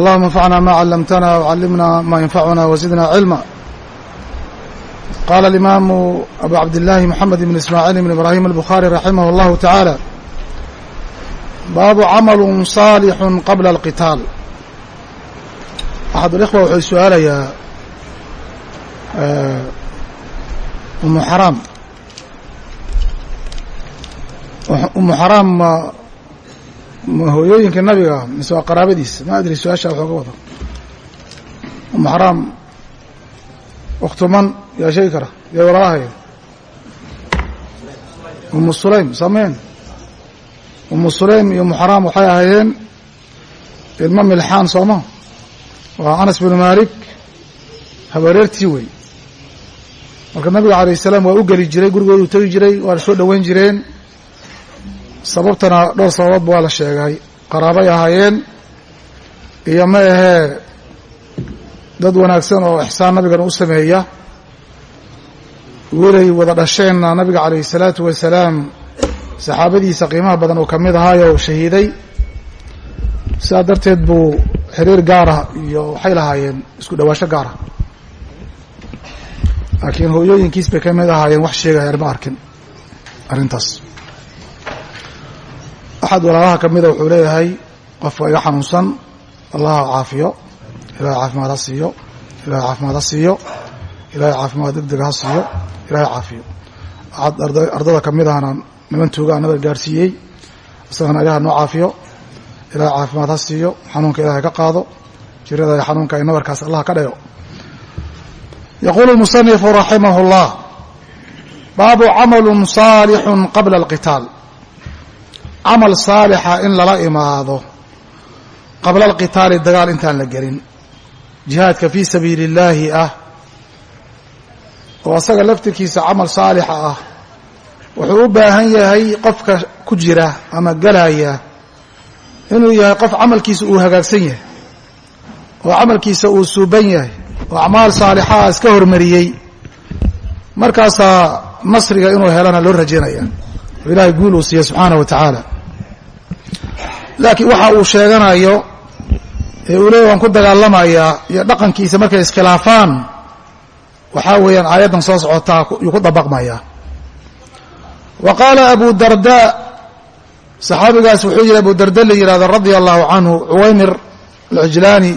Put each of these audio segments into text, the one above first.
allahuma anfacna ma callamtana wcallimna ma yanfacuna wazidna cilma qala alimaamu abu cabdillahi moxamed ibn ismaaciil ibn ibraahim albukhari raximah اllahu tacaala baabu camalu saalixu qabla alqitaal axad alikhwa wuxuu su'aalayaa umu xaraam umu xaraam hooyooyinka nabiga mise waa qaraabadiisa ma adri su'aasha waxooga wada umu xaraam ukhtuman yaa sheegi kara yaa walaahaya umu sulaym sameyn. Umu sulaym iyo umu xaraam waxay ahaayeen ilmo milxaan sooma waa anas binu malik habareertii wey. Marka nabiga alayh salaam waa u geli jiray gurigoodu tegi jiray waa la soo dhoweyn jireen sababtana dhowr sababoodba waa la sheegay. Qaraabay ahaayeen iyo ma ahee dad wanaagsan oo ixsaan nabigana u sameeya. Welay wada dhasheenna nabiga calayhi salaatu wasalaam saxaabadiisa qiimaha badan uu ka mid ahaayo shahiiday. Sidaa darteed buu xiriir gaara iyo waxay lahaayeen isku dhawaasho gaara. Laakiin hooyooyinkiis bay ka mid ahaayeen wax sheegayaan ma arkin. Arrintaas axad walaalaha ka mida wuxuu leeyahay qofka iga xanuunsan allaha caafiyo ilahay caafimaad ha siiyo ilahay caafimaad ha siiyo ilahay caafimaad degdega ha siiyo ilahay caafiyo axad ardada ka mid ahna niman tuuga anada gaarsiiyey isagana ilaha noo caafiyo ilahay caafimaad ha siiyo xanuunka ilahay ka qaado jirada xanuunka ay nabarkaas allah ka dhayo yaquulu musanifu raximah اllah baabu camalu saalixu qabla alqitaal camal saalixa in lala imaado qabla alqitaali dagaal intaan la gelin. Jihaadka fii sabiili اllaahi ah oo asaga laftirkiisa camal saalixa ah wuxuu u baahan yahay qofka ku jira ama galaya inuu yahay qof camalkiisa uu hagaagsan yahay oo camalkiisa uu suuban yahay oo acmaal saalixaa iska hormariyey. Markaasaa nasriga inuu helana loo rajaynaya oo ilaahay guul uu siiya subxaana wa tacaala laakiin waxa uu sheeganayo ee uu leey waan ku dagaalamayaa iyo dhaqankiisa markay iskhilaafaan waxaa weeyaan aayaddan soo socotaa yuu ku dabaqmayaa wa qaala abu darda saxaabigaas wuxuu yihi abu darda la yihahdo radia allahu canhu cuwaymir alcijlaani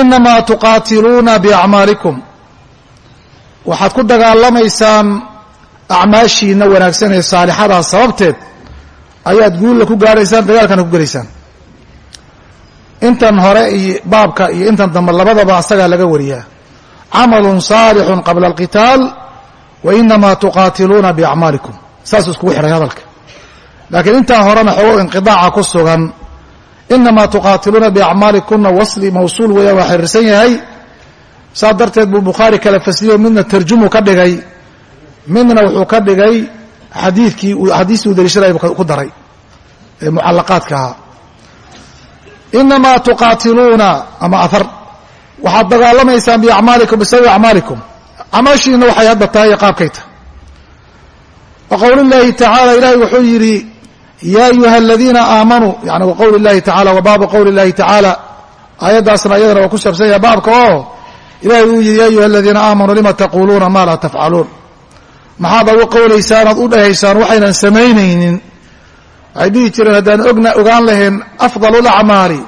inamaa tuqaatiluuna biacmaalikum. Waxaad ku dagaalamaysaan acmaashiina wanaagsan ee saalixadaas sababteed ayaad guulla ku gaadhaysaan dagaalkana ku gelaysaan. Intan hore iyo baabka iyo intan dambe labadaba asagaa laga wariyaa. Camalun saalixun qabla alqitaal wa inamaa tuqaatiluuna biacmaalikum. Saasuu iskugu xidhay hadalka. Laakiin intaa horena xoogo inqidaaca ku sugan inamaa tuqaatiluuna biacmaalikunna wasli mawsuul weeyaan waa xiriirsan yahay. Saas darteed buu bukhaari kala fasliyo midna tarjumu ka dhigay midna wuxuu ka dhigay xadiidkii xadiistii uu daliishanaya ku daray ee mucallaqaadka ahaa. Inamaa tuqaatiluuna ama ahar waxaad dagaalamaysaan biacmaalikum bisababi acmaalikum. Acmaashiina waxay hadda tahay iyo qaabkay tahay wa qowli llaahi tacaala ilaahay wuxuu yidhi ya ayuha aladiina aamanuu yani wa qowli llahi tacala wa baabu qowli llahi tacaala aayaddaasna iyadana waa ku saabsan yaha baabka oo ilahay uu yidhi ya ayuha aladiina aamanuu lima taquuluuna maa laa tafcaluun maxaad ugu qowlaysaan oad u dhahaysaan waxaynan samaynaynin. Waxay dhihi jireen haddaan ogna ogaan lahayn afdal lacmaali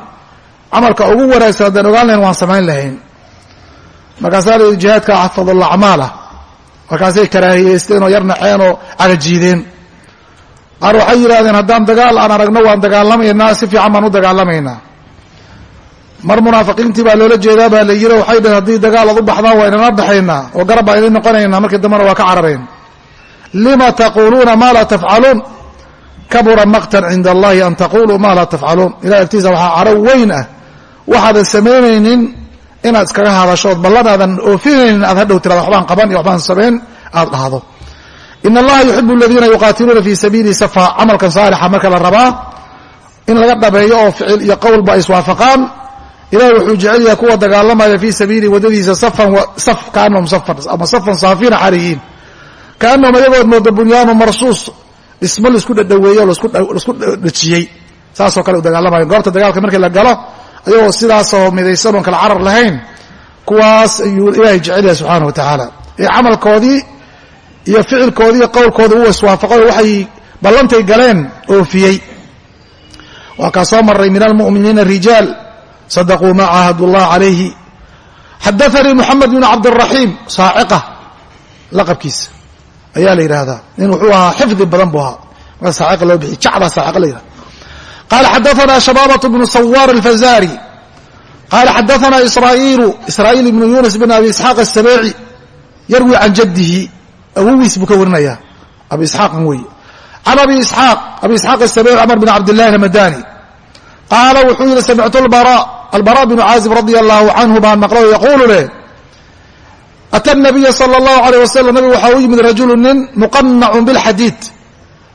camalka ugu wanaagsan haddaan ogaan lahayn waan samayn lahayn. Markaasaa layidhi jihaadka afdal acmaalah markaasay karaahiyeysteen oo yar oo cagajiideen qaar waxay yidhahdeen haddaan dagaal aan aragno waan dagaalamaynaa si fiican baan u dagaalamaynaa. Mar munaafiqiintii baa loola jeedaa baa la yidhi waxay dhaheen haddii dagaal ad u baxdaan waa inana baxaynaa oo garab baan idin noqonaynaa markii dambena waa ka cararayn lima taquuluuna maa laa tafcaluun? Kabura maqtan cinda allahi an taquluu maa laa tafcaluun. Ilahi agtiisa waxaa caro weyn ah. Waxaadan samaynaynin inaad iskaga hadasho ood ballanaadan oofinaynin aad hadhow tirada waxbaan qaban iyo waxbaan samayn aad dhahdo. In allaha yuxibu aladiina yuqaatiluuna fii sabiilihi safa camalkan saalixa marka la rabaa in laga dhabeeyo oo ficil iyo qowlba ay iswaafaqaan. Ilahi wuxuu jecel yahay kuwa dagaalamaya fii sabiilihi waddadiisa safan saf kaanahum safan ama safan saafina xariyiin kaanahum iyagood mooda bunyaanu marsuus dhismo la isku dhadhaweeyo o lasku dhejiyey saasoo kale u dagaalamayo goobta dagaalka markii la galo ayagoo sidaasoo midaysan oon kala carar lahayn kuwaas ayuu ilaahay jecel yahay subxaana wa tacaala. Ee camalkoodii iyo ficilkoodii iyo qowlkooda u iswaafaqay oo waxay ballantay galeen oofiyey. Waa kaa soo maray min almu'miniina rijaal sadaquu ma caahadu llah calayhi. Xadaanii moxamed bn cabdiraxiim saaciqa laqabkiisa ayaa la yidhaahdaa. Nin wuxuu ahaa xifdi badan buu ahaa. Marka saaciqa loo bixiy jacbaa saaciqa la yidhahda qaala xadaana shabaabة bnu sawaar alfazari qaala xadaana israa'iilu israa'iil ibnu yunus bn abi isxaaq asabeeci yarwi can jaddihi. Awogiis buu ka warinayaa. Abi isxaaqan weeye. Can abi isxaaq abi isxaaq asabeeci cumar bn cabdillahi almadani. Qaala wuxuu yidhi samictu albara albara bnu caazib radia allahu canhu baan maqlo yaquulu leh ata nabiya sala allahu alayh wasalam nabigu waxaa u yimid rajulu nin muqanacun bilxadiid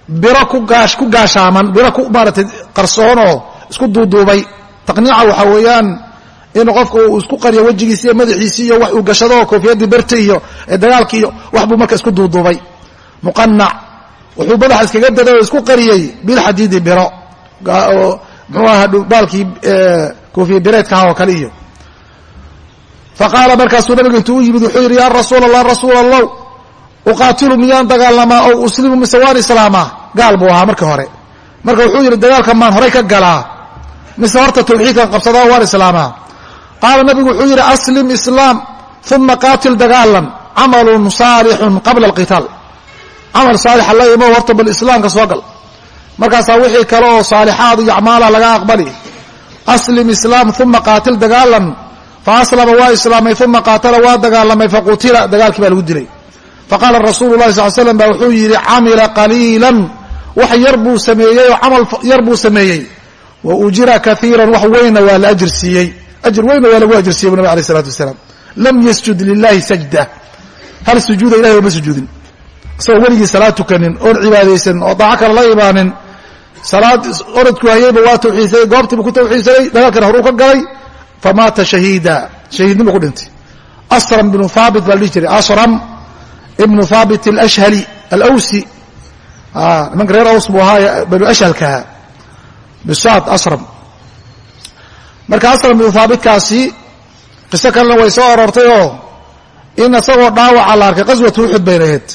biro ku gaash ku gaashaaman biro ku maaratay qarsoon oo isku duuduubay taqniica waxaa weeyaan in qofka uu isku qariyo wejigiisi iyo madaxiisi iyo wax uu gashado koofiyadii berta iyo dagaalki iyo wax buu marka isku duuduubay muqanac wuxuu madaxa iskaga daday oo isku qariyey bilxadiidi biro muxuu aha baalkii koofiya bireedkaha oo kale iyo faqaala markaasuu nabigu intuu u yimid wuxuu yidhi yaa rasuula allah rasuula allah uqaatilu miyaan dagaalamaa oo uslimu mise waan islaamaa gaal buu ahaa markii hore. Marka wuxuu yidhi dagaalka maan horay ka galaa. Mise horta tawxiidkan qabsadaa waan islaamaa qaala nabigu wuxuu yidhi aslim islaam uma qaatil dagaalan camalun saalixun qabla alqitaal. Camal saalixa la imo horta bal islaamka soo gal. Markaasaa wixii kale oo saalixaad iyo acmaala laga aqbali. Aslim islaam uma qaatil dagaalan fa aslama waa islaamay uma qaatala waa dagaalamay faqutila dagaalkii baa lagu dilay faqaala rasuulu lahi sal slam ba wuxuu yidhi camila qaliilan wax yar buu sameeyey oo camal yar buu sameeyey wa ujira kaiiran wax weynna waa la ajir siiyey ajir weynna waa lagu ajir siiyey bu nabig alay isalatu wasalaam lam yasjud lilahi sajda hal sujuuda ilahay oma sujuudin isagoo weligii salaad tukanin oon cibaadaysan oo daaco kale la imaanin salaad orodku hayeyba waa tawxiidsaday goobtiibu ku tawxiidsaday dagaalkana horuu ka galay famaata shahiida shahiidnimo ku dhintay asram bnu haabit baa la dhihi jiray asram ibnu haabit alashhali alawsi nimanka reer aws buu ahaa banu ashhalkaha bisaad asram marka asram ibnu haabitkaasi qiso kalena way soo aroortay oo in isagoo dhaawaca la arkay qaswatu uxud bayna ahayd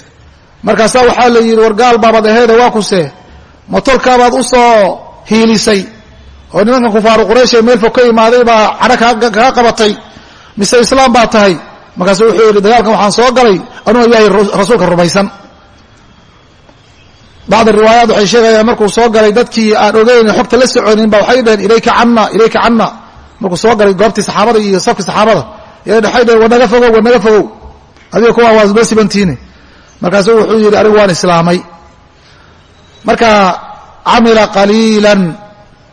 markaasaa waxaa la yidhi wargaal baabad aheede waa kuse motorkaabaad u soo hiilisay oo nimankan kufaaru quraysh ee meel fog ka imaaday baa cadho kaga qabatay. Mise islaam baa tahay. Markaasu wuxuu yidhi dagaalkan waxaan soo galay anuu yahay rasuulka rumaysan. Bacd riwaayaat waxay sheegayaan markuu soo galay dadkii aan ogeyn xogta la soconin ba waxay dhaheen ilayka cana ilayka cana markuu soo galay goobtii saxaabada iyo safkii saxaabada. Waxay dhaheen war naga fogow war naga fogow. Adiga kuwa waa noo sibantiine. Markaasu wuxuu yidhi anigu waan islaamay. Marka camila qaliilan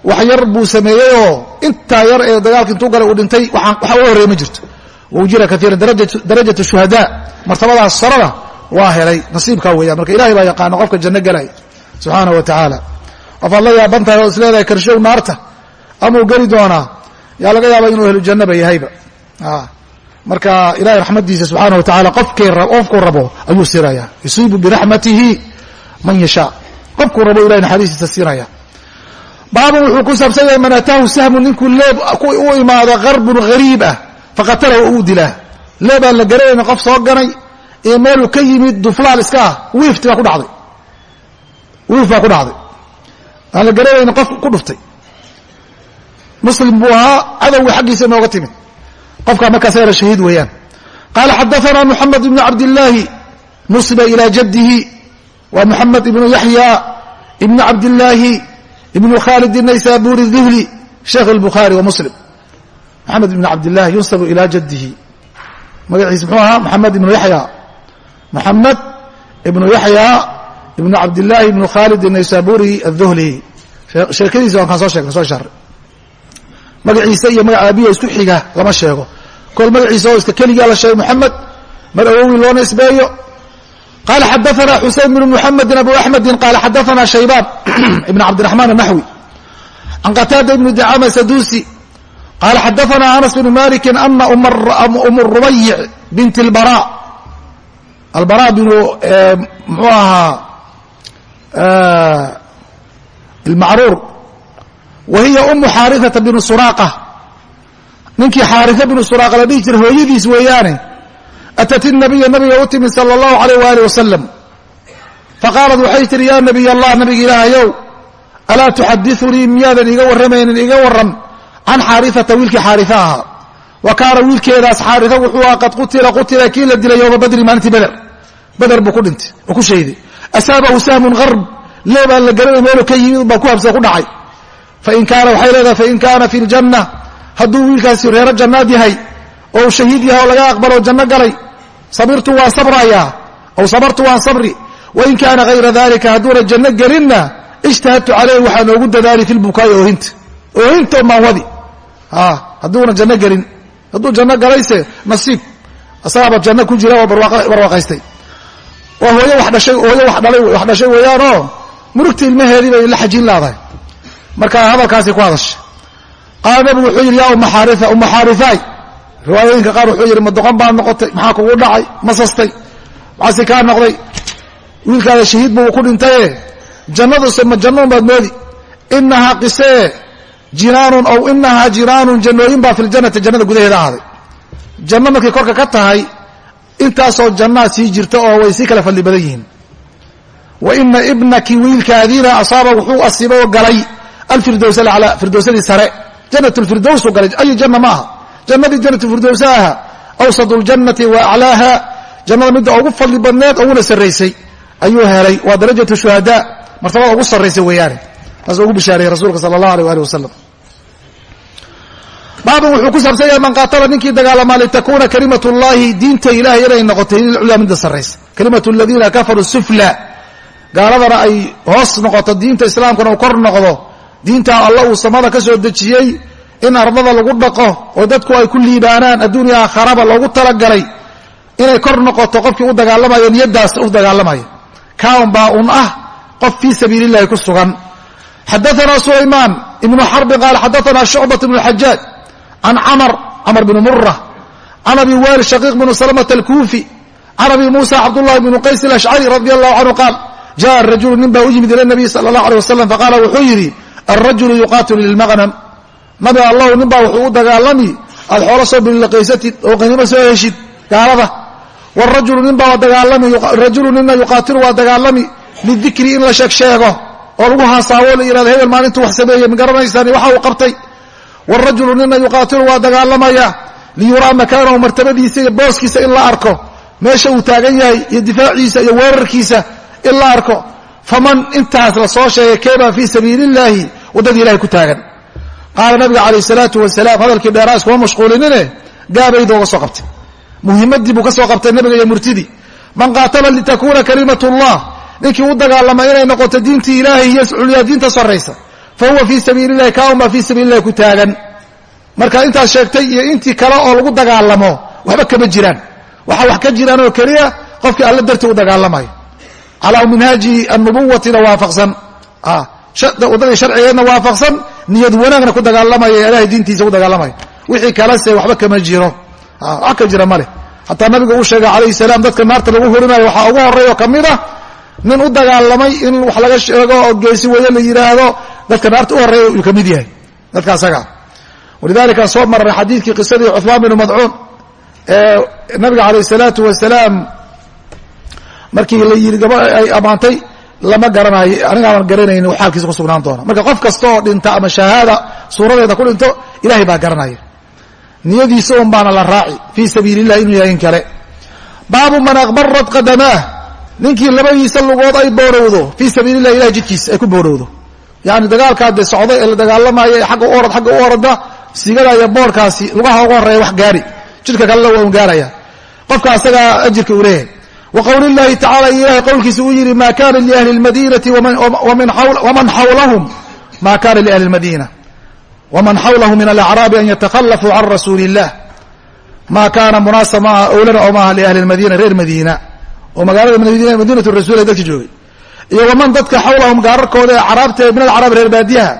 wax yar buu sameeyeyoo intaa yar ee dagaalka intuu galay uu dhintay waxa uga horreya ma jirto. Waujira kaiiran darajat shuhadaa martabadaas sarada waa helay nasiibkaa weeyaan. Marka ilahay baa yaqaana qofka janno gelay subxaana wa tacaala qof aad la yaaban oo is karshow naarta amuu geli doonaa yaa laga yaaba inuu helu jannaba yahayba. Marka ilahay raxmadiisa subxaana wa tacala qofkuu rabo ayuu siinaya yusiibu biraxmatihi man yashaa. Qofkuu rabo ilahay naxariistiisa siinaya baabun wuxuu ku saabsan yahay man ataahu sahmu ninkuu leeb u imaado qarbun hariib ah faqatalahu uu dilaa. Leebaan la garanayna qof soo ganay iyo meeluu ka yimid duflaal iska ah wiifti baa ku dhacday. Wiif baa ku dhacday. Aan la garanayna qof ku dhuftay. Muslim buu ahaa cadowga xaggiisa inooga timid. Qofkaa markaas era shahiid weeyaan. Qaala xadaana moxamed ibnu cabdillaahi nusiba ilaa jaddihi. Waa moxamed ibnu yaxya ibnu cabdillaahi ibnu khaalid naysaburi dihli sheekh اlbukhaari wa muslim. Moxamed ibnu cabdillahi yunsabu ilaa jaddihi. Magaciisa muxuu ahaa moxamed ibnu yaxya moxamed ibnu yaxya ibnu cabdillaahi ibnu khaalid naysaburi aلduhli sheekadiisa waan kaan soo sheegnay soo sharay magaciisa iyo magaca aabiya isku xiga lama sheego. Kol magaciisa oo iska keligaa la sheegay moxamed mar awowi loo nisbeeyo qala xadaana xusein bn muxamedi abu axmedi qala xadaana shaybaan ibn cabdiraxmaan anaxwi can qataada ibni dacama sadusi qala xadaana anas bn maliki ana um rubayic bint اlbara albara binu mxuu ahaa ilmacruur wa hiya umu xaariثata binu suraaqa ninkii xaarisa binu suraaqa la dhihi jiray hooyadiis weeyaane atat inabiya nabiga u timid sala allahu alayh waali wasalam faqaalat waxay tihi yaa nabiy allah nabiga ilaahayow alaa tuxadiunii miyaadan iiga warramaynin iiga warran can xaariata wiilkii xaaria ahaa wa kaana wiilkeedaas xaaria wuxuu aha qad qutila qutila kii la dilay yowma badri maalintii beder beder buu ku dhintay oo ku shayday asaabahu sahmun qarb leebaan la garanay meelu ka yimid baa ku habsada ku dhacay fain kaana waxay leedahay fain kaana fi ljanna hadduu wiilkaasi reero jannaad yahay oo shahiid yahay oo laga aqbalo janno galay. Sabirtu waan sabrayaa aw sabartu waan sabri. Wain kaana hayra dalika hadduuna janno gelinna ijtahadtu caleyh waxaa noogu dadaali fi lbukaa'i oohinta. Oohinta maan wadi hadduuna janno gelin. Hadduu janno galayse nasiib. Asagaaba janno ku jira oo barwaaqaystay. Waa hooyo wa dhashay hooyo wax dhashay weeyaanoo murugta ilmaheedii bay la xajiin laadahay marka hadalkaasay ku hadashay. Qaala nabigu wuxuu yidhi yaa umma xaaria riwaayooyinka qaar wuxuu yidhi ma doqon baad noqotay maxaa kugu dhacay? Ma sastay. Maxaase kaa noqday wiilkaada shahiid buu ku dhintaye jannaduse ma jannoon baad moodi. Inahaa qisee jinaanun aw inahaa jinaanun jannooyin baa fi ljannati jannada gudaheeda ahaaday. Janno markay korka ka tahay intaasoo jannaa sii jirta oo way sii kala fadli badan yihiin. Wa ina ibnaki wiilkaadiina asaaba wuxuu asiibay galay alfirdows alaclaa firdowsadii sare jannat lfirdowsu galay ayu janna ma aha jannadii jannat firdowsa aha awsad ljannati wa aclaaha jannada midda ugu fadli badneed uguna sarraysay ayuu helay. Waa darajatu shuhadaa martabada ugu sarraysay weeyaane. Taas ugu bishaareeyey rasuulka sala allah aleh ali wasalam baabun wuxuu ku saabsan yahay man qaatala ninkii dagaalamaa litakuna kalimat llahi diinta ilahay inay noqotay lilculyaa midda sarraysa. Kalimat aladiina kafaruu sufla. Gaaladana ay hoos noqoto diinta islaamkana uu kor noqdo. Diintaa alla uu samada ka soo dejiyey in ardada lagu dhaqo oo dadku ay ku liibaanaan adduunya aakharaba loogu talagalay inay kor noqoto qofkii u dagaalamaya niyadaas u dagaalamaya. Kaun baa un ah qof fii sabiili ku sugan. Xadaana sulaymaan ibnu xarbi qaal xadaana shucbat ibnu xajaaj can camar camar bni mura can abi wail shaqiiq bnu salmata alkuufi can abi muusa cabdullahi bnu qays alashcari radi allahu canhu qaal jaa rajulu nin baa u yimid ila nabiy sala allah aleh wasalam faqaala wuxuu yidhi alrajulu yuqatil lilmaqnam nabi nin baa wuxuu u dagaalami aad xoolo soo bililaqaysatid oo qaniimo soo heshid gaalada. Wrajulu nin baa dagaalami rajulu nina yuqaatilu waa dagaalami lidikri in la sheeg sheego oo lagu haasaawo la yihahdo hebel maalintuu wax sameeyey ma garanaysaan waxa uu qabtay. Wrajulu nina yuqaatilu waa dagaalamaya liyuraa makaanahu martabadiisa iyo booskiisa in la arko meesha uu taagan yahay iyo difaaciisa iyo weerarkiisa in la arko. Faman intaas la soo sheegay keebaa fii sabiili illaahi waddadii ilahay ku taagan qaala nabiga calayh salaatu wasalaam hadalkii dheeraa iskuma mashquulinine gaabaydu uga soo qabtay. Muhimadii buu ka soo qabtay nabiga iyo murtidii man qaatala litakuuna kalimat llah ninkii u dagaalama inay noqoto diintii ilaahay iyo culyaa diinta sarraysa fahuwa fii sabiili lahi kaa unbaa fii sabiili lahi ku taagan. Marka intaas sheegtay iyo intii kale oo lagu dagaalamo waxba kama jiraan. Waxaa wax ka jiraan oo keliya qofkii alla dartii u dagaalamayo calaa minhaaji anubuwatina waafaqsan. Waddadii sharcigeedna waafaqsan niyad wanaagna ku dagaalamaya ilaahay diintiisa ku dagaalamaya. Wixii kalese waxba kama jiro. Ah, wax ka jira male hataa nabigu uu sheegay calayhi salaam dadka naarta lagu hurinayo waxaa ugu horeeyo ka mid ah nin u dagaalamay in wax laga sheego oo geesi weye la yidhaahdo dadka naarta u horreeya uu ka mid yahay. Dadka asaga. Walidalika soo marray xadiidkii qisadii cuhmaan binu madcuun. Ee nabiga calayh salaatu wasalaam markii la yidhi gaba ay ammaantay lama garanayo anigaaaan garanaynin xaalkiisa ku sugnaan doona marka qof kasta oo dhinta ama shahaada suuradeeda ku dhinto ilahay baa garanaya. Niyadiisa un baana la raaci fii sabiili lah inuu yahay in kale. Baabu man aqbarat qadamaah ninkii labadiisa lugood ay boorowdo fii sabiili lah ilahay jidkiisa ay ku boorowdo yani dagaalkaa dee socday ee la dagaalamaayo ee agga u orad agga u orada sigada iyo boorkaasi lugaha ugu horreeya wax gaari jidka kalena waa un gaaraya. Qofka asagaa ajirka uu leeyahay. wa qowli llahi tacala iyo ilahay qowlkiisa uu yidhi ma kana liahli اlmadinati waman xawlahum ma kana liahli اlmadina waman xawlahu min alacraabi an yatakhallafuu can rasuuli اllah ma kaana munaasab maaha owlana oo maaha liahli اlmadina reer madiina oo magaalada madinatu rasul ee dadka joogay iyo waman dadka xawlahum gaararkooda ee caraabta min alcaraab reer baadiyaha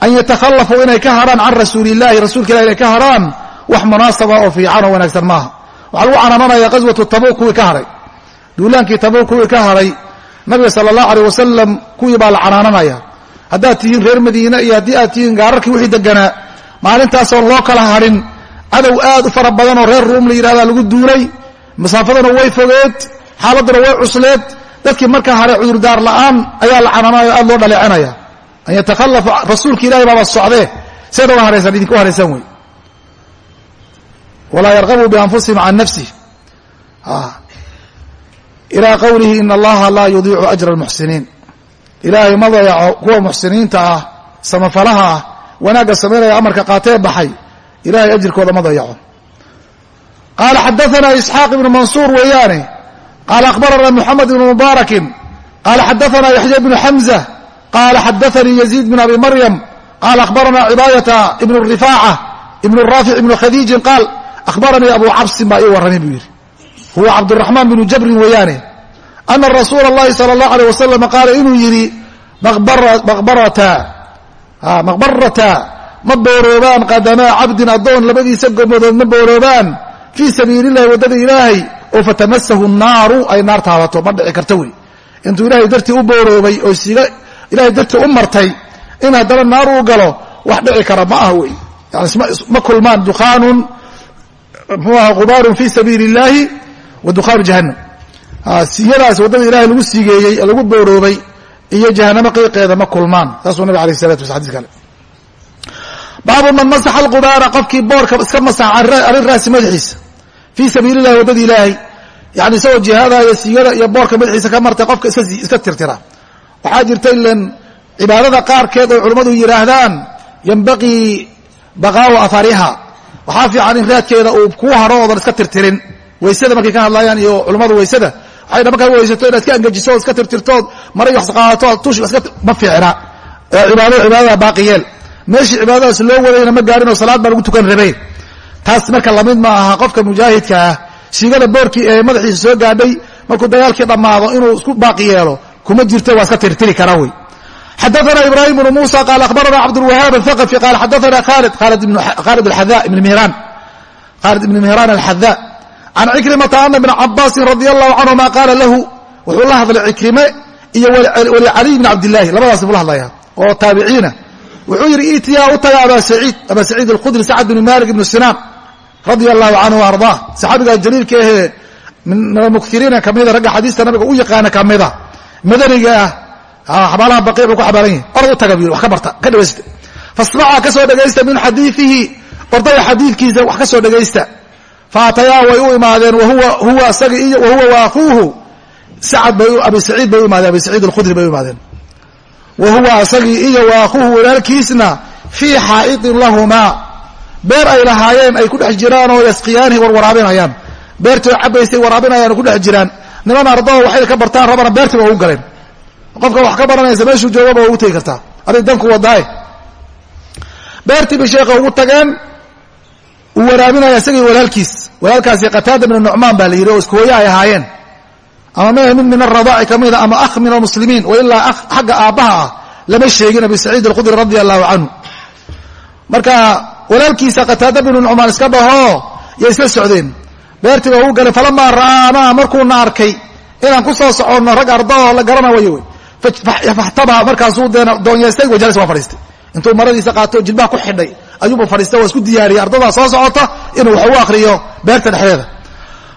an yatakhallafuu inay ka harhaan can rasuuli illahi rasuulka ilah inay ka harhaan wax munaasaba oo fiican oo wanaagsan maaha waxaa lagu canaananaya qaswatu tabuuk kuwii ka hadhay duulaankii tabuuk kuwii ka hadhay nabiga sala allahu aleyh wasalam kuwii baa la canaananaya. Haddaad tihiin reer madiine iyo haddii aad tihiin gaararkii wixii deganaa maalintaasoon loo kala hadhin cadow aad u fara badan oo reer ruum la yidhahdaa lagu duulay masaafaduna way fogeed xaaladuna way cusleed dadkii markaa hare cudurdaar la'aan ayaa la cananayo aad loo dhaleecanaya. An yatakhalafa rasuulka ilahi baaba socdee seeda wa haraysan idinku haraysan wey walaa yarqabuu bianfusihim can nafsih ilaa qowlihi in allaha laa yudiicu ajra almuxsiniin. Ilaahay ma dayaco kuwa muxsiniinta ah samafalaha ah wanaagga samaynaya amarka qaatee baxay. Ilahay ajirkooda ma dayaco qaala xadaana isxaaq ibnu mansuur weeyaane qaala akhbarana moxamed ibnu mubaarakin qaala xadaana yaxya bnu xamza qaala xadaanii yaziid bn abi maryam qaala akhbarana cibaayata ibnu rifaaca ibnu raafic ibnu khadiijin qaal akhbaranii abu cabsin baa ii warramay buu yidhi huwa cabduraxmaan binu jabrin weeyaane ana rasuula اllahi salى اllahu alيh wasalam qaala inuu yidhi maqbarata ma booroobaan qadamaa cabdin addoon labadiisa gomadood ma booroobaan fii sabiili اllahi waddada ilaahay oo fatamasahu naaru ay naar taabato ma dhici karta wey intuu ilahay dartii u booroobay oo siga ilahay dartii u martay in haddana naar uu galo wax dhici kara ma ah wey yani ma kulmaan dukhaanun mxuu aha gubaarun fi sabiili اllahi wa dukhaanu jahannam. Siyadaas waddada ilahay lagu sigeeyey lagu booroobay iyo jahanamo qiiqeeda ma kulmaan. Saasuu nabig alayh salatu wasla xadis kale. Baabu man masaxa alqubaara qofkii boorka iska masaxa arrin raasi madaxiisa. Fii sabiili illahi waddada ilaahay. Yani isagoo jihaadaya siyada iyo boorka madaxiisa ka martay qofka iska tirtira. Waxaa jirta ilan cibaadada qaarkeed oo culammadu yidhaahdaan yanbaqii baqaau athariha waxaa fiican in raadkeeda uu kuu hadho oodan iska tirtirin weysada markay ka hadlaayaan iyo culammadu weysada waxay markaa weysato inaad iska angejiso iska tirtirtood maray wax qaadato iska ma fiicna. Cibaadada cibaadada baaqiyeel. Meeshii cibaadadaas loo wadayna ma gaarin oo salaad baa lagu tukan rabeen taas marka la mid ma aha qofka mujaahidka ah. Siigada boorkii ee madaxiisa soo gaadhay markuu dagaalkii dhammaado inuu isku baaqi yeelo kuma jirto waa iska tirtiri kara wey. Xadaana ibrahim bnu musa qaal akhbarana cabdulwahaab athaqafi qaal xadaana khalid ibn mihran. Khalid ibn mihran alxada can cikrimata ana bna cabaasin radi allahu canhuma qaala lahu wuxuu la hadlay cikrime iyo wali caliy bn cabdillahi labadaas buu la hadlaya oo taabiciina wuxuu yidhi itiyaa u taga aba saciid aba saciid alkhudri sacad bn malik ibnu sinaan radia allahu canhu ardaa saxaabigaa jaliilka ahee mukiriina kamida ragga xadiista nabiga u yaqaana kamida madaniga ah xabaalaha baqiic buu ku xabaalan yahay orad u taga bu wax ka barta ka dhegaysta fasmaca ka soo dhegaysta min xadiiihi ordaya xadiidkiisa wax ka soo dhegaysta faatayaa way u imaadeen huwa isaga iyo wahuwa waakuuhu sacad bay abi saciid bay u imaadeen abi saciid alkhudri bay u imaadeen. Wa huwa isagii iyo waakuuhu walaalkiisna fii xaa'iطin lahumaa. Beer ay lahaayeen ay ku dhex jiraan oo yasqiyaanihi warwaraabinayaan beertoo cabaysay waraabinayaan oo ku dhex jiraan. Niman ardoo waxay ka bartaan rabana beertii ba ugu galeen. Qofka wax ka baranaysa meeshuu joogaba waa ugu tegi kartaa. Adig danku wadaaye. Beertii bay sheekha ugu tageen uu waraabinaya isagii walaalkiis walaalkaasi qataada bnu nucmaan baa la yidhi oo ay ahaayeen ama mehe mid min aradaaci ka mida ama akh min almuslimiin wa ilaa akh xagga aabbaha ah lama sheegin abi saciid alkhudri radia allahu canhu marka walaalkiisa qataada bnu nucmaan iska dhahoo yay isla socdeen beertii baa ugu galay falamaa ra'aanaa markuuna arkay inaan ku soo soconno rag ardaoo la garana wayo wey faxtaba markaasuu doonyeestay wajalis waa fadhiistay intuu maradiisa qaato jilbaha ku xidhay ayuuba fadhiista waa isku diyaariyey ardadaa soo socota inuu wax ugu akriyo beerta dhexdeeda.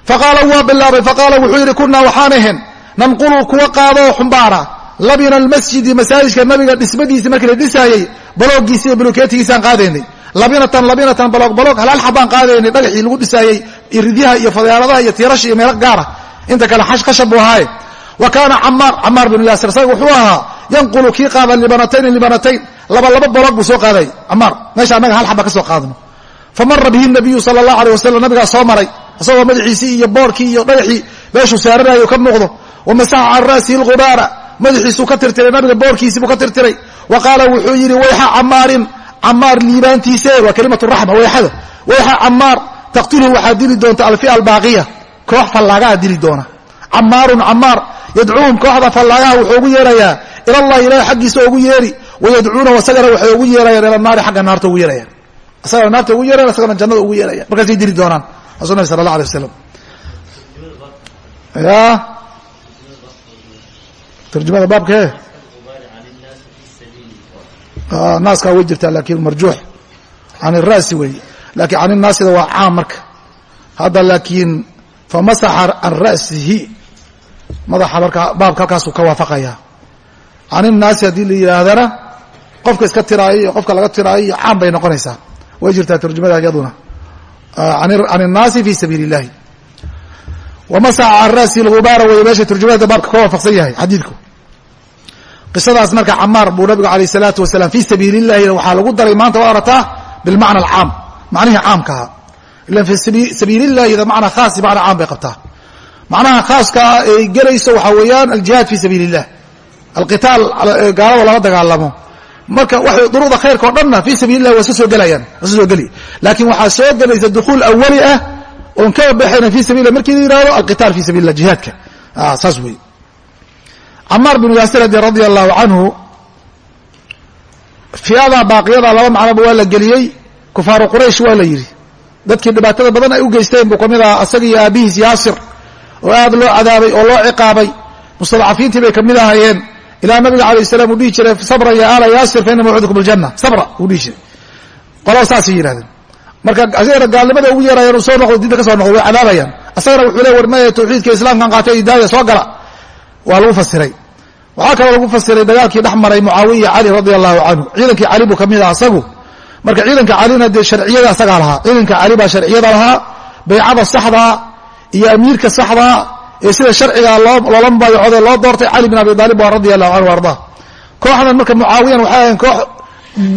Faqaala waa bilaabay faqaala wuxuu yidhi kunaa waxaan ahen nanqulu kuwa qaadoo xumbaara labina almasjidi masaajidka nabiga dhismadiisii markii la dhisaayey baloogiisi iyo bulukeetigiisaan qaadaynay. Labinatan labinatan baloog baloog halaal xabaan qaadaynay dhagaxii lagu dhisaayey iridyaha iyo fadaaladaha iyo tiirasha iyo meelo gaara inta kale khashan buu ahaaye. Wa kaana camaar camaar binu yaasir isaga wuxuu ahaa yanqulu kii qaada libanatayn libanatayn laba laba baloog buu soo qaaday. Camaar meesha annaga hal xaba ka soo qaadno. Famara bihi nabiyu sala allahu alay wasalam nabigaa soo maray. Isagoo madaxiisii iyo boorkii iyo dhagaxii meeshuu saaranayo ka muuqdo. Wa masaxa can ra'sihi lgubaara madaxiisuu ka tirtiray nabiga boorkiisiibuu ka tirtiray. Wa qaala wuxuu yidhi wayxa camaarin camaar liibaantiise waa kelimatu raxma wayxada wayxa camaar taqtulhu waxaad dili doonta alfia albaaqiya koox fallaagaha dili doona. Camaarun camaar yadcuuhum kooxda fallaagaha wuxuu ugu yeerayaa ilallahi ilahi xaggiisa ugu yeeri wayadcuunahu isagana waxay ugu yeerayaan ila naari xagga naarta ugu yeerayaan. Isagana naarta ugu yeerayan isagana jannada ugu yeerayan markaasay dili doonaan rasul nabi sala allah alay wasalam ya? Tarjumada baabkee naaskaa way jirtaa laakiin marjuux. Can ira'si wey laakiin can innaasida waa caam marka. Hadda laakiin famasaxa can ra'sihi madaxa marka baabka halkaasuu ka waafaqaya. Can innaasi haddii la yidhaahdana qofka iska tiraayo iyo qofka laga tiraayo iyo caam bay noqonaysaa way jirtaa turjumada iyaduna can innaasi fi sabiili اllahi wamasaxa can ra'sihi lgubaara wey meesha turjumada baabka ka waafaqsan yahay xadiidku qisadaas marka camaar buu nabigu alayh الsalaatu wasalaam fi sabiili اllahi waxaa lagu daray maanta waa arataa bilmacna alcaam macnihii caamkaha ila fi sabiili اllahi macna khaas macna caam bay qabtaa macnaha khaaskaa ay gelayso waxaa weeyaan aljihaad fi sabiili اllah alqitaal gaalada lala dagaalamo marka waxay duruuda khayrka o dhanna fii sabiili lah waa soo geli. Laakiin waxaa soo gelaysa dukuul awali ah oon ka baxayna fi sabil lah markii yihahdo alqitaal fi sabil lah jihaadka saas wey camaar binu yaasir radia allahu canhu fiada baaqiyada laba macnoba waa la geliyey kufaaru quraysh waa la yidhi. Dadkii dhibaatada badan ay u geysteen buu ka mid ahaa asaga iyo aabihiis yaasir oo aad loo cadaabay oo loo ciqaabay. Mustadcafiintii bay ka mid ahayeen ilaa nabiga alayh salam uu dhihi jiray sabra ya ala yaasir fa ina mawcudukum aljanna. Sabra uu dhihi jiray. Qolaa saasay yidhahdeen marka asagana gaalnimada ugu yeerayaan uu soo noqdo diinta ka soo noqdo way cadaabayaan asagana wuxuu le war maya tawxiidka islaamkan qaatay idaaya soo gala. Waa lagu fasiray. Waxaa kaloo lagu fasiray dagaalkii dhex maray mucaawiya cali radia allahu canhu ciidankii cali buu ka mid ah asagu. Marka ciidanka calina dee sharciyada asagaa lahaa. Ciidanka cali baa sharciyada lahaa. Baycada saxdaa iyo amiirka saxdaa sida sharciga loola mubaayacooday loo doortay cali bin abi aalib radia allahu canhu ardaa kooxdan marka mucaawiyan waxay ahayn koox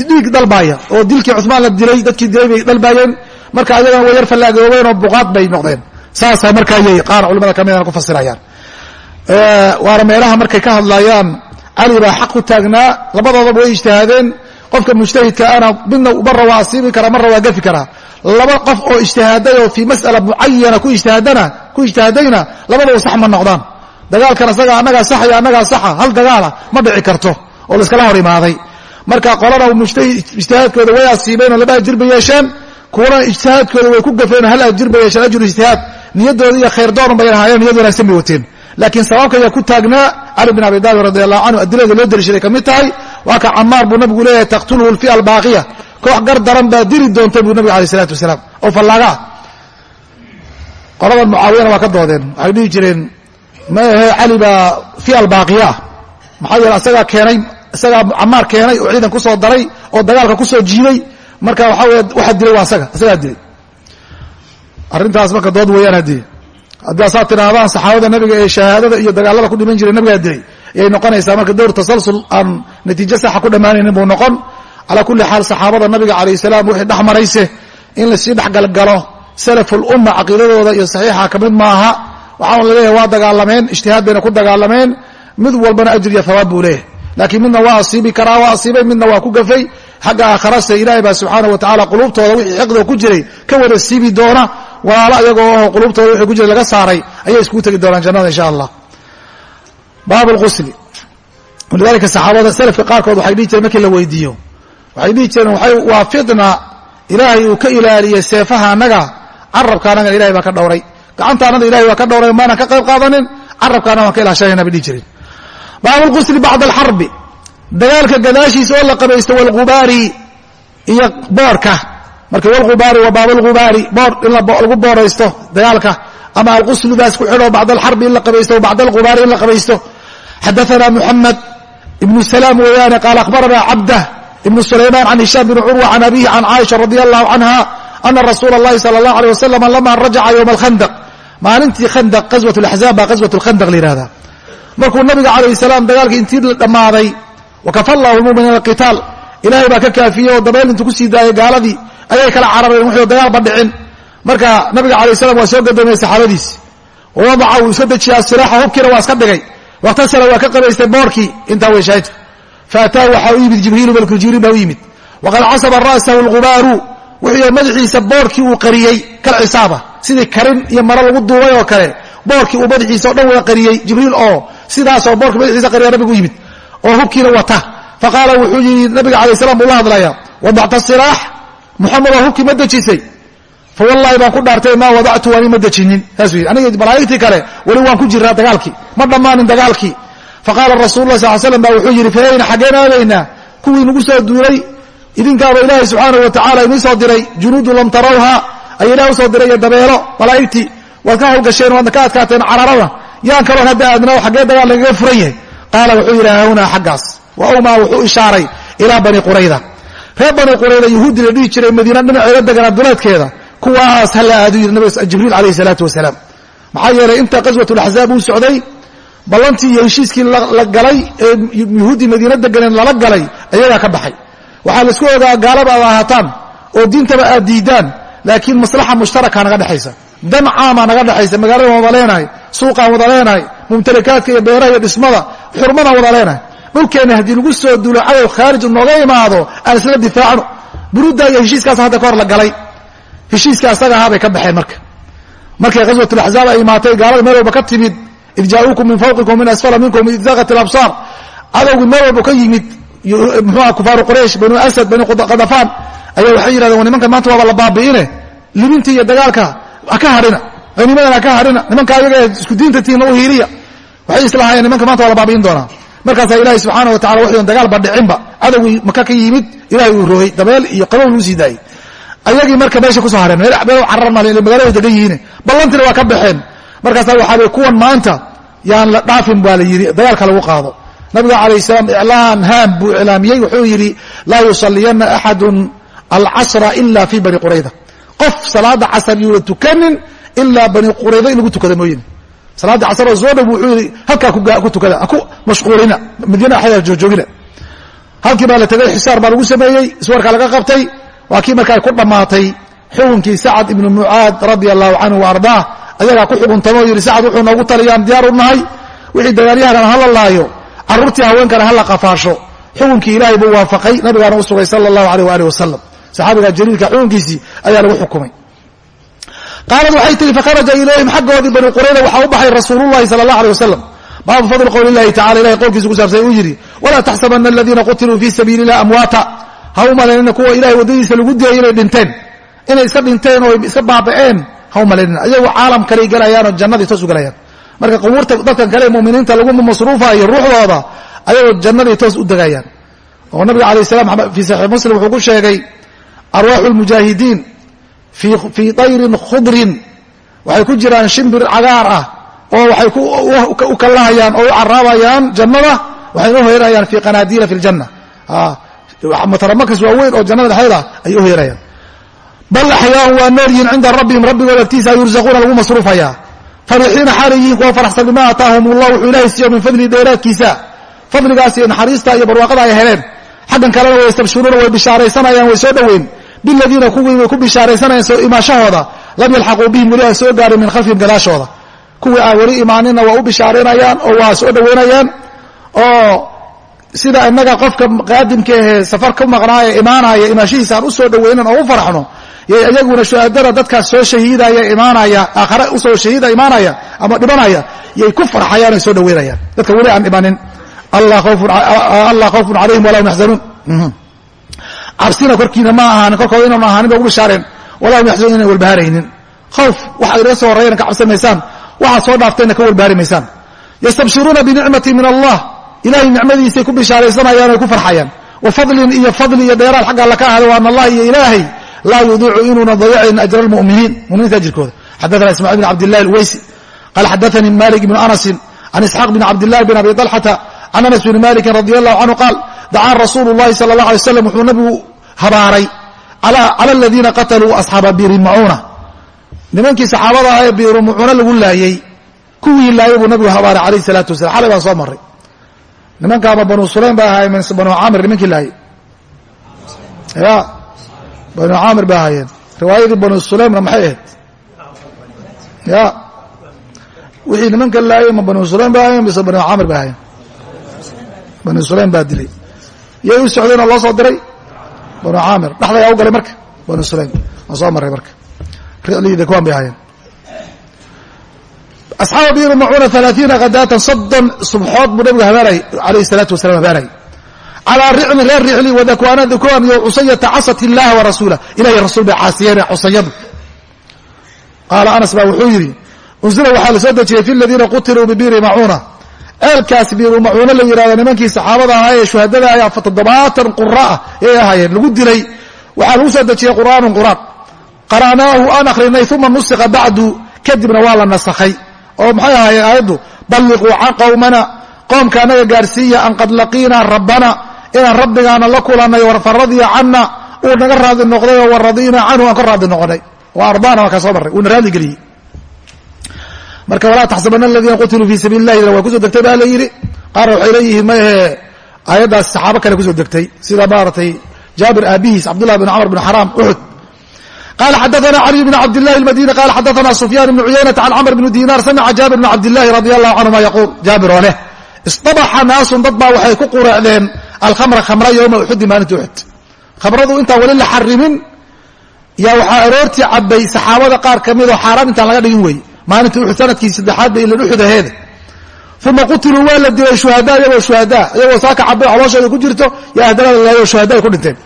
dhiig dalbaaya oo dilkii cusmaan la dilay dadkii dilay bay dalbaayeen. Marka ayagana way yar fallaagaoobeen oo buqaad bay noqdeen. Saasaa markaayay qaar culimada kamidana ku fasirayaan. Waana meelaha markay ka hadlayaan cali baa xaq ku taagnaa labadoodaba way ijtihaadeen qofka mujtahidka ana midna marra waa asiibi karaa marra waa gafi karaa laba qof oo ijtihaaday oo fii mas'ala mucayana ku ijtihaadayna labadaba sax ma noqdaan. Dagaalkan asaga annagaa saxaya annagaa saxa hal dagaala ma dhici karto oo laiskala hor imaaday marka qolana ijtihaadkooda way asiibeen oo laba ajir bay yeesheen kuwana ijtihaadkooda way ku gafeen oo hal ajir bay yeesheen ajru ijtihaad. Niyadooda iyo khayrdoon bay lahaayeen niyad wanaagsan bay wateen. Laakiin sababka ayaa ku taagnaa cali bin abi talib radi allahu canhu adilada loo dariishaday ka mid tahay waa ka camaar buu nabigu leeyahay taqtuluhu lfi'a albaaqiya koox gar daran baa dili doonta buu nabiga alayh isalaatu wasalaam. Oo fallaaga qoladan mucaawiyana waa ka doodeen. Waxay dhihi jireen ma cali baa fi albaaqiya maxaa yeele asagaa keenay isagaa camaar keenay oo ciidan ku soo daray oo dagaalka ku soo jiiday marka waxaa wey waxa dilay waa asaga isagaa dilay. Arrintaas marka dood weeyaan haddii. Haddii asaa tidhaahdaan saxaabada nabiga ee shahaadada iyo dagaalada ku dhiman jiray nabigaa dilay. Ayay noqonaysaa marka dowr tasalsul aan natiijo saxa ku dhammaanaynin buu noqon. Calaa kulli xaal saxaabada nabiga calayh salaam wixii dhex marayse in la sii dhexgalgalo salafulumma caqiidadooda iyo saxiixa ka maaha. Waxaan la leeyahay waa dagaalameen ijtihaad bayna ku dagaalameen. Mid walbana ajir iyo hawaab buu leeyahay. Laakiin midna waa asiibi karaa waa asiibay midna waa ku gafay. Xagga aakharase ilaahay baa subxaana wa quluubtooda wixii xiqdiga ku jiray ka wada siibi doona. Walaalo ayagoo oo quluubtooda wixii ku jiray laga saaray ayay iskugu tegi doonaan jannada insha allah. Baab lqusli walidalika saxaabada salafka qaarkood waxay dhihi jireen markii la weydiiyo waxay dhihi jireen waa fitna ilaahay uu ka ilaaliyey seefaha annaga carabka annaga ilahay baa ka dhowray gacanta annada ilahay waa ka dhowray maanan ka qayb qaadanin carabkaana waan ka ilaashanayna bay dhihi jireen. Baabu lqusli bacda alxarbi dagaalka gadaashiisa oo la qabaysto walgubaari iyo boorka. Marka walgubaari wa baab algubaari boor in lagu booraysto dagaalka ama alqusludaas ku xidho bacda alxarbi in la qabaysto bacda algubaari in la qabaysto. Xadaana muxamed ibnu salaam weeyaane qaal akhbaranaa cabdah ibnu sulaymaan can hishaam bn curwa can abihi can caaisha radi allahu canha ana rasuula allahi sala allahu aleyh wasalam lama rajaca yowma alkhandaq. Maalintii khandaq qaswat laxzaab baa qaswat lkhandaq la yihahdaa markuu nabiga calayhi salaam dagaalkii intii la dhammaaday wakafa allahu lmuminiina alqitaal ilaahay baa ka kaafiyey oo dabeyl intuu ku sii daayay gaaladii ayay kala carareen wuxuu dagaalba dhicin marka nabiga calayh salam waa soo gadoomiyey saxaabadiisi wawadaca wuu iska dejiyey asilaaxa hubkiina waa iska dhigay wakhtasala waa ka qabaystay boorkii intaa wey shaahidka faataahu waxaa u yimid jibriilu malku jibriil baa u yimid. Waqad casaba ra'sahu lgubaaru wuxuu madaxiisa boorkii uu qariyey kal cisaaba sidii karin iyo maro lagu duubay oo kale boorkii uu madaxiisa o dhan wada qariyey. Jibriil oo sidaasoo boorkii madaxiisa qariya nabigu u yimid. Oo hubkiina wata. Faqaala wuxuu yidhi nabiga alay slam buu la hadlaya silaax muxamedoo hubkii ma dejisay fa wallahi baan ku dhaartay maa wadactu wani ma dejinin saasuu yidhi aniga malaa'igtii kale weli waan ku jiraa dagaalkii ma dhammaanin dagaalkii faqaala rasul lah sal slam ba wuxuu yidhi faayna xaggeen aadaynaa kuwii nagu soo duulay idinkaaba ilaahay subxaanahu wa tacala inii soo diray junuudu lam tarawha ayaa ilahay u soo diray iyo dabeelo malaa'igtii waad ka hawlgasheen waadna ka adkaateen cararada yaan kaloon hadda aadna xaggee dagaal lagaga furan yahay qaala wuxuu yidhi hawnaa xaggaas wa awmaa wuxuu ishaaray ilaa bani qurayda reer bani qurayda yahuudi la dhihi jiray madiina dhinaceeda deganaa duleedkeeda kuwaas hala aadu yidhi nabiga jibriil calayhi salaatu wasalaam. Maxaa yeelay inta qaswatulaxzaab uu socday ballantii iyo heshiiskii la galay ee yuhuuddii madiina deganeen lala galay ayagaa ka baxay. Waxaa la isku ogaa gaalaba ad ahaataan oo diintaba aad diidaan laakiin maslaxa mushtaraka naga dhexaysa. Dan caamaa naga dhexaysa magaalada wada leenahay suuqaan wada leenahay mumtalakaadka iyo beeraha iyo dhismada xurmadaan wada leenahay. Dhulkeenna haddii lagu soo duulo cadow khaarij nooga imaado aan isla difaacno buruudda iyo heshiiskaas hadda kahor la galay heshiiska asaga ahaa bay ka baxeen marka. Markay ghaswatulaxzaab ay imaatay gaalada meel walba ka timid id jaa'uukum min fawqikum min asfala minkum id zaqat alabsaar cadowgii meel walba ka yimid muxuuha kufaaru quraysh banu asad banu qadafaan ayaa waxay yidhahdeen nimankan maanta waaba la baabi'ine. Libintii iyo dagaalka haka hadhina nimadan haka hadhina nimanka ayaga isku diinta tiina u hiiliya waxay islahaayeen nimanka maanta waa la baabi'in doonaa. Markaasaa ilaahay subxaana wa tacala waxuun dagaal ba. Dhicinba cadowgii maka ka yimid ilahay uu rogay dabeel iyo qabow luu sii daayey ayagii marka meesha ku soo hareen meel carar mal magaalada degan yihiin. Ballantina waa ka baxeen. Markaasa waxaa kuwan maanta yaan la dhaafin baa la yidhi dagaalka lagu qaado. Nabiga calayh salaam iclaan haam buu iclaamiyey wuxuu yidhi laa yusalliyanna axadun alcasra ila fi bani qurayda qof salaada casar yuuna tukanin ilaa bani qurayda in lagu tukada mooyine salaada casaroo soo dhow wuxuu yidhi halkaa ku tukada haku mashquulina madiina axyaa joogjoogina halkii baa la tegay xisaar baa lagu sameeyey iswarkaa laga qabtay waa kii markaa ku dhammaatay xukunkii sacad ibnu mucaad radia allahu canhu wa ardaah ayagaa ku xukuntamo o yidhi sacad wuxuu noogu taliyaan diyaar u nahay. Wixii dagaalyahanan hala laayo carruurtii haweenkana hala qafaasho. Xukunkii ilaahay buu waafaqay nabigaana u sugay sala allahu aleyh waalih wasalam saxaabiga jaliilka xukunkiisii ayaa lagu xukumay. Qaalad waxay tihi fakharaja ilayhim xaggoodii bani qurayda waxaa u baxay rasuululahi sala allah aleh wasalam baabu fadli qowli llahi tacala ilahay qowlkiisa ku saabsay uu yidhi walaa taxsabana aladiina qutiluu fii sabiili illah amwaata ha u malaynina kuwa ilahay waddadiisa lagu diyay inay dhinteen. Inay iska dhinteen oo iska baaba'een ha u malaynina. Ayagu caalam kaley gelayaanoo jannadii toos u gelayaan marka qubuurta dadkan kale muminiinta lagu masruufayo ruuxdooda ayagoo jannaday toos u degayaan oo nabiga alayh salam fii saxiix muslim wuxuu ku sheegay arwaaxu lmujaahidiin fii dayrin khudrin. Waxay ku jiraan shimbir cagaar ah oo waxay u kallahayaan oo u caraabayaan jannada waxayna u heerayaan fii qanaadiila fi ljanna mataramakas waaweyn oo jannada dhexdeeda ay u heerayaan. Bal axyaaun waa noolyihin cinda rabbihim rabbigooda agtiisa yurzaquuna lagu masruufayaa. Farixiina xaalayihiin kuwa faraxsan bima aataahum allah wuxuu ilahay siiyo min fadlihi dheeraadkiisa fadligaas iyo naxariista iyo barwaaqada ay heleen. Xaggan kalena way istabshiruuna way bishaaraysanayaan way soo dhoweyn. Biladiina kuwii way ku bishaaraysanayaan soo imaashahooda lam yalxaquu bihim weli aan soo gaarin min khalfihim gadaashooda. Kuwii aan weli imaaninna waa u bishaaraynayaan oo waa soo dhoweynayaan oo sida inaga qofka qaadimka ahee safar ka maqnaaya imaanaya imaashihiisa aan u soo dhoweynan oo u faraxno yay iyaguna shuhadada dadkaas soo shahiidaya imaanaya aakhare u soo shahiida imaanaya ama dhimanaya yay ku farxayaan ay soo dhaweynayaan dadka weli aan dhimanin allah khawfun calayhim walaa hum yaxzanuun cabsina korkiina ma ahaanin korkooda inaan ahaanin ba ugu bishaareen walaa hum yaxzanuun inan walbahaaraynin khawf waxa inaga soo horreeyana ka cabsan maysaan waxaad soo dhaafteenna ka walbahaari maysaan. Yastabshiruuna binicmati min allah ilahay nicmadiisay ku bishaaraysanayaan oy ku farxayaan. Wa fadlin iyo fadli iyo dheeraad xagga alla ka ahada waan allah iyo ilaahay. Laa yudiicu inuuna dayacayn ajra almuminiin. Muminiinta ajirkooda xadaana ismacil bn cabdillahi alweysi qaala xadaanii malik bnu anasin can isxaaq bn cabdillahi bn abi talxata can anas bni malikin radi allahu canhu qaal dacaa rasuulu llahi sala allah alay slam wuxuu nabigu habaaray cala aladiina qataluu asxaaba biiri macuuna nimankii saxaabada ah ee biiru macuuna lagu laayey kuwii laayay buu nabigu habaaray calayh salaatu wasalam xalay baan soo maray nimanka ama banu sulaym ba ahaayeen mise banu caamir nimankii laayay ya banu caamir bay ahaayeen. Riwaayadii banu sulaymna maxay ahayd? Ya wixii nimanka laayay ma banu sulaym bay ahaayeen mise banu caamir bay ahaayeen? Banu sulaym baa dilay. Yay u socdeen oo loo soo diray? Banu caamir. Dhexdayaa u galay marka? Banu sulaym. Waan soo marray marka. Ricliida bay ahaayeen asxaaba biru macuuna alaaiina khadaatan soddon subxood buu nabigu habaanayay alayh salaatu wasalam habaanayay calaa ricli reer ricli wadakwaana dukuwan iyo cusayata casat illaha wa rasuulah ilahiy rasuul bay caasiyeen cusayadu qaala anas baa wuxuu yidhi unzila waxaa la soo dejiyey fi ladiina qutiluu bibiiri macuuna ceelkaas biiru macuuno la yidhahdo nimankii saxaabada ahaa ee shuhadada ayaa toddobaatan qura ah ayay ahaayeen lagu dilay waxaa lagu soo dejiyey qur'aanun qur'aan qara'naahu aan akhrinay uma nusikha bacdu kadibna waa la nasakhay oo maxay ahaayeen aayaddu balliquu can qowmana qoomka annaga gaarsiiya an qad laqiinaa rabbana inaan rabbigaana la kulannay faradiya canna uu naga raadi noqday oo waradiinaa canhu aan ka raadi noqonay. Wa ardaana waa kaa soo marray uuna raadi geliyey. Marka walaa taxsabana aladiina qutiluu fii sabiili llahi waa ku soo degtay baa la yidhi. Qaarna waxay leeyihiin mayahe aayaddaas saxaabo kale ku soo degtay sida maaratay jaabir aabihiis cabdullahi bn cumar bn xaraam uxud qala xadaana caliy bn cabdillahi madini qala xadaana sufyaan ibnu cuyaynata can camr bni dinar samica jaabir bn cabdillahi radi allahu canhuma yaquul jaabir oo leh istabaxa naasun dad baa waxay ku qureecdeen alkhamra khamra yowma uxudi maalinta uxud khamradu intaan weli la xarimin yaa waxaa aroortii cabay saxaabada qaar ka midoo xaaraan intaan laga dhigin weeye maalinta uxud sannadkii saddexaad bay ilan uxud aheede uma qutiluu waa la dilay shuhada iyagoo shuhada iyagoo saaka cabay colooshooda ku jirto yo ahdalada laayo shuhada ay ku dhinteen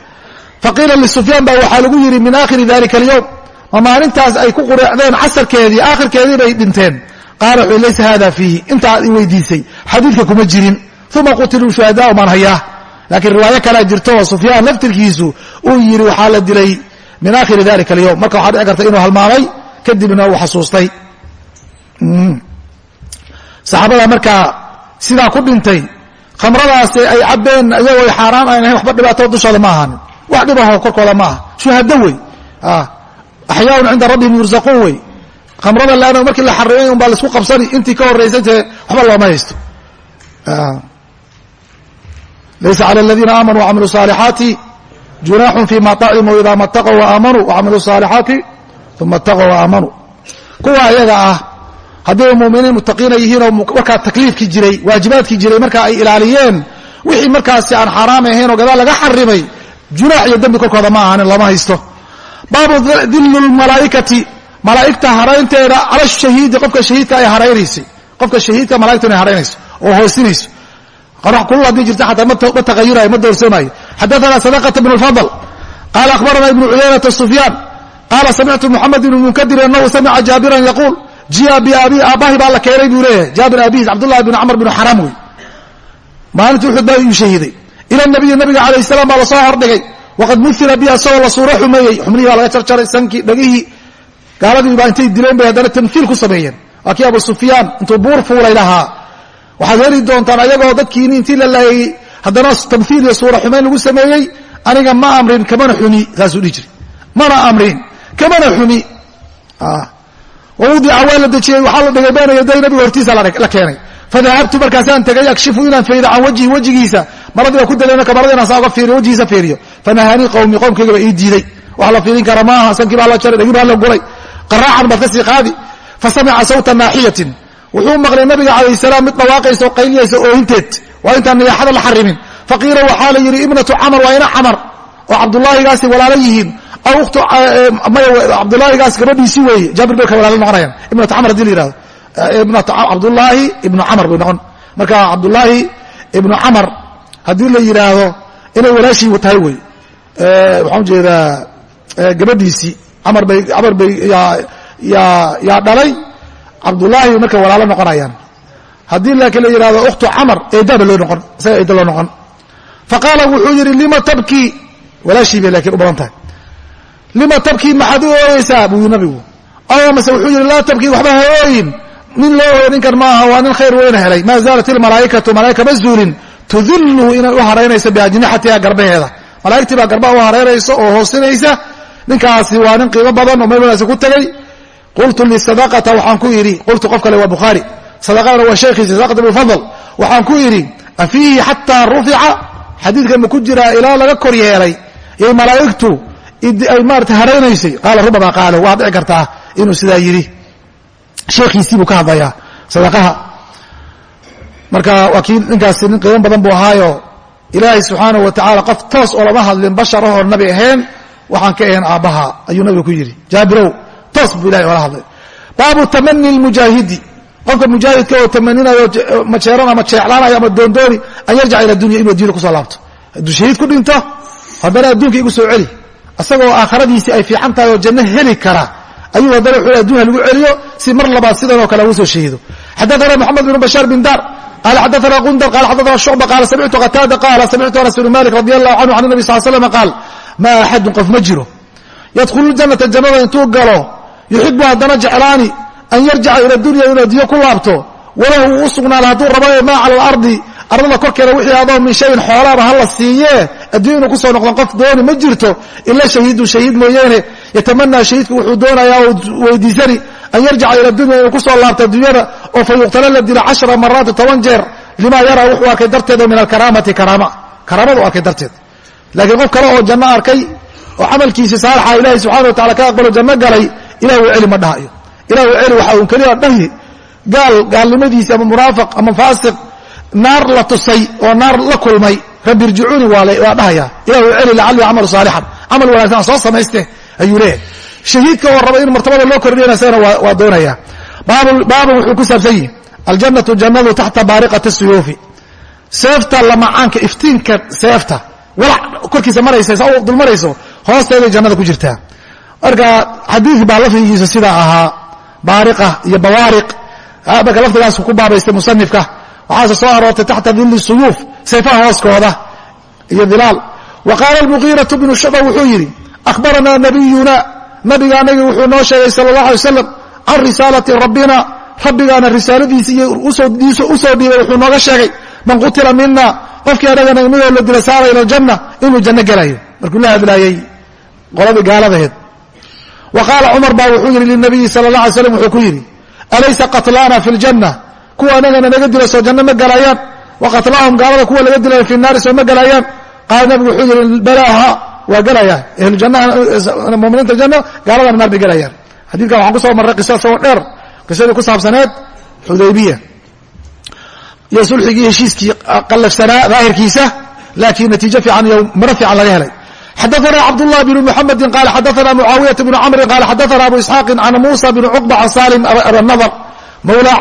faqiila lisufyaan baa waxaa lagu yidhi min aakhiri dalika alyowm ma maalintaas ay ku qureecdeen casarkeedii aakhirkeedii bay dhinteen. Qaala wuxuu laysa hada fiihi. Intaad i weydiisay xadiidka kuma jirin. Uma qutiluu shuhadaa maan hayaa. Laakiin riwaayo kalea jirto oo sufyaan laftirkiisu uu yidhi waxaa la dilay min aakhiri dalika alyowm marka waxaa dhici karta inuu halmaamay kadibna uu xasuustay. Hmm. saxaabada markaa sidaa ku dhintay khamradaas ay cabbeen iyagoo xaaraan aan waxba dhibaato dushooda ma ahaanin wax dhibaho korkooda ma aha shuhado wey ah, axyaaun cinda rabbihim yurzaquun wey khamrada laana markii la xarimay un baa laisku qabsani intii ka horraysay tee waxba looma haysto ah. laysa cala aladiina aamanuu wacamiluu saalixaati junaaxun fima طacimuu ida ma اtaqow waaaamanuu wacamiluu saalixaati uma اtaqow waaaamanuu kuwa ayaga ah hadday muminiin mutaqiina yihiin oo markaa takliifkii jiray waajibaadkii jiray marka ay ilaaliyeen wixii markaasi aan xaaraam ahayn oo gadaal laga xarimay junaax iyo dembi korkooda ma ahanin lama haysto. Baabu dillu lmalaa'ikati malaa'igta haraynteeda cala shahiidi qofka shahiidka ay haraynaysay qofka shahiidka malaigta inay haraynayso oo hoosinayso. Qorax kulul haddii jirta xataa ma tagayurayo ma doorsoomayo xadaana sadaqata bn lfadl qaala akhbarana ibnu cuyaynata sufyaan qaala samictu moxamed ibn munkadir anahu samica jaabiran yaquul jia biabi aabbahi baa la keenay buu leeyahay jaabir aabihiis cabdullahi bn camr bn xaram wey maalintii uxud baa uu shahiiday ila nabiyi nabiga alayh salaam baa la soo hordhigay. Waqad muila bi asagoo la suuro xumeeyey. Xubnihii baa laga jarjaray sankii dhegihii gaaladii baa intay dileen bay haddana tamhiil ku sameeyeen. Waa abu sufyaan intuu buur fuulay lahaa. Waxaad heli doontaan ayagoo dadkiini intii la laayey haddana tamhiil iyo suura xumayn lagu sameeyey aniga ma amrin kamana xumi saasuu dhihi jiray. Mana amrin kamana xumi wawudica waa la dejiyey waxaa la dhigay bayna yaday nabiga hortiisa la keenay fadahabtu markaasaan tegay akshifu inaan faydo can wajhi wejigiisa maradii baa ku maradi inaan saa uga fiiriyo wejigiisa fiiriyo. Fanahanii qawmi qowmkayga baa ii diiday. Wax la fiirin kara maaha sankii baa la jaray dhegi baa la guray qaraacan baad ka sii qaadi. Fasamica sawta naaxiyatin. Wuxuu maqlay nabiga calayh salaam mid dhawaaqaysa oo qayliyaysa oohinteed. Waa intaan niyaaxada la xarimin faqiila waxaa la yidhi ibnatu camar waa ina camar. Oo cabdulaahigaasi walaalo yihiin. Aw ukhtu cabdulaahigaas gabadhiisi weeye. Jaabir bay ka walaalo noqonayaan. Ibnatu camar haddii la yihahdo cabdulaahi ibnu camar bay noqon. Marka cabdulaahi ibnu camar haddii la yidhaahdo inay walaashii tahay wey. Waxaan u jeedaa gabadhiisii camar bay camar bay yaa dhalay. Cabdulaahi marka walaalo noqonayaan. Haddii laakiin la yidhahdo ukhtu camar eedaba loo noqon isaga eeda loo noqon. Faqaala wuxuu yidhi lima tabkii walaashii bay laakiin u badan tahay. Lima tabkii maxaad u ooyeysaa? Buu yii nabigu. Aw mase wuxuu yidhi laa tabkii waxba ha ooyin nin loo ooyo ninkan maaha waa nin khayr weyna helay. Maa zaalat ilmalaa'ikatu malaa'ika ma zuulin. Tudilhu inay u haraynayso biajnixatiha garbaheeda. Malaa'igtii baa garbaha u haraynaysa oo hoosinaysa. Ninkaasi waa nin qiimo badan oo meel wanaagsan ku tegey qultu lisadaqata waxaan ku idhi qultu qof kale waa bukhaari. Sadaqadana waa sheekhiisa sadaqat ibnufadl waxaan ku idhi afiihi xataa rufica? Xadiidkan ma ku jiraa ilaa laga kor yeelay. Yay malaa'igtu ay maarata haraynaysay qaala rubama qaalo. Waa dhici kartaa inuu sidaa yidhi sheekhiisii buu ka hadlayaa sadaqaha. Marka waa kii ninkaasi nin qiimo badan buu ahaayo ilaahay subxaanahu wa tacaala qof toos oo hadlin bashar ahoo nabi ahayn waxaan ka ahayn aabbaha ayuu nabiga ku yidhi. Jaabirow toos buu ilahay oola hadlay. Baabu tamani lmujaahidi qofka mujaahidka oo tamaninayo majeeran ama jeeclaanayo ama doondooni an yarjaca ila dunya inuu addunyada ku soo laabto. Hadduu shahiid ku dhinto haddana adduunka igu soo celi. Isagoo aakhiradiisii ay fiican tahay oo janno heli kara ayuu haddana wuxuu addunya lagu celiyo si mar labaad sidan oo kale ugu soo shahiido xadaana moxamed bn bashaar bin dar qala xadaana qundar qala xadaana shucba qaala samictu qataada qaala samictu anas bn malik radi allahu canhu can nabi sal slam qaal maa axadun qof ma jiro. Yadkhulu janata jannada intuu galo yuxibu haddana jeclaani an yarjica ila dunya inuu addunya ku laabto. Walahu uu u sugnaada hadduu rabo maa cala alardi ardada korkeeda wixii adoo min shayin xoolaaba hala siiyee addunya inuu ku soo noqdon qof dooni ma jirto ila shahiidun shahiid mooyeene yatamanaa shahiidku wuxuu doonayaa oo weydiisani an yarjica ila dunya inuu ku soo laabto adduunyada oo fa yuqtala la dilo cashara maraati toban jeer limaa yaraa wuxuu arkay darteed oo min alkaraamati karaama karaamadu arkay darteed laakiin qof kale oo janno arkay oo camalkiisi saalixa ilaahay subxana wa tacala ka aqbalo janno galay ilah u celi ma dhahayo ilah u celi waxa uun keliya dhahi gaal gaalnimadiisi ama munaafiq ama faasiq naar la tusay oo naar la kulmay rabbi irjicuuni waa dhahaya ilah u celi lacallii acmalu saalixan camal wanaagsan soo samayste ayuu leeyahay. Shahiidka oo raba in martabada loo kordhiyana isagana waa doonaya. Baabun wuxuu ku saabsan yihi aljannatu jannadu taxta baariqati suyuufi. Seefta lamacaanka iftiinka seefta. Walac korkiisa maraysa sa dul marayso hoosteeday jannada ku jirtaa marka xadiidki baa lafdigiisa sidaa ahaa. Baariqa iyo bawaariq. Marka lafdigaas ku baabaystay musanifka waxaase soo aroortay taxta dili suyuuf sayfaha hooskooda iyo dilaal wa qaala almugiiratu bnu shucba wuxuu yidhi akhbaranaa nabiyuna nabigaanagi wuxuu noo sheegay sala allah alay wasalam can risaalati rabbina rabbigaana risaaladiisi iyo u soo dhiibay wuxuu nooga sheegay man qutila mina qofkii anagana midoo la dila saara ila aljanna inuu janno gelayo markuu la hadlaayey qoladii gaaladaheed wa qaala cumar baa wuxuu yidhi linabiyi sala allah alay slam wuxuu ku yidhi alaysa qatlaana fi ljanna kuwa anagana naga dila soo janno ma galaayaan wa qatlaahum gaalada kuwa laga dilaya fi naari soo ma galaayaan qaala nabigu wuxuu yidhi balaaha waa gelayaan ahlumuminiinta janno gaaladana naar bay gelayaan xadiidkan waxaan kusoo marray qisa isagoo dheer qisadii ku saabsaneed xudaybiya iyo sulxigii heshiiskii qallafsanaa daahirkiisa laakiin natiijo fiican iyo maro fiican laga helay xadaana cabdالlah bn mxamedi qala xadaana mucaawiyaة bn cmri qala xadaana abu isxaaqi can musa bn cuqba can salim abnadr mawla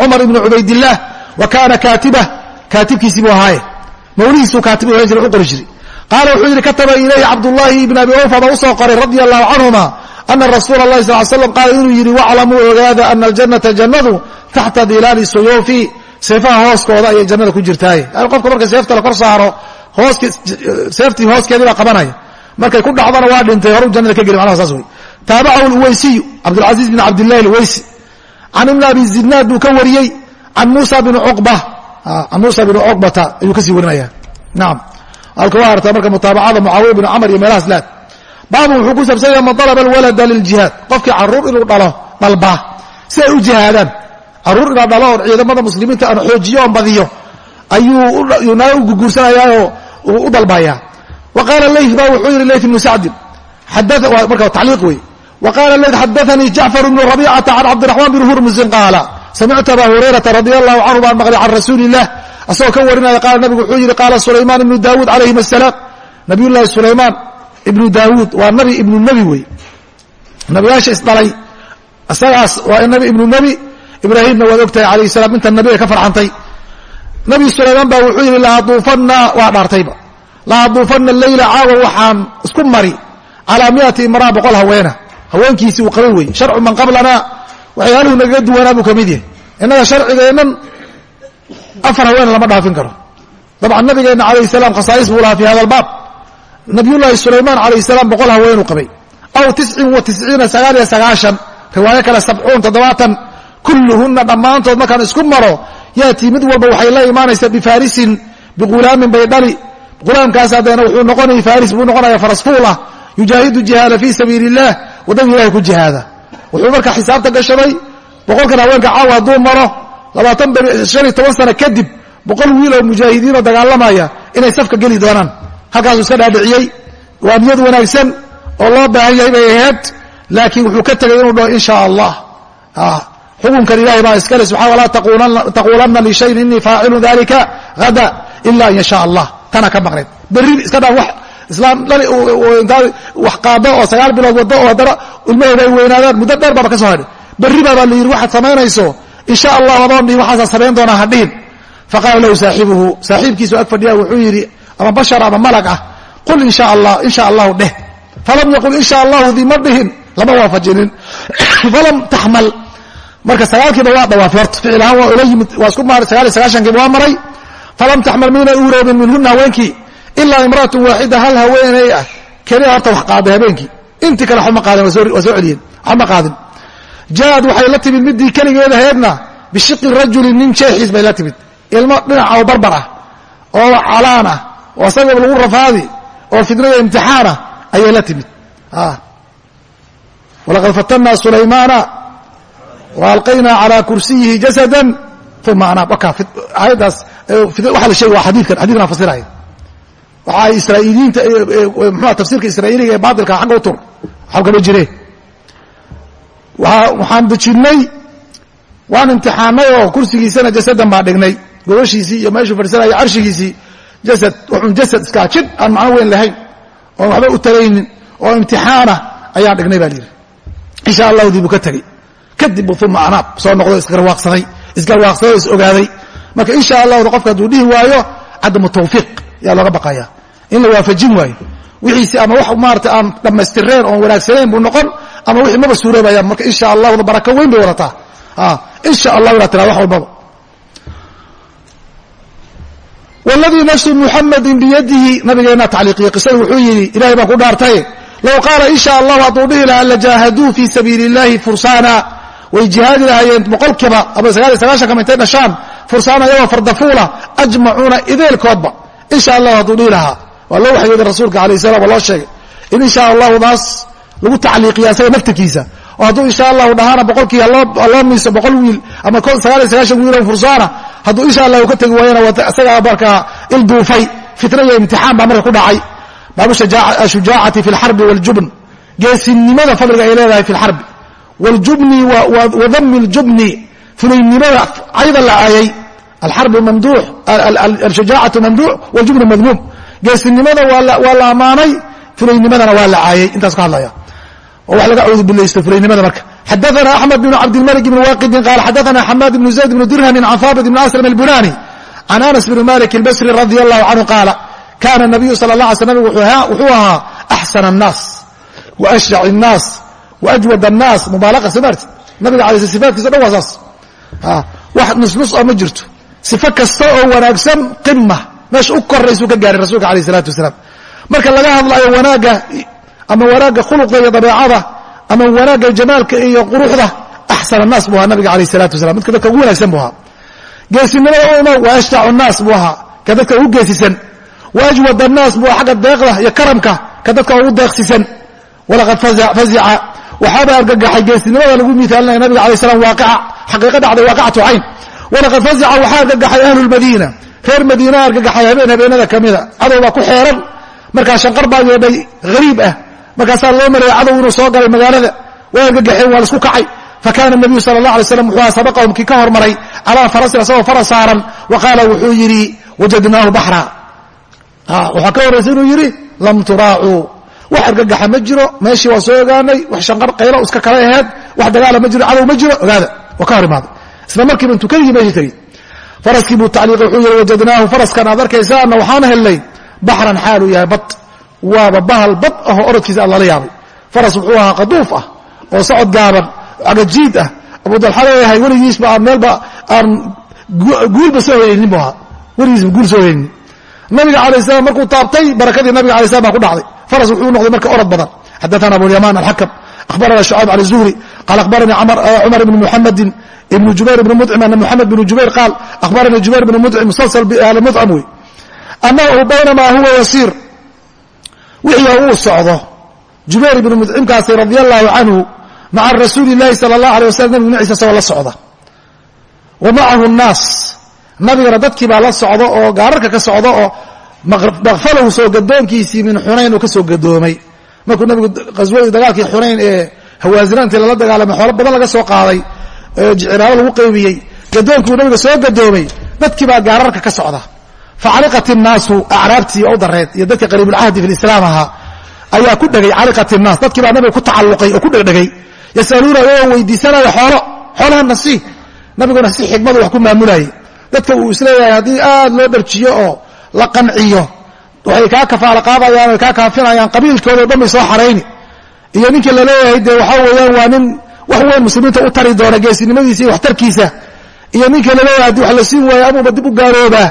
cumar ibn cubaydilah wa kana kaatiba kaatibkiisii buu ahaaye mawlihiisuu kaatib ohan jira u qori jiray qaala wuxuu yidhi kataba ilayhi cabdullaahi ibn abi baa u soo qoray radi allahu canhuma ana rasuula اlahi sal slam qaala inuu yidhi waclamuu ogaada ana aljannata jannadu taxta dilaali suyuufi seefaha hooskooda ayay jannada ku jirtaaye qofka marka seefta la kor saaro seeftii hooskeedii baa qabanaya markay ku dhacdana waa dhintay horu jannada ka geli macnaha saas wey taabacahu lweysiyu cabdilcaziiz bin cabdillahi alweysi can ibn abi zidnaad buu ka wariyey can muusa bn cuqba can muusa bn cuqbata ayuu ka sii warinaya nacam halka waa artaa marka mutaabacada mucaawiya bn camr iyo meelahaas laad. Baabun wuxuu ku saabsan yahay man dalaba alwalada liljihaad. Qofkii carruur inuu dhalo dhalbaa si ay u jihaadaan. Caruur inaa dhalo oon ciidamada muslimiinta aan xoojiyo oon badiyo ayuu naga u guguursanayaaoo u dalbaya wa qaala lay ba wuxuu yihi layt ibnu sacdin marka tacliiq wey wa layt xadaanii jacfar bnu rabicata can cabdiraxmaan bni hurmusin qaala samictu aba hurayrata radia allahu canhu baan maqlay can rasuuli illah asagoo ka warinaya qaala nabigu wuxuu yihi qaala sulaymaan ibnu daawuud calayhim asalaam nabiyullaahi sulaymaan ibnu daawuud waa nabi ibnu nebi wey. Nabiyaasha isdhalay isagaas waa nabi ibnu nebi ibraahimna waad ogtahay calayh salaam inta nabiga ka farxantay. Nabi sulaymaan baa wuxuu yidhi laaduufanna waa dhaartayba. Laaduufanna leyla caawa waxaan isku mari calaa miati imraa boqol haweena haweenkiisii uu qabay wey sharcu man qablana waxyaaluhu nagaga duwanaa buu ka mid yahay. Innaga sharcigeennan afar haween lama dhaafin karo. Dabcan nabigeenna calayh salaam khasaais buu lahaa fi hada albaab nabiyullaahi sulaymaan calayh salaam boqol haweenuu qabay. Aw tiscin wa tisciina sagaal iyo sagaashan. Riwaayo kale sabcuun toddobaatan. Kulluhunna dhammaantood markaan isku maro yaatii mid walba waxay la imaanaysaa bifarisin bighulaamin bay dhali ghulaamkaas hadeena wuxuu noqonaya faris buu noqonaya farasfuul ah yujaahidu jihaada fii sabiili illah waddada ilahay ku jihaada. Wuxuu marka xisaabta gashaday boqolkan haweenka caawa hadduu maro toban sano kadib boqol wiil oo mujaahidiinoo dagaalamaya inay safka geli doonaan. Halkaasuu iska dhaadhiciyey. Waa niyad wanaagsan oo loo baahan yahay bay ahayd laakiin wuxuu ka tegay inuu dhaho in sha allah xukunkan ilahay baa iskale subaa walaa taquulanna lishayin inii faacilu dalika hada ila an yasha allah. Tana ka maqnayd berri iska dhaa wa islaam dhali wax qaado oo sagaal bilood wado oo haddana ilmaheeda ay weynaadaan muddo dheer baaba ka soo hadhay berri baabaa la yidhi waxaad samaynayso in sha allah adoon dhihin waxaasaa samayn doonaa ha dhihin. Faqaala lahu saaxibuhu saaxiibkiisu ag fadhiya wuxuu yidhi ama bashar ama malag ah qul in sha allah in sha allahu dheh. Falam yaqul in sha allahu di ma lama waafajinin. Falam taxmal. Marka sagaalkiiba waa dhawaafay horta ficil ahaan waa ula yimid waa isku maaray sagaal iyo sagaashankiiba waa maray. Falam taxmal mayna uroobin minhuna haweenkii ilaa imra'atun waaxida hal haweeney ah. Keliya horta wax qaaday habeenkii. Intii kale waxba ma qaadin waa soo celiyeen. Waxba qaadin ja'ad waxay la timid midii keligeeda ahaydna bishiqi rajulin nin jeexiis bay la timid. Ilmo dhinaca oo barbar ah oo calaan ah oo asagaba lagu rafaadi oo fitnada imtixaana ayay la timid. Walaqad fatanaa sulaymaana wa alqaynaa calaa kursiyihi jasada uma anaab ayaddaas waxa la sheegay waa xadiikan xadidkan fasiraya waxa ay israa'iiliyiinta mxua tafsiirka israa'iiliga ee baatilka xagga u tur waxba kama jireen waxaan dejinnay waan imtixaanay oo kursigiisana jasadan baa dhignay. Gobashiisii iyo meeshuu fadhiisanaya carshigiisii jasad wuxuun jasad iskaa jid aan macno weyn lahayn oon waxba u taraynin oo imtixaana ayaan dhignay baa layidhi. Insha allahu diibuu ka tegey kadib uma anaab soo noqdo isgarwaaqsaday isgarwaaqsaday is ogaaday. Marka insha allahda qofka hadduu dhihi waayo cadamu tawfiiq ayaa looga baqaya in la waafajin waayo. Wixiisi ama wax maarata aan dhammaystireen oon wanaagsanayn buu noqon ama wixii maba suuroobaya marka insha allahda barako weyn bay wadataa. Insha allah inaa tiraa wax walbaba. Wladii nafsu muxamadin biyadihi nabigeena tacliiqiye qisada wuxuu yidhi ilahay baan ku dhaartaye low qaala insha allahu hadduu dhihi lahaa lajaahaduu fii sabiili اllahi fursaana. Way jihaadi lahaayeen boqolkiiba ama sagaal iyo sagaashanka intay dhashaan fursaana iyagoo fardafuula ajmacuuna ideelkoodba insha allahu hadduu dhihi lahaa. Waa loo waxyooday rasuulka alayh salam waa loo sheegay. In insha allahu daas lagu tacliiqiya asaga naftirkiisa oo hadduu insha allahu dhahaana boqolkii haloo miiso boqol wiil ama sagaal iyo sagaashan wiil oo fursaana hadduu insha allahu ka tegi waayana isagaa markaa ilduufay fitna iyo imtixaan baa marka ku dhacay. Baabu ashujaacati fi lxarbi waljubn geesinimada fadliga ay leedahay fi lxarbi waljubni wadami ljubni fulaynimada cayda la caayay alxarbu mamduux alshujaacatu mamduux waljubnu madmuum. Geesinimada waa la ammaanay fulaynimadana waa la caayay intaas ka hadlaya oo wax laga awdi bilaystafulaynimada marka. Xadaana axmed bn cabdilmalik bn waaqidin qaal xadaana xamaad bn zayd bn dirhamin can haabit bn aslam albunani can anas bn malik albasri radi allahu canhu qaala kaana nabiyu sala la alay slam wuxuu ahaa axsana annaas waashjac annaas waajwad annaas. Mubaalaqa somaarti nabiga alay sifaakiisa dhan waa saas. Wax nusnus oo ma jirto. Sifo kasta oo wanaagsan qima meesha u korraysuu ka gaaray rasuulka alayh isalaatu wasalaam marka laga hadlaayo wanaagga ama wanaagga khuluqda iyo dabeecada ama wanaagga jamaalka iyo quruxda axsan anaas bu ahaa nabiga alayh salaatu wasalam midka dadka ugu wanagsan bu ahaa. Geesinimada uma wa ashjacu naas buu ahaa. Ka dadka ugu geesisan waajwad annaas buu xagga deeqda iyo karamka ka dadka ugu deeqsisan. Walaqad fazica waxaaba argagaxay geesinimada lagu miaalinayo nabiga alay slam waaqia xaqiiqa dhacday waaqicatu cayn. Walaqad fazica waxaa argagaxay ahlulmadiina reer madiinaa argagaxay habeen habeenada kamida cadowbaa ku xeeran. Markaa shanqar baa yeedhay hariib ah markaasaa loo maleeyay cadow inuu soo galay magaalada way argagaxeen waa la isku kacay. Fakana nabiyu sala allah alay slam wuxuu sabaqahum kii ka hormaray calaa farasin asagoo faras saaran wa qaala wuxuu yidhi wajadnaahu baxra. Waxaa ka horraysa inuu yidhi lam turaacuu wax argagaxa ma jiro meeshii waa soo ogaanay wax shanqar qaylo iska kala aheed wax dagaala ma jiro cadow ma jiro ogaada waa ka hor imaaday isla markiiba intuu keligii meeshii tegey. Faraskii buu tacliiqay wuxuu yihi wajadnaahu faraskan aad arkaysaana waxaan helnay baxran xaaluu yahay bad waaba bahal bad ahoo orodkiisa aad lala yaabay faras wuxuu ahaa qaduuf ah oo socod gaaban agajiid ah. Abudalxa leeyahay weligiisba aan meelba aan guulba soo haynin bu ahaa. Weligiisba guul soo haynin nabiga alay slam markuu taabtay barakadii nabiga alay slam baa ku dhacday. Faras wuxuu noqday marka orod badan. Xadaana abulyaman alxakam akhbarana shucayb can zuhri qaal akhbaranii cumar ibni muxamedin ibn jubayr ibni mucim ana muxamed bn jubayr qaal akhbaranii jubayr bn mucim musalsal biahli mucam wey. Anahu baynamaa huwa yasiir wixii uu socdo. Jubayr ibnu mucimkaasi radi allahu canhu maca rasuuli llahi sala allah alay waslam nabig niciisa isagoo la socda. Wa macahu nnaas. Nabigana dadkii baa la socda oo gaararka ka socda oo makfalahu soo gadoonkiisii min xunayn uu ka soo gadoomay markuu nabigu qaswadii dagaalkii xunayn ee hawaasinaantii lala dagaalamay xoolo badan laga soo qaaday jiciraabo lagu qaybiyey gadoonkii nabiga soo gadoomay dadkii baa gaararka ka socda facaliqat innaasu acraabtii oo u dareed iyo dadka qariibulcahdi fi lislaam ahaa ayaa ku dhegay caliqat innaas dadkii baa nabiga ku tacalluqay oo ku dhegdhegay yasaluuna iyagoo weydiisanaya xoolo xoolaha nasi nabiguna si xikmadu wax ku maamulayay dadka uu is leeyahay haddii aad loo dharjiyo oo la qanciyo waxay kaa kafaala qaadayaan o kaa kaafinayaan qabiilkooda o dhan bay soo xarayni iyo ninkii la leeyahay dee waxaa weeyaan waa nin wax weyn muslimiinta u tari doona geesinimadiisa iyo waxtarkiisa iyo ninka la leeyahay haddii wax la siin waayo amuuba dib u gaaloobaa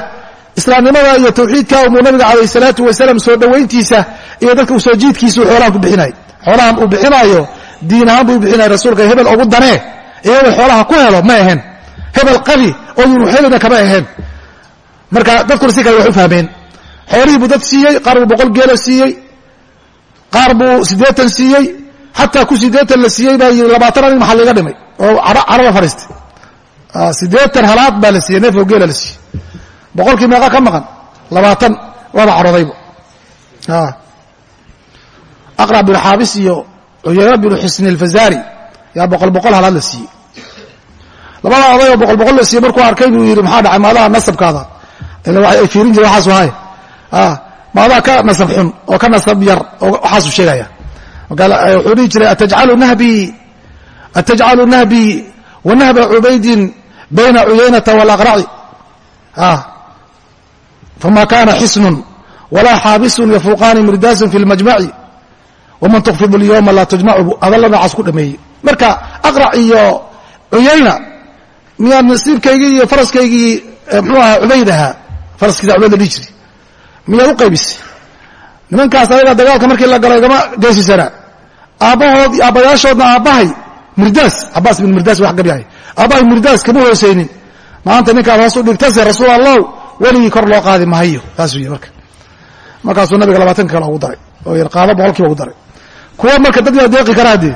islaamnimada iyo tawxiidka umuu nabiga calayh salaatu wasalaam soo dhowayntiisa iyo dadka u soo jiidkiisa xoolahan ku bixinay. Xoolahan uu bixinaayo diin ahaan buu bixinaya rasuulka hebel ugu danee hebel xoolaha ku helo ma ahaen hebel qabi oo yunu helina kama ahaen marka dadkuna si kale wax u fahmeen. Xoolihii buu dad siiyey qaar buu boqol geela siiyey qaar buu siddeetan siiyey xataa ku siddeetan la siiyey baa yii labaatan anig maxaa liga dhimay? Oo caraba fadhiistay. Ah, siddeetan halaad baa la siiyey neef oo geela la siiyey boqolkii meeqa ka maqan? Labaatan waaba caroodayba ah. aqra binu xaabis iyo cuyayna binu xisni alfazari yaa boqol boqol halaad la siiyey. Labada odayoo boqol boqol la siiyey markuu arkay buu yidhi maxaa dhacay? Maadaha nasabkaada. Ay fiirin jire waxaasu hay maadaa ka nasab xun oo ka nasab yar oo waxaasu sheegaya. Wuxuu dhihi jiray atajcalu nahbii wa nahba cubaydin bayna cuyaynata wاlaqraci fama kana xisnu walaa xaabisun yafuuqaani mirdaasun fi اlmajmaci waman tukfid اlyowma laa tujmacu hadalla noocaas ku dhameeyey marka aqrac iyo cuyayna miyaa nasiibkaygii iyo faraskaygii mxuu ahaa cubayd ahaa faraskiisa cubayd la dhihi jiray miyaad u qaybisay nimankaas ayaga dagaalka markii la galay gama geesisanaa aabbahood iyo aabbayaashoodna aabbahay mirdaas cabaas bin mirdaas wax gabyahay aabbahay mirdaas kama hoosaynin maanta ninkaad hoos u dhigtase rasuul allah weligii kor loo qaadi mahayo saasuu yidhi marka. Markaasuu nabiga labaatanka kale ugu daray oo qaado boqolkiiba ugu daray. Kuwa marka dad yaa deeqi karaa dee?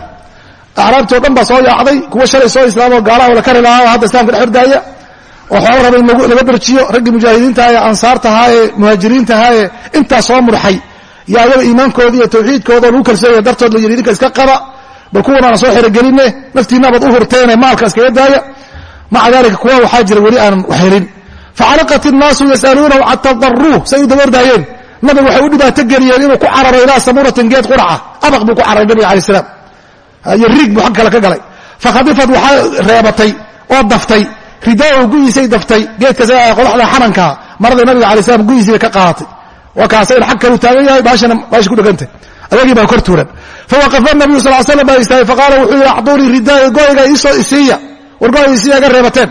Acraabtii o dhan baa soo yaacday kuwa shalay soo islaamoo gaalaha la kari lahaa oo hadda islamka dhex ordaaya oo xoolo raba in laga darjiyo raggii mujaahidiintaha ee ansaartahaa ee muhaajiriintahaa ee intaas soo murxay. Iyo ayaga iimaankooda iyo tawxiidkooda lagu kalsoonaya dartood la yidhi idinka iska qaba bal kuwanaan soo xerogeline naftiinnabaad u hurteene maalka iskaga daaya. Maca daalika kuwa waxaa jira weli aanan waxhelin facalaqat innaasu yasaluunahu catadaruuh say u daboordaayeen nabiga waxay u dhibaato geliyeen inuu ku cararo ilaa samuratin geed quraca abaq buu ku cararay nabiga alai salaam iyo riig buu xag kale ka galay fakhadifad waxaa reebatay oo daftay ridaahu guyiisay daftay geedkas qodaxda xanankaa marada nabiga alai slam guyiisiibay ka qaadatay waa kaasayna xag kalu taagan yahay baashana baasha ku dhegantay adagii baa kor tuuran fawaqafa nabiyu sal slam baa istaagay faqaala wuxuu yihi acduunii ridaa'i goyga isiiya war goyga isiiya ga reebateen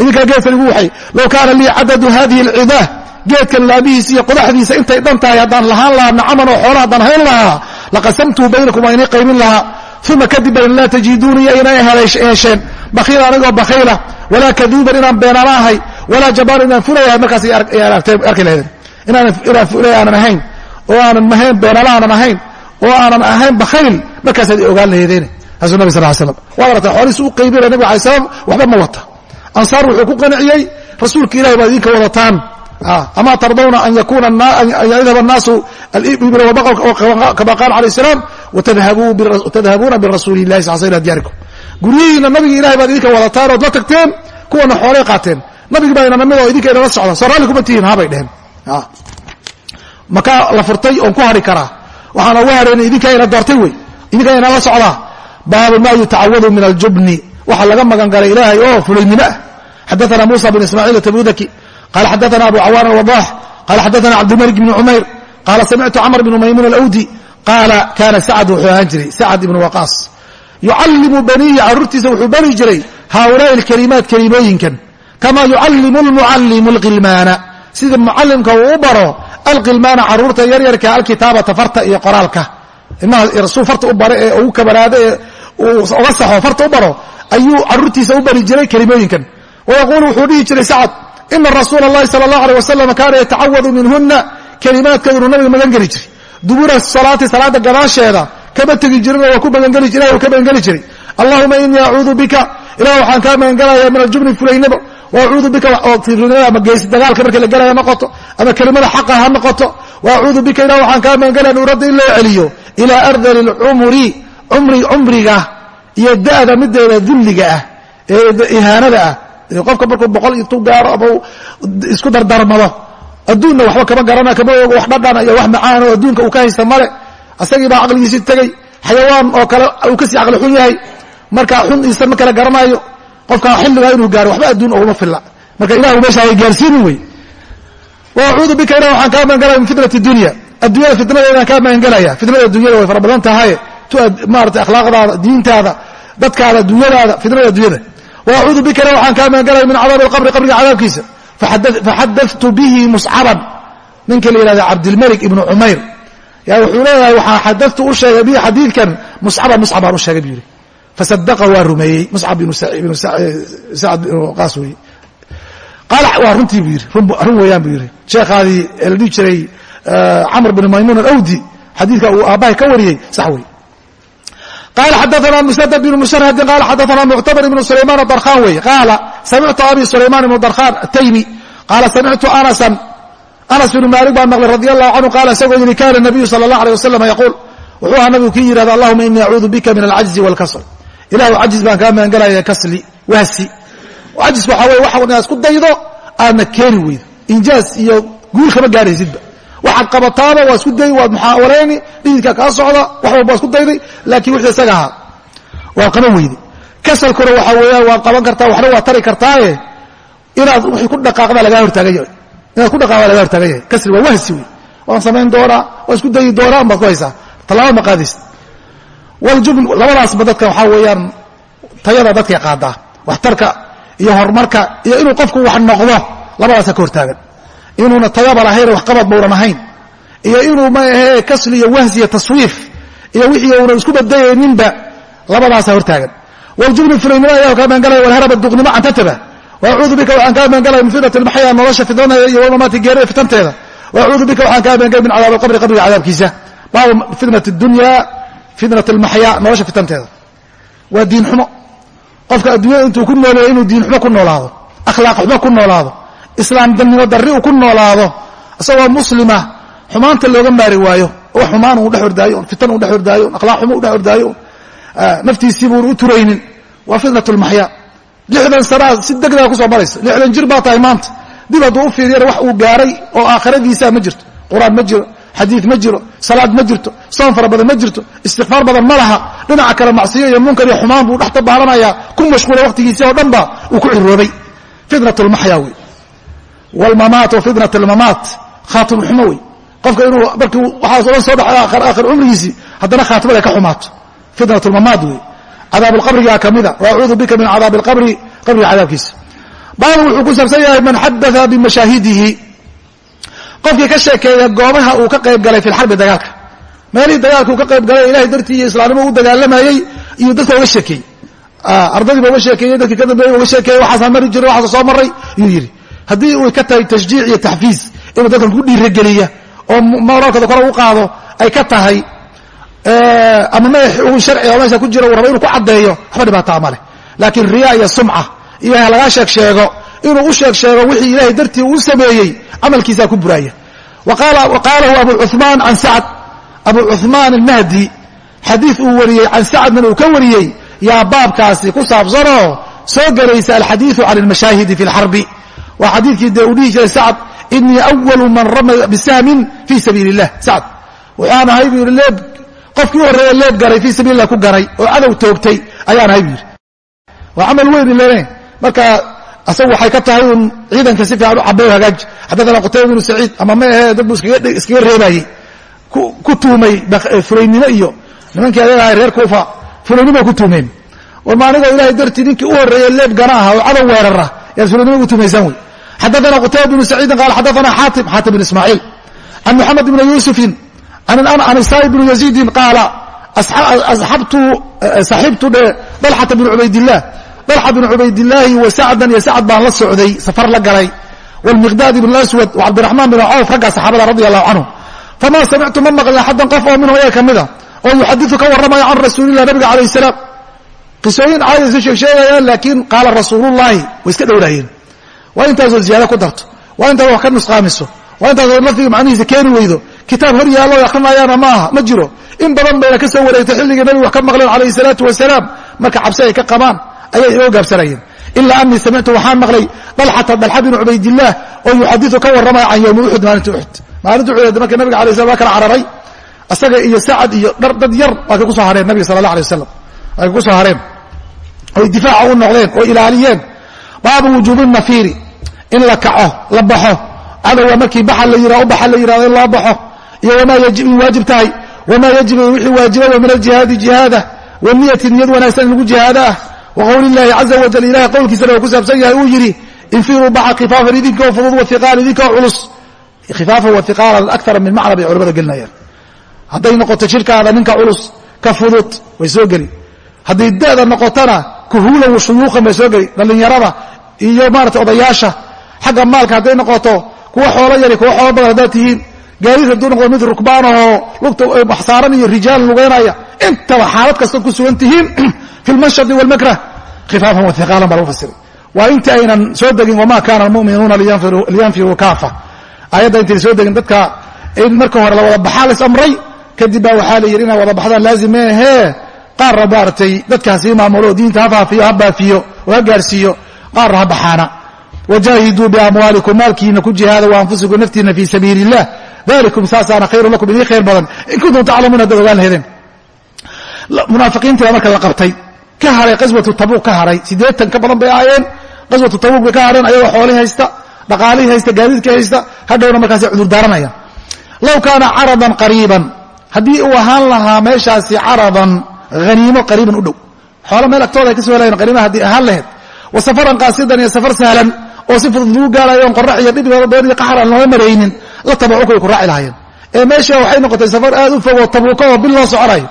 idinkaa geedkan igu waxay. Low kaana lii cadadu hadihi alcidaah geedkan laabihiisa iyo qodaxdiisa intay dhan tahay haddaan lahaan lahaa nacaman oo xoola haddaan hayn lahaa laqasamtuu baynakum waa inay qaybin lahaa. Uma kadib bayn laa tajiduunii inay hesheen bakiila anigoo bakiila walaa kaduuban inaan beenana ahay walaa jabaan inaan fulayahay markaas arki lahaydeen inaan fulay aanan ahayn oo aanan ahayn beenala aanan ahayn oo aanan ahayn bakayl markaasaad ogaan lahaydeen. Taasuu nabig sal slam waad aragtaa xoolihiisu u qaybinaya nabig alay slam waxba ma wata ansaar wuxuu ku qanciyey rasuulka ilahi baad idinka wadataan ama tardawna an yadhab الnaasu alibl wabaql kama qaal alayه الsalaam watadhabuuna birasuuli اlahi sal sl diyaarikum guryihiina nabiga ilahay baad idinka wadataan ood la tagteen kuwana xoolay qaateen nabigi baa inana midoo idinka inala socda soo raalli kuma tihiin habay dheheen makaa la furtay oon ku hari karaa waxaan ugu harayna idinka ina doortay wey idinka inala socdaa baabu ma yutacawadu min aljubni waxaa laga magan galay ilaahay oo fulaynimo ah xadaana musa bn ismaaciil tabudaki qala xadaana abu cawaan alwadax qala xadaana cabdilmalik bn cumayr. Qaala samictu camr bn maymuun alawdi. Qaala kaana sacad wuxuu ahaan jiray sacad ibn waqaas. Yucallimu baniyi carruurtiisa wuxuu bari jiray haaulaai alkalimaat kelimooyinkan. Kama yucallimu almucallimu alqilmaana. Sida mucallimka uu u baro alqilmaana carruurta yaryarka alkitaabata farta iyo qoraalka. Ilmaha rasuu farta u bare ee ugu kabaraado ee uga saxo farta u baro ayuu carruurtiisa u bari jiray kelimooyinkan wayaquulu wuxuu dhihi jiray sacad ina rasuula اllahi salى اllahu alيه wasalam kaana yatacawadu minhuna kelimaadka inuu nabiga magan geli jiray dubura salaati salaada gadaasheeda kama tegi jirino waa ku magangeli ilahi uu ka magangeli jiray allahuma inii acuudu bika ilah waxaan kaa magangelayaa min aljubni fulaynimo waacuudu bika ama geesi dagaalka markii la gelaya noqoto ama kelimada xaqa ha noqoto waacuudu bika ilah waxaan kaa magangelaya nuuradda in loo celiyo ilaa ardali اlcumri umri cumriga iyo da'da mideeda dulliga ah ee ihaanada ah. Qofka markuu boqol intuu gaaro ama isku dardarmado adduunna waxba kama garana kama ogo wax dhadhana iyo wax macaan oo adduunka uu ka haysta male. Asagii baa caqligiisii tegey xayawaan oo kale uu ka sii caqli xun yahay. Marka xun iisan ma kala garanaayo. Qofkaa xilligaa inuu gaaro waxba adduun oguma filla. Marka ilahu meesha ay gaarsiinin wey. Wacuudu bika ilah waxaan kaa magangelaya min fitnati dunya. Adduunyada fitnadeedaan kaa magangelaya fitnada addunyada way fara badan tahay. tu maarata akhlaaqdaada diintaada dadkaada dunyadaada fitnada addunyada wa acuudu bikana waxaan kaa magangalaya min cadaabi alqabri qabriga cadaabkiisa. Faxadatu bihi muscaban. Ninka la yihahda cabdilmalik ibnu cumayr. Yaa wuxuu leeyahay waxaa xadatu u sheegay bihi xadiidkan muscaba muscab baan u sheegay buu yihi fasadaqa waa rumeeyey. Muscab binu sacd binu qaas weye qaala waa runtii buu yidhi. Run weeyaan buu yidhi. Sheekhaadii la dhihi jiray camr bin maymuun alawdi xadiidka uu aabbahay ka wariyey sax wey qala xadaana musdad bn mushrhadin qala xadaana muctamr ibn sulayman darkhan wey qaala samictu abi sulayman ibn darkhan ataymi qaala samictu anasan anas bn maalik baan maqlay radi allahu canhu qaala isagoo yidhi kana nabiyu sala allah alيh wasalam yaquul wuxuu ahaa nabigu kii yidhahda allahuma inii acuudu bika min alcajzi wاlkasl ilahu cajiz baan kaa magangalaya kasli wahsi cajis waxaa weye waxa inaad isku daydo aadna keeni weydo injaaz iyo guul kama gaaraysidba waxaad qabataaba waa isku day waad muxaawalayni dhididka kaa socda wax walba isku dayday laakiin wixii isaga ahaa. Waad qaban weyday kasalkuna waxaa weeyaan waad qaban kartaa waxna waad tari kartaaye. Inaad wixii ku dhaqaaqda lagaa hortaagan yahay. Inaad ku dhaqaaqda lagaa hortaagan yahay. Kasri waa wahsi wey waan samayn doonaa waan isku dayi doonaa baad ku haysaa. Tallaaba ma qaadaysa waljubn labadaasba dadka waxaa weeyaan tayada dadkay qaadaa. Waxtarka iyo horumarka iyo inuu qofku wax noqdo labadaasa ka hortaagan inuuna tayaba lahayn waxqabad baunan ahayn. Iyo inuu maahe iyo wahsi iyo taswiif iyo wixii uunan isku badayayninba labadaasa hortaagan. Waljubnu fulaynimo ayaa kaa maangalaya walharaba duqnimo cantataba waacuudu bika waxaan kaa maangalaya min fitnat lmaxya nolosha fitnadeeda iyo walmamaati geerida fitanteeda waacuudu bika waxaan kaa maangalaya min cadaab alqabri qabriga cadaabkiisa. Baabu fitnat dunya fitnat almaxya nolosha fitanteeda waa diin xumo. Qofka adduunyada intuu ku nooleeyo inuu diin xumo ku noolaado. Akhlaaq xumo ku noolaado islaam darri uu ku noolaado isagoo muslima xumaanta looga maari waayo oo xumaan uu dhex ordaayo fitan uu dhex ordaayo akhlaaq xumo u dhex ordaayo naftiisiibuun u turaynin. Waa fitnat lmaxyaa lixdan sanaa si degdega ku soo maraysa. Lixdan jir baa tahay maanta. Dib hadduu u wax uu gaaray oo aakhiradiisaa ma jirto. Qur'aan ma jiro xadiid ma jiro salaad ma jirto soon fara badan ma jirto istikfaar badan ma laha. Dhinaca kale macsiyo iyo munkar iyo xumaan buu dhex tabaalanayaa ku mashquula waqtigiisii oo dhan ba uu ku ciroobay fitnat lmaxyaa wey wlmamaat fitnat almamaat khaatim xumo wey qofka inuu markii waxaas o dhan soo dhaxay aakhir cumrigiisii haddana khaatimada ay ka xumaato fitnat lmamaat wey cadaab lqabrigaa ka mida waacuudu bika min cadaabi alqabri qabriga cadaabkiisa baabu wuxuu ku saabsan yahay man xadaa bimashaahidihi qofkii ka sheekeeya goobaha uu ka qayb galay fi lxarbi dagaalka meelihii dagaalka uu ka qayb galay ilahay dartii iyo islaamnimo u dagaalamayey iyo dadka uga sheekeeyey ardadiiba uga sheekeeyey dadkii ka dambeeyey uga sheekeeyey waxaasaan mari jiray waxaasa soo maray ayuu yidhi haddii uy ka tahay tashjiic iyo taxfiis inuu dadkan ku dhiirageliya oo moraalkooda kor u qaado ay ka tahay ama madax sharciga oo meesha ku jira uu rabo inuu ku caddeeyo waxba dhibaataa maleh laakiin riyaa iyo sumca iyo lagaa sheeg sheego. Inuu u sheeg sheego wixii ilaahay dartii uu sameeyey camalkiisaa ku buraaya qaalahu abu cumaan can sacad abu cuhmaan almahdi xadiid uu wariyey can sacadna uu ka wariyey yaa baabkaasi ku saabsanoo soo gelaysa alxadiidu can almashaahidi fi lxarbi waa xadiidkii dee uu dhihi jiray sacd inii awalu man ramaya bisahmin fii sabiili اllah sacd waxaan ahay buu yidhi leeb qofkii u horreeya leeb garay fii sabiili lah ku garay oo cadow toogtay ayaan ahay buu yidhi. Waa camal weyn ilene marka asagu waxay ka tahay uun ciidanka si fiican u cabeeyo hagaaj. Xadathana qutayba bnu saciid ama ma ahee dad buu iskaga reebayey. Ku tuumay fulaynimo iyo nimankii ayaga ahay reer kuufa fulaynimo ku tuumeen warma anigoo aha wey xadana qtayba bn saciidin qal xadana xaatim xaatim bn ismaaciil can moxamed bn yuusufin an isaa bn yaziidin qaala saxibtu dhe dalxata bn cubaydilah dalxa bn cubaydilaahi wa sacdan iyo sacd baan la socday safar la galay wlmiqdaad ibn aswad cabdiraxmaan bin cawf ragga saxaabada radi allahu canhu famaa samictu ma maqlin axadan qof oo minhu ayaga ka mida oo yuxadiu ka warramaya can rasuulilah nabiga calayh salaam qisooyin caadasa sheegsheegayaan laakiin qaala rasuulullahi way iska dhowraayeen waa intaasoo ziyaado ku darto. Waa intaas wax ka nusqaamiso. Waa intaasoo lafdiga macnihiisa keeni weydo. Kitaab hor yaallo akrinayaana ma aha. Ma jiro. In badan bayna ka soo wareegtay xilligii nabigu wax ka maqleen calayhi salaatu wasalaam marka cabsi ay ka qabaan ayay inoo gaabsanayeen ilaa anii samictu waxaan maqlay dalxata dalxa binu cubaydillaah oo yuxadiu ka warramaya can yowmi uxud maalinta uxud maalinta uxud marka nabiga alay slam waa kala cararay. Asaga iyo sacad iyo dad yar waa kay ku soo hareen nabiga sala allah alay wasalam kay ku soo hareen. Oy difaaca u noqdeen oo ilaaliyeen. Baabu wujuubi nafiiri in la kaco la baxo. Cadowga markii baxa la yirah u baxa la yiraahdo in loo baxo. Iyo wamaa in waajib tahay. Wamaa yajibu wixii waajiba wa min aljihaadi jihaada. Waniyati niyad wanaagsan in lagu jihaado ah wa qowli llaahi caza wajal ilahay qowlkiisana uu ku saabsan yahay uu yidhi infiruu baxa khifaafan idinkoo fudud wahiqaal idinkoo culus. Khifaafan wahiqaalan akara min macna bay culamada gelinayaan hadday noqoto jidhkaada ninka culus ka fudud way soo geli. Hadday da'da noqotona kuhuulan wa shuyuuqan bay soo geli. Dhallinyarada iyo maarata odayaasha xagga maalka hadday noqoto kuwa xoolo yari kuwa xoolo badan haddaad tihiin gaadiid hadduu noqdo mid rukbaanahoo lugta waxsaaran iyo rijaalan lugeynaya intaba xaalad kasta ku sugan tihiin fi lmanshadi walmakrah khifaafan wahiqaalan baa lagu fasiray. Waa inta aynan soo degin wamaa kaana almu'minuuna liyanfiruu kaafa. Aayadda intayna soo degin dadka in marka hore la wada baxaa la is amray kadib baa waxaa la yidhi inaad wada baxdaan laazim meehee qaarna maaragtay dadka sii maamulo diinta ha faafiyo ha baafiyo oo ha gaarsiiyo qaarna ha baxaana wajaahiduu biamwaalikum maalkiina ku jihaada wa anfusikum naftiina fii sabiili illah dalikum saasaana khayru lakum idii khayr badan in kuntum taclamuun haddaad ogaan lahedeen munaafiqiintii baa marka la qabtay ka haray qaswatu tabuuk ka haray siddeetan ka badan bay ahaayeen qaswatu tabuuk bay ka hareen ayagoo xoolihii haysta dhaqaalihii haysta gaadiidkii haysta hadhowna markaasay cudur daaranayaan low kaana caradan qariiban haddii uu ahaan lahaa meeshaasi caradan haniimo qariiban u dhow xoolo meel agtooda ay ka soo helayan qaniima haddii ahaan lahayd wa safaran qaasidan iyo safar sahlan oo si fudud lagu gaarayo qorax iyo dhibigooda beer iyo qaxar aan looga maraynin la tabacuka ku raaci lahaayeen. Ee meesha waxay noqotay safar aad u fog oo tabuuka oo bil loo soconayo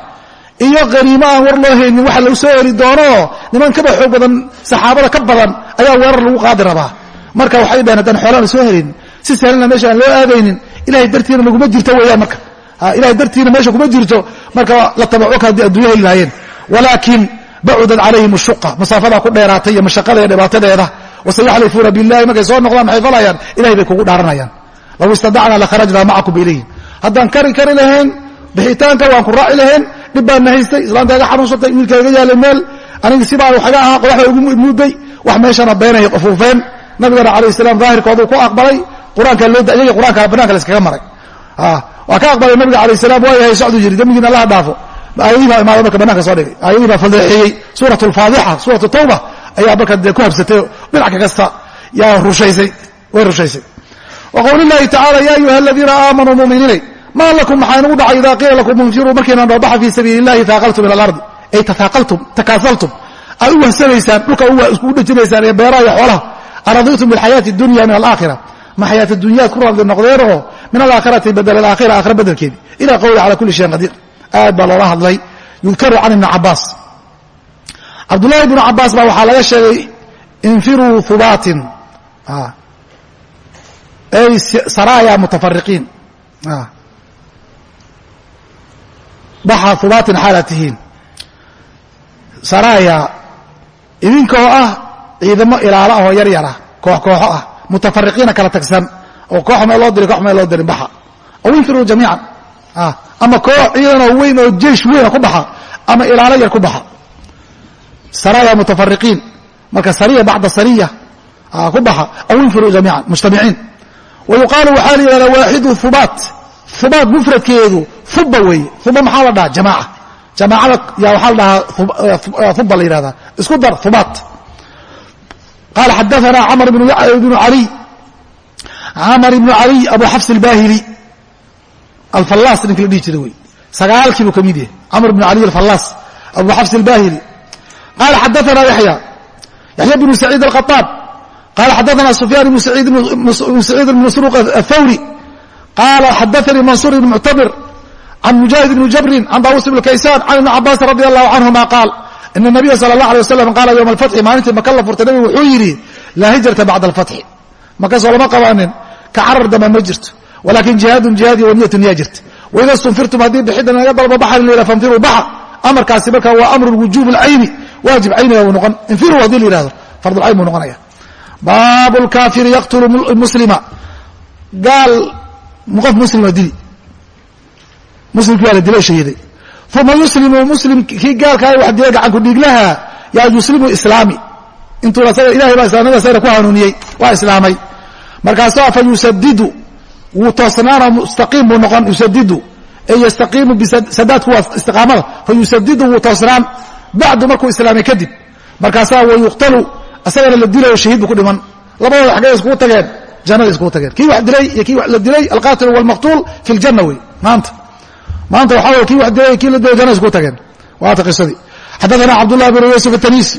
iyo qaniimo aan war loo haynin waxa lagu soo heli doono niman kaba xoog badan saxaabada ka badan ayaa weerar lagu qaadi rabaa. Marka waxay dhaheen haddaan xoolaan soo helin si sahlanna meesha aan loo aadaynin ilahay dartiina naguma jirto weeyaan marka. Ilahay dartiina meesha kuma jirto marka la tabacuka haddii adduunya heli lahaayeen. Walaakin bacudat calayhim shuqa masaafadaa ku dheeraatay iyo mashaqada iyo dhibaatadeeda wasayaxlifuuna billahi markay soo noqdaan maxay falayaan ilahay bay kugu dhaaranayaan law istadacnaa lakharajnaa macakum ilayhim haddaan kari kari lahayn bixitaanka waan ku raaci lahayn dhib baadna haystay islaanta iga xanuunsatay wiilka iga yaalay meel aniga sibaa waxaga ahaa qodaxda igu muday wax meeshana beenay fuufeen nabigana alayh salaam daahirkoodu ku aqbalay qur'aanka loo iyaga qur'aanka banaanka layskaga maray waa ka aqbalay nabiga alayh salaam waa yahay socdu yiri dambigiina allaha dhaafo aayadii baa imaada marka bananka soo dhigay aayadii baa faldeexeeyey suurat alfaadixa suurat tawba ayaa marka dee ku habsatay dhinaca kasta yaa rushaysay way rushaysay. Wa qowli llahi tacala ya ayuha aladiina aamanuu muminiinay maa lakum maxaa inugu dhacay idaa qiila lakum infiruu markiina dhoobaxa fii sabiili illahi taaqaltum ila alardi ay tataaqaltum takaasaltum aad u wahsanaysaan dhulka iskugu dhejinaysaan ee beeraha iyo xoolaha. Araditum bilxayaati dunya min alaakhira ma xayaat dunyaad ku raadli noqdeenoo min alaakhirati badel alaakhira aakhira bedelkeedi ila qowli cala kulli shayin qadiir. Aad baa loola hadlay. Yudkaru can ibni cabaas cabdullahi ibnu cabaas baa waxaa laga sheegay infiruu hubaatin ay saraya mutafariqiin baxa hubaatin xaalaad tihiin. Saraya ah ciidamo ilaalo ah oo yar yara koox kooxo ah mutafariqiina kala tagsan oo koox meel loo diray koox meel loo dirin baxa. Aw infiruu jamiican. Ama koox ciidanoo weyn oo jeish weyna ku baxa ama ilaalo yar ku baxa saraya mutafariqiin marka sariya bacda sariya ku baxa. Aw infiruu jamiican mujtamiciin wa yuqaalu waxaa la yihahdaa waaxidu hubaat hubaat mufradkeedu huba weeye. Huba maxaa la dhahaa? Jamaaca. Jamaacada yaa waxaa la dhahaa huba la yihahdaa isku dar hubaat qaala xadaana camr bnu ali. Camr ibnu caliy abu xafs اlbahili alfallaas ninki la dhihi jiray wey sagaalkii buu ka mid yahay. Camr bnu caliy alfallaas abu xafs اlbahili qaala xadaana yaxya yaxya bnu saciid alkhaطaab qala xadaana sufyaan ibnu saciid ibn masruuq athawri qaala xadaanii mansuur ibn muctabir can mujaahid ibni jabrin can daawus ibn kaysaan can ibni cabaasin radi allahu canhuma qaal ina nabiya sala allah alay wasalam qaala yowma alfatxi maalintii maka la furtay nabigu wuxuu yidhi laa hijrata bacda alfatxi maka soo lama qabanin ka carar damba ma jirto walakin jihaadun jihaadi waniyatun yaa jirta waida stunfirtum haddii bixidda naga dalba baxan la yidhaha fanfiruu baxa amarkaasi marka waa amru wujuub alcayni waajib cayniga buu noqon. Infiruu haddii la yihahdo fardulcayn buu noqonaya. Baabu lkaafiri yaqtulu muslima. Gaal qof muslima dili. Muslimkii waa la dilay shahiiday uma yuslimu muslim kii gaalkaa wax dilay gacanku dhiiglaha yaa yuslimu islaami. Asaga ilahay baa islaamnimada asagana ku hanuuniyey waa islaamay. Markaasaa fa yusadidu wuu toosnaanoo mustaqiim buu noqon yusadidu. Ee yastaqiimu bisadaadku waa istiqaamada. Fa yusadidu wuu toosnaan bacdu markuu islaamay kadib markaasaa wa yuqtalu asagana la dilayo shahiid bu ku dhiman labadooda xaggay iskugu tageen jannada iskugu tageen kii wax dilay iyo kii la dilay alqaatilu walmaqtuul fi ljanna wey maanta maanta waxaa wey kii wax dilay kii la dilay jannada iskugu tageen waata qisadii xadaثna cabdالlah bn yusuf الtanisi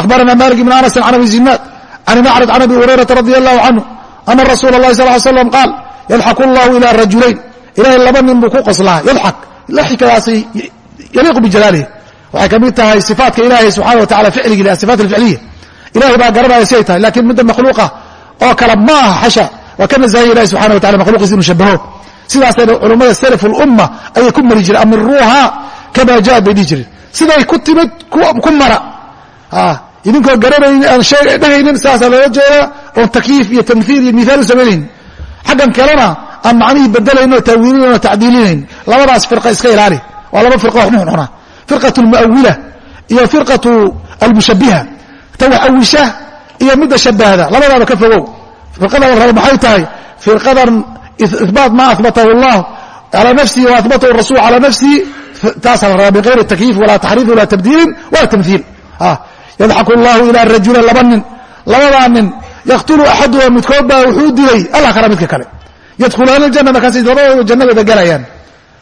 akhbarana malik bn anas can abi zinaad can macrad can abi hurayrata radi allahu canhu ana rasuula اlahi sal slam qaal yadxak اllahu ilى rajulayn ilahay laba nin buu ku qoslaa yadxak laxikadaasi yaliiqu bijalaalihi waxay ka mid tahay sifaatka ilaahay subxana wa tacala ficligii asifaat alficliya. Ilahay baa garanaya si ay tahay lakiin midda makhluuqa oo kale ma aha xasha. Waa ka nasahay ilahi subxana wa tacala makhluqiisa inu shabaho sidaasayna culummada salaf ulumma ayay ku mari jireen amiruuha kama jaad bay dhihi jireen. Siday ku timid ku mara. Idinkoo garanaynin aan dhehaynin saasaa loola jeedaa oon takyiif iyo tamhiil iyo mihaal u samaynayn xaggan kalena aan macnihii bedelayn oo taawiilinayn oo tacdiilinayn. Labadaas firqa iska ilaali. Waa laba firqa wax nuxnuna firqatu lmuawila iyo firqatu almushabiha ta wax awisha iyo midda shabahda labadaaba ka fogow. Firqada la rabo maxay tahay? Firqadan ibaat maa abatahu llah ala nafsihi wa abatahu rasul ala nafsihi taasaa la rabaa min hayri takyiif walaa taxriif walaa tabdiilin walaa tamhiil yadxaku llahu ila rajula laba nin labadaa nin yaqtulu axaduha midkood baa wuxuu dilay allah kala midka kale. Yadkhulaana janna markaasay labadooda jannadooda galayaan.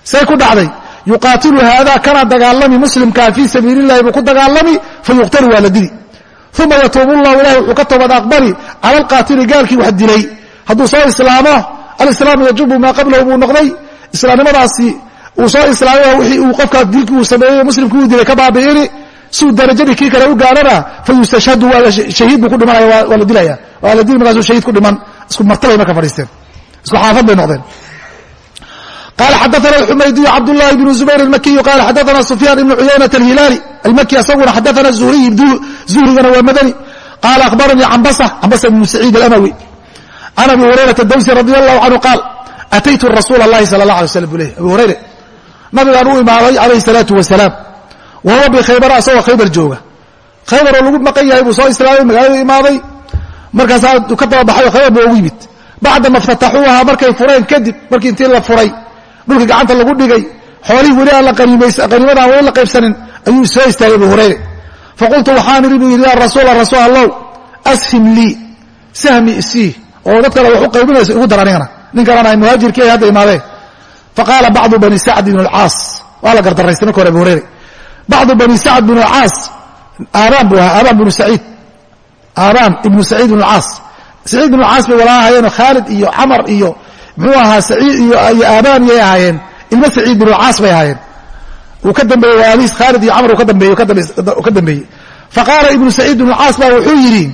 Say ku dhacday yuqaatilu haada kana dagaalami muslimkaa fii sabiili اllahi buu ku dagaalami fayuqtalu waa la dili. Uma yatuubu llahu ilahi wuxuu ka toobad aqbali cala alqaatili gaalkii wax dilay. Hadduu soo islaamo alislaamu yajubu maa qablahu buu noqday. Islaamnimadaasi uu soo islaamay wixii uu qofkaa dilkii uu sameeyey muslimkii uu dilay ka baabi'ini siuu darajadii kii kale u gaarana fayustashhadu shahiid buu ku dhimanaya waa la dilaya. Waa la dili markaasuu shahiid ku dhiman. Isku martabay marka fadhiisteen. Isku xaafad bay noqdeen qala xadaana xumaydiyu cabdulahi bnu zubayr almakiyu qala xadaana sufyaan ibnu cuyaynata alhilaali almaki asaguna xadaana zuhriy zuhrigana waa madani qaala akhbaranii cambasa cambasa ibnu saciid alamawi can abi hurayrata dawsi radi allahu canhu qaal ataytu rasuula اllahi sala اlah alay slam bu ley abi hurayre nabigaan u imaaday calayhi salaatu wasalaam wa huwa bikhaybara asagoo khaybar jooga khaybar oo lagu maqan yahay buu soo islaamay magaaladu imaaday markaasaa ka dababaxay oo khaybar buu ugu yimid bacdama iftataxuuha markay fureen kadib markii intii la furay dhulkii gacanta lagu dhigay xoolihii weli aan qaniimada aan weli la qaybsanin ayuu soo istaagay abu hurayre faqultu waxaan idhi buu yidhi ya rasuula rasuul allow ashim lii sahmi isii. Oo dadkana wax u qaybinayso igu dar anigana. Nin kalena ay muhaajirkii ay hadda imaadeen faqaala bacdu bani sacd bn alcaas. Waa la gardaraystay marka hore abu hurayre bacdu bani sacd bn alcaas aabaan buu ahaa aabaan bnu saciid. Aabaan ibnu saciid bn alcaas. Saciid bn alcaas bay wala ahaayeenoo khaalid iyo camar iyo muxuu ahaa saciid iyo aabaan yay ahaayeen? Ilmo saciid bn alcaas bay ahaayeen. Uu ka dambeeyey waaliis khaalid iyo camar uu ka dambeeyey faqaala ibnu saciid bn alcaas baa wuxuu yidhi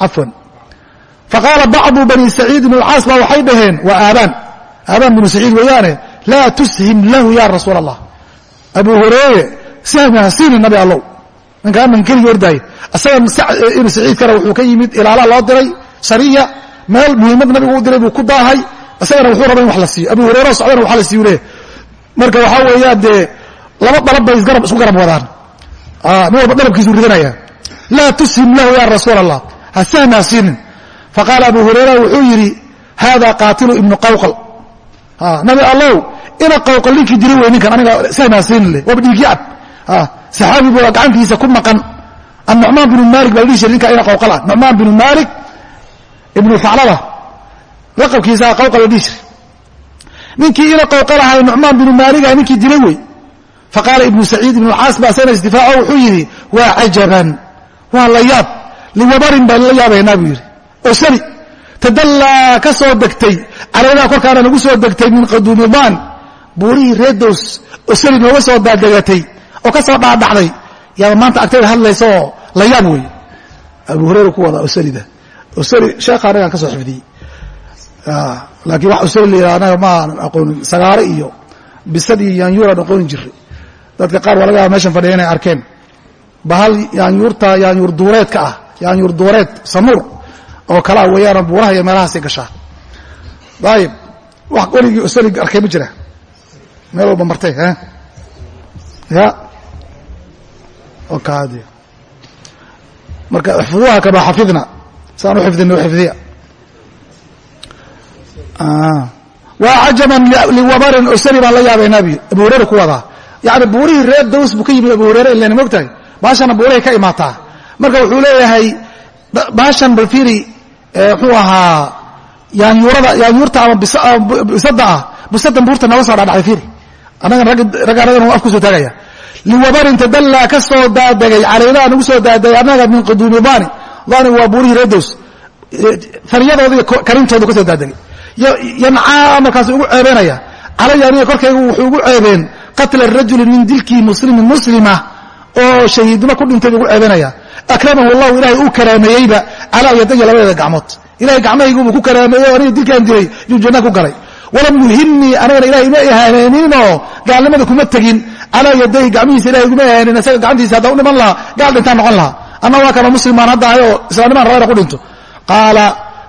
cafwan faqaala bacdu bani saciid bn alcaas baa waxay dhaheen waa aabaan. Aabaan binu saciid weeyaane laa tushim lahu ya rasuula allah abu hureyre sahmi ha siinin nabi allow. Ninka aman keligii ordaaye isaga ibnu saciidkana wuxuu ka yimid ilaala loo diray sariya meel muhiimad nabigu u diray buu ku daahay. Isagana wuxuu raba in wax la siiyo. Abu hureyre socdana waxa la siiyu leeyahy marka waxaa weeyaan dee laba dalab bay isku garab wadaan. Nin walba dalabkiisu ridanaya. Laa tushim lahu ya rasuula allah ha siinin. Faqaala abu hurayra wuxuu yidhi hada qaatilu ibnu qawqal. Nabi allow ina qawqal ninkii dili wey ninkan aniga sahmi ha siinin leh waaba dhiigii cab saxaabi buu gacantiisa ku maqan. Annucmaan binu maalik baa la jiray ninka ina qawqal ah. Nucmaan binu maalik ibnu faclaba laqabkiisaa qawqal la dhihi jiray. Ninkii ina qawqal ahay nucmaan binu maaliga ninkii dilay wey. Faqaala ibnu saciid ibnu caas baa sana isdifaaco wuxuu yidhi waa cajaban waa la yaab. Liwabarin baan la yaabaynaa buu yidhi. Oo sani tadallaa ka soo degtay. Calaynaa korkaana nagu soo degtay min qaduumimaan buurihii reedows oo sani nooga soo daadegatay oo ka soo dhaadhacday. Yaaba maanta agtayda osani sheekha anagaan ka soo xifdiyey. Laakiin wax usani la yidhaha anaga ma aanan aqoonin sagaare iyo bisad iyo yaanyuuraan aqoonin jiray. Dadka qaar waa laga yaaba meeshan fadhiya inay arkeen. Bahal yaanyuurta yaanyuur duureedka ah yaanyuur duureed sanuur oo kalaa weeyaanoo buuraha iyo meelahaasay gashaa. Ayib wax weligii usani arkay ma jira. Meel walba martay ya. Okaadi marka ixfuduuha kamaa xafidna saan u xifdina u xifdiya. Waa cajaban liwabarin usani baan la yaabaynaa bi abu hureyre ku wadaa yani buurihii reer daws buu ka yimid abu hureyre ilan mogtahay baashana buurahay ka imaataa. Marka wuxuu leeyahay baashan balfiri muxuu ahaa yaanyuurada yaanyuurta ama bisada ah. Bisadan buurta nooga soo dhadhacday firi annagan ragga annagan af ku soo taagaya. Liwabarin tadallaa ka soo daadegay calaynaa nagu soo daadegay annaga min quduumi dani danigu waa buurihii reedows faryadoodii karintoodu ka soo daadegay yancaa markaasu ugu ceebeynaya. Calaya aniga korkaygu wuxuu ugu ceebeen qatla rajuli min dilkii muslimin muslima oo shahiidnimo ku dhintay buu ugu ceebenaya akramahu allahu ilahay uu karaameeyeyba calaa yadaya labadeeda gacmood. Ilahay gacmahayguubuu ku karaameeyey aniga dilkaan dilay yuu janna ku galay. Walam yuhinii anigana ilahay ima ihaaneeniinoo gaalnimada kuma tegin. Calaa yaday gacmihiisa ilahay iguma ihaanenin isaga gacantiisa haddaan u dhiman lahaa gaal dhintaan noqon lahaa anna waa kana muslimaan hadda ahay oo islaamnimaan rabana ku dhinto. Qaala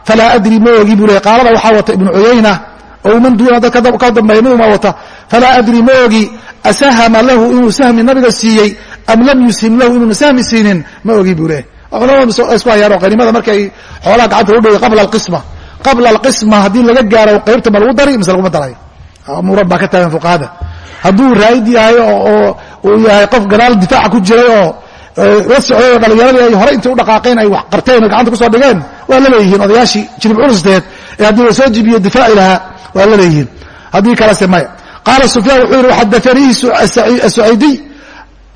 falaa adri ma ogi buu leey qaalada waxaa wata ibnu cuyayna oo man duuna dad ka dambeeya miduma wata. Falaa adri ma ogi asahama lahu inuu sahmi nabiga siiyey am lam yushim lahu inuuna sahmi siinin? Ma ogi buu leey culamadu isku hayaano qaniimada markay xoolaha gacanta u dhigay qabla alqisma. Qabla alqisma haddii laga gaaro qaybta ma lagu dari mise laguma darayo muran baa ka taagan fuqahada. Hadduu raa'id yahay oo uu yahay qof gadaal difaaca ku jiray oo la socday oo dhalinyaradii ay hore intay u dhaqaaqeen ay wax qarteen oo gacanta ku soo dhigeen waa la leeyihiin odayaashii jirib culusteed ee haddii la soo jibiyo difaaci lahaa waa la leeyihiin. Haddii kalese maya qaala sufyaan wuxuu yihi xadaanii asucaydiy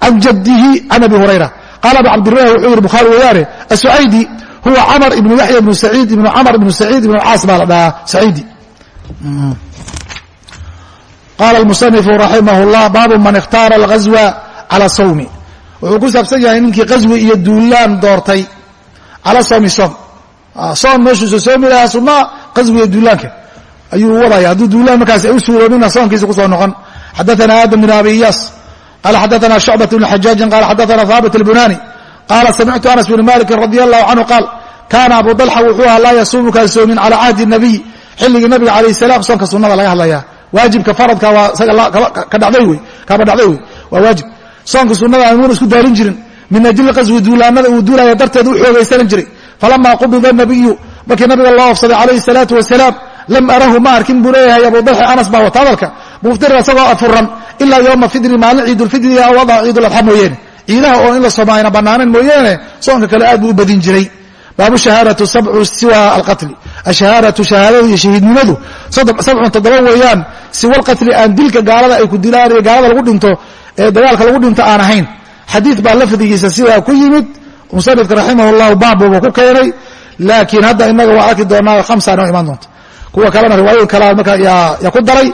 can jadihi can abi hurayra. Qaala abu cabdilah wuxuu yihi bukhaari weyaane asucaydi huwa camar ibnu yaxya ibnu saciid ibnu camar ibnu saciid ibnu caas baa la dhahaa saciidi. Qaala almusanifu raximah llah baabu man ikhtaara alghazwa cala sawmi wuxuu ku saabsan yahay ninkii qaswi iyo duulaan doortay. Cala sawmi soom soom meeshuusa soomi lahaa sunaa qaswiga duulaanka. Ayuu wadaya hadduu duulaan markaas ay u suuroobina soonkiisa ku soo noqon. Xadaana aadam bin abi iyaas qala xadaana shucbat bn xajaajin qala xadaana haabit albunani qaala samictu anas bn maliki radi allahu canhu qaal kaana abu dalxa wuxuu ahaa laa yasuumu kaan soomin cala cahdi nabiy. Xilligii nabiga alayh salam soonka sunada laga hadlaya waajibka faradka waa isaga ka dhacday wey kaaba dhacday wey. Waa waajib soonka sunada amuuna isku daarin jirin min ajli qaswi duulaanada uu duulaya darteed u xoogaysanan jiray. Falamaa qubida nabiyu markii nabiga loo ofsaday calayhi salaatu wasalaam lam arahu ma arkin buu leeyahay abu dalxa anas baa wata hadalka. Muftiran isagoo afuran ilaa yowma fidri maalin ciidulfidri wada ciiduladxa mooyeene. Ciidaha oo in la sooma ayna bannaanan soonka kale aad buu badin jiray. Baabu shahaadatu sabcu siwa alqatli ashahaadatu shahaadada iyo shahiidnimadu sabcun toddoba weeyaan siwa alqatli aan dilka gaalada ay ku dilaan iyo gaalada lagu dhinto ee dagaalka lagu dhinto aan ahayn. Xadiid baa lafdigiisa sidaa ku yimid. Musanifka raximah llahu baabuba ku keenay. Laakiin hadda inaga waa arki doonaa hamsa noo imaan doonta kuwa kalena riwaayoyin kalea marka yaa ku daray.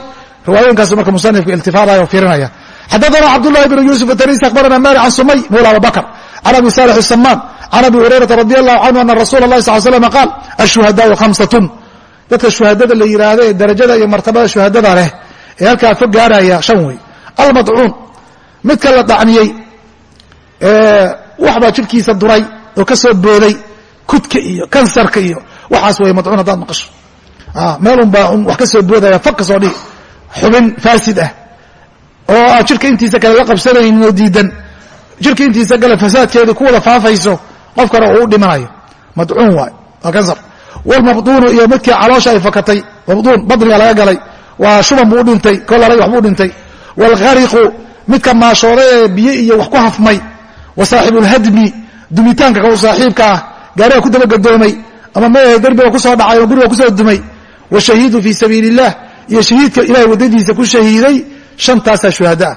Riwaayooyinkaas marka musanifka iltifaadaya oo fiirinaya xadaana cabdullahi bn yuusuf atanis akhbarana mali can sumay mawla abubakr can abi salix samaan can abi hurayrata radi allahu canhu ana rasula اlahi sal slam qaal ashuhadaau hamsatun dadka shuhadada la yidhaahdo ee darajada iyo martabada shuhadada leh ee halkaa fog gaaraya shan wey almadcuun midka la dacniyey waxbaa jidhkiisa duray oo ka soo booday kudka iyo kansarka iyo waxaas wey madcuun haddaad maqasho. Meelun baa wax ka soo boodaya fag soo dhigi xubin faasid ah. Oo aan jidhka intiisa kale la qabsanaynin oo diidan jidhka intiisa kale fasaadkeedii ku wada faafayso qofkana uu u dhimanayo. Madcuun waay waa kansar. Walmabduunu iyo midkii caloosha ay fakatay mabduun badniga laga galay waa shuban buu u dhintay kolarag waxbuu dhintay. Waalkhariqu midka maashooday ee biyo iyo wax ku hafmay wa saaxibulhadmi dumitaanka ka u saaxiibka ah gaariga ku dabagadoomay ama meehe derbiga ku soo dhacay oo guriga ku soo dumay washahiidu fii sabiili illah iyo shahiidka ilahay waddadiisa ku shahiiday shantaasaa shuhadaah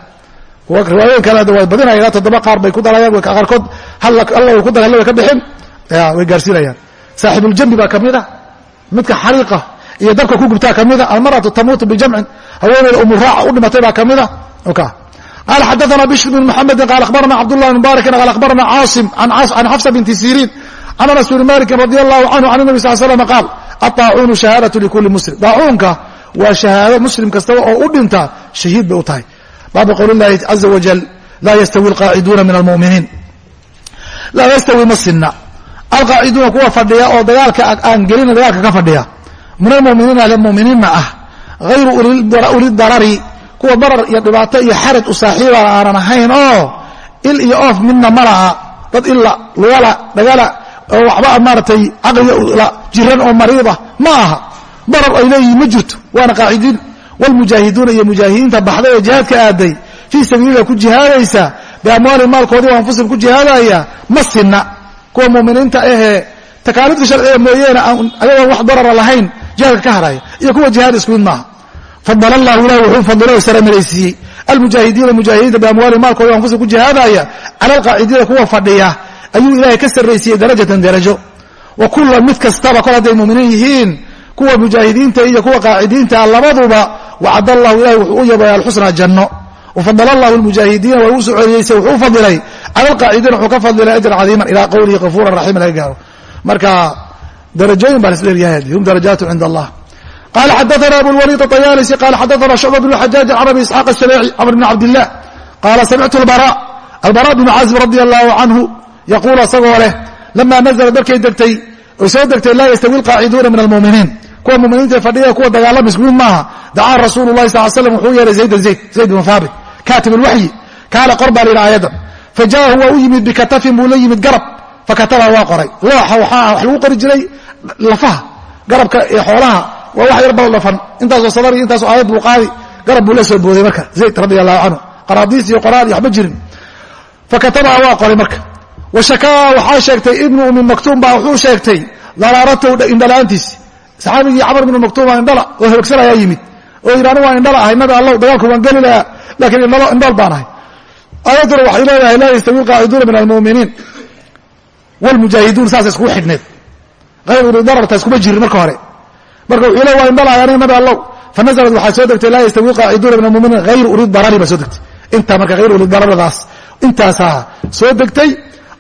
kuwa riwaayooyin kale way badinaya ilaa toddoba qaar bay ku darayaan qaarkood alla ku daray halla way ka bixin way gaarsiinayaan. Saaxibuljambi baa ka mid a midka xariiqa iyo dabka ku gubtaa ka mida almaratu tamuutu bijamcin haweeneyda umuraaca u dhimatay baa ka mida qala xadaana bishr bn mxamedi qala abarana cabdullah bn mubarakin qala abarana caasim can xafsa binti siriin can anas bni malikin radi allahu canhu can nabi sal slam qaal aطaacuunu shahaadatu likuli muslim daacuunka waa shahaado muslim kastaba oo u dhinta shahiid bay u tahay baabu qowli llahi caza wajal laa yastawi alqaaciduuna min almuminiin laa yastawi ma sinna alqaaciduuna kuwa fadhiya oo dagaalka aan gelina dagaalka ka fadhiya min almuminiin ahli muminiinna ah hayru uli darari kuwa darar iyo dhibaato iyo xaraj u saaxiibana aanan ahayn oo il iyo oof midna ma laha. Dad illa lugala dhagala oo waxba maaratay caqliga jiran oo mariida ma aha. Darar ay leeyihiin ma jirto. Waana qaacidiin wlmujaahiduuna iyo mujaahidiinta baxday ee jihaadka aaday fii sabiililah ku jihaadaysa biamwaali maalkoodii anfusihim ku jihaadaya ma sinna. Kuwa muminiinta ahee takaaliifta sharciga mooyeene ayagoon wax darara lahayn jihaadka ka haraya iyo kuwa jihaad isku mid maaha fadl allahu ilahi wuxuu fadilo saramaraysiiyey almujaahidiina mujaahidiinta biamwaali maalkooda anfusa ku jihaadaya cala alqaacidiina kuwa fadhiya ayuu ilaahay ka sarraysiiyey darajatan darajo wa kulan mid kastaba kol hadday muminiin yihiin kuwa mujaahidiinta iyo kuwa qaacidiinta labaduba wacad allahu ilahay wuxuu u yabaya alxusna janno. Wafadl allahu lmujaahidiina waa uu socoyeysay wuxuu fadilay. Cala alqaacidiina wuxuu ka fadilay ajran cadiiman ilaa qowlihi kafuuran raxiima laga gaaro. Marka darajooyin baa lasleeyahay hum darajaatu cinda allah qala xadaana abulwaliid ayaalisi qala xadaana shucba bn xajaaj can abi isxaaq asabeeci camr bn cabdilah qaala samictu albara albara bnu caazib radi allahu canhu yaquul asagoo leh lama naزlat markay degtay oy soo degtay laa yastawi alqaaciduuna min almuminiin kuwa muminiinta fadhiya kuwa dagaalama isku mid maaha dacaa rasuulu lahi sal slam wuxuu yeehay zaydan zayd zayd bn haabit kaatib alwaxyi kaana qor baa la yidhi aayadan fajaahu waa u yimid bikatafin buu la yimid garab fakatabaha waa qoray looxa waxaa wax lagu qori jiray lafaha garabka ee xoolaha waa wax yar bal dhafan. Intaasoo sadar iyo intaasoo aayad buu qaadi. Garab buu la soo booday marka zayd radi allahu canhu qaraadiis iyo qoraal iyo waxba jirin. Fakatabaha waa qoray marka. Washakaa waxaa sheegtay ibnu umi maktuum baa wuxuu sheegtay dalaaratow indhala'aantiisi saxaabigii camar ibnu maktuum baa indhala oo hogsan ayaa yimid. Oo yidhi anigu waan indhala ahay nabi allow dagaalku waan geli lahaa laakiin indhool baan ahay. Aayadduna waxay leedahay laa yastawi alqaaciduuna min almu'miniin. Wlmujaahiduun saasa iskugu xidhneed. Ayr dararta iskuma jirin marka hore marka wuxuu le waa indhalahay aniga nabi allow. Fanazlat waxaa soo degtay laa yastawi qaaciduuna min almuminiin hayru uli darari baa soo degtay. Intaa marka hayr uli dararadaas intaasaa soo degtay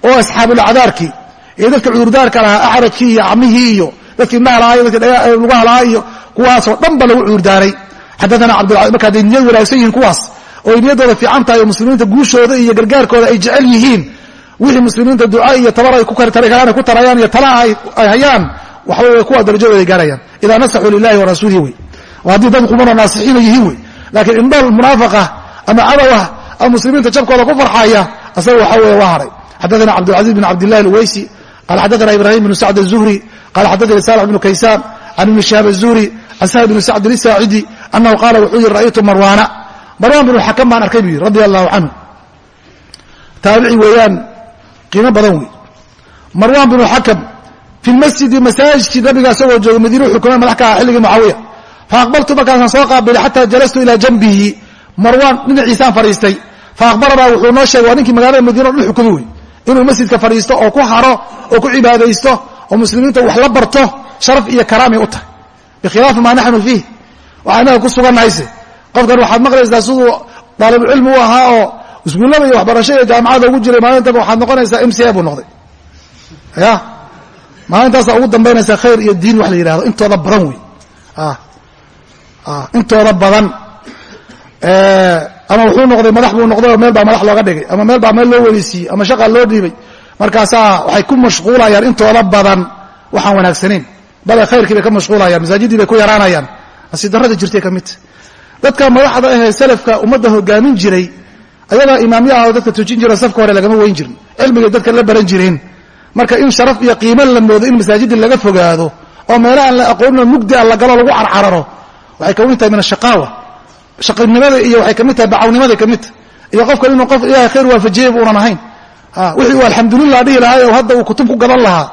oo asxaabulacdaarkii iyo dadka cudurdaarka lahaa axrajkii iyo camihii iyo dadkii indhaha lahaa iyo dadkii lugaha lahaa iyo kuwaasoo dhan ba lagu cudurdaaray. Xadaana cabdilcaiz marka hadday niyad wanaagsan yihiin kuwaas oo ay fiican tahay oo muslimiinta guushooda iyo gargaarkooda ay jecel yihiin wixii muslimiinta duca iyo tabar ay ku tarayaan iyo tala ay hayaan waxa wey kuwa darajadooda gaarayaan. Idaa nasaxuu lilahi wa rasuulihi wey haddii dad qumano naasixiina yihiin wey laakiin indhool munaafaqa ama cadowah ama muslimiinta jabkooda ku farxaya asaga waxa wey waa haray. Xadaana cabdilcaziz bin cabdillahi alweysi qala xadaana ibrahim bnu sacd aلzuhri qala xadaani salx bnu kaysaan can ibni shihaab aلzuhri can sahl bni sacdin isaacidi anahu qaala wuxuu yihi ra'aytu marwaana. Marwaan binu xakam baan arkay buu yidhi radi allahu canhu. Taabici weeyaan qiimo badan wey marwan binu xakam fi masjidi masaajidkii nabiga isagoo jooga madiinu xukumay madax ka aha xilligii mucaawiya faaqbaltu markaasaan soo qaabilay xataa jalastu ilaa janbihi marwaan dhinaciisaan fadhiistay faaqbaranaa wuxuu noo sheegay waa ninkii magaalada madiina o dhan xukumi wey inuu masjidka fadhiisto oo ku haro oo ku cibaadaysto oo muslimiinta wax la barto sharaf iyo karaamay u tahay bikhilaafi maa naxnu fiih waxaa inaga ku sugannahayse qofkan waxaad maqlaysaa siduu daalibulcilmi u ahaa oo iskuullada iyo waxbarasho iyo jaamacada ugu jiray maalintaba waxaad noqonaysaa m c a buu noqday ya maalintaasa ugu dambaynaysaa khayr iyo diin wax la yidhahdo intooda badan wey intooda badan. Ama wuxuu noqday madax buu noqday oo meel baa madax looga dhigay. Ama meel baa meel loo weysiiyey. Ama shaqa loo dhiibay. Markaasaa waxay ku mashquulayaan intooda badan waxaan wanaagsanayn. Bale khayrkii bay ka mashquulayaan masaajidii bay ku yaraanayaan. Nasiib jirtay ka midta dadka madaxda ahee salafka ummadda hogaamin jiray ayagaa imaamyo ah oo dadka tujin jiro safka hore lagama weyn jirin. Cilmigay dadka la baran jireen marka in sharaf iyo qiimo la moodo in masaajidii laga fogaado oo meela aan la aqoonino mugdi a lagalo lagu carcararo waxay ka mid tahay min ashaqaawa shaqinimada iyo waxay ka mid tahay bacawnimaday ka mid. Tahay iyo qofkan inuu qof ilahay khayr waafajiyey buunan ahayn. Wixii uu alxamdulilah dhihi lahaa oo hadda uu kutub ku gadan lahaa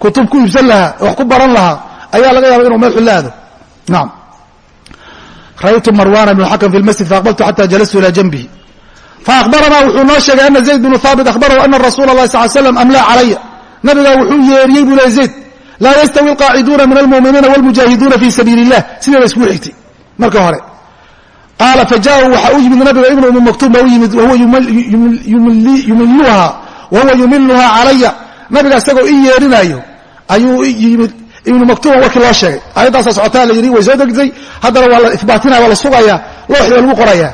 kutub ku iibsan lahaa wax ku baran lahaa ayaa laga yaaba inuu meel xun la ra'aytu marwana bn xakm fi lmasjid faaqbaltu xata jalastu ila janbihi faahbaranaa wuxuu noo sheegay ana zayd bnu haabit ahbarahu ana rasuula alahi sal slam amlaa calaya nabigaa wuxuu yeeriyey buu le zayd laa yastawi alqaaciduuna min almuminiina wlmujaahiduuna fi sabiili illah sidii la iskugu xigtay marka hore qaala fajaau waxa u yimid nabiga ibnu umi maktuum baa u yimid wahuwa yumiluhaa wahuwa yumiluhaa calaya nabiga isagoo i yeerinaayo ayuu yimid ibnu maktuuma warkii loo sheegay aayaddaasaa socotaa la yidhi way soo degtay haddana waa la ibaatina waa la sugayaa looxii waa lagu qorayaa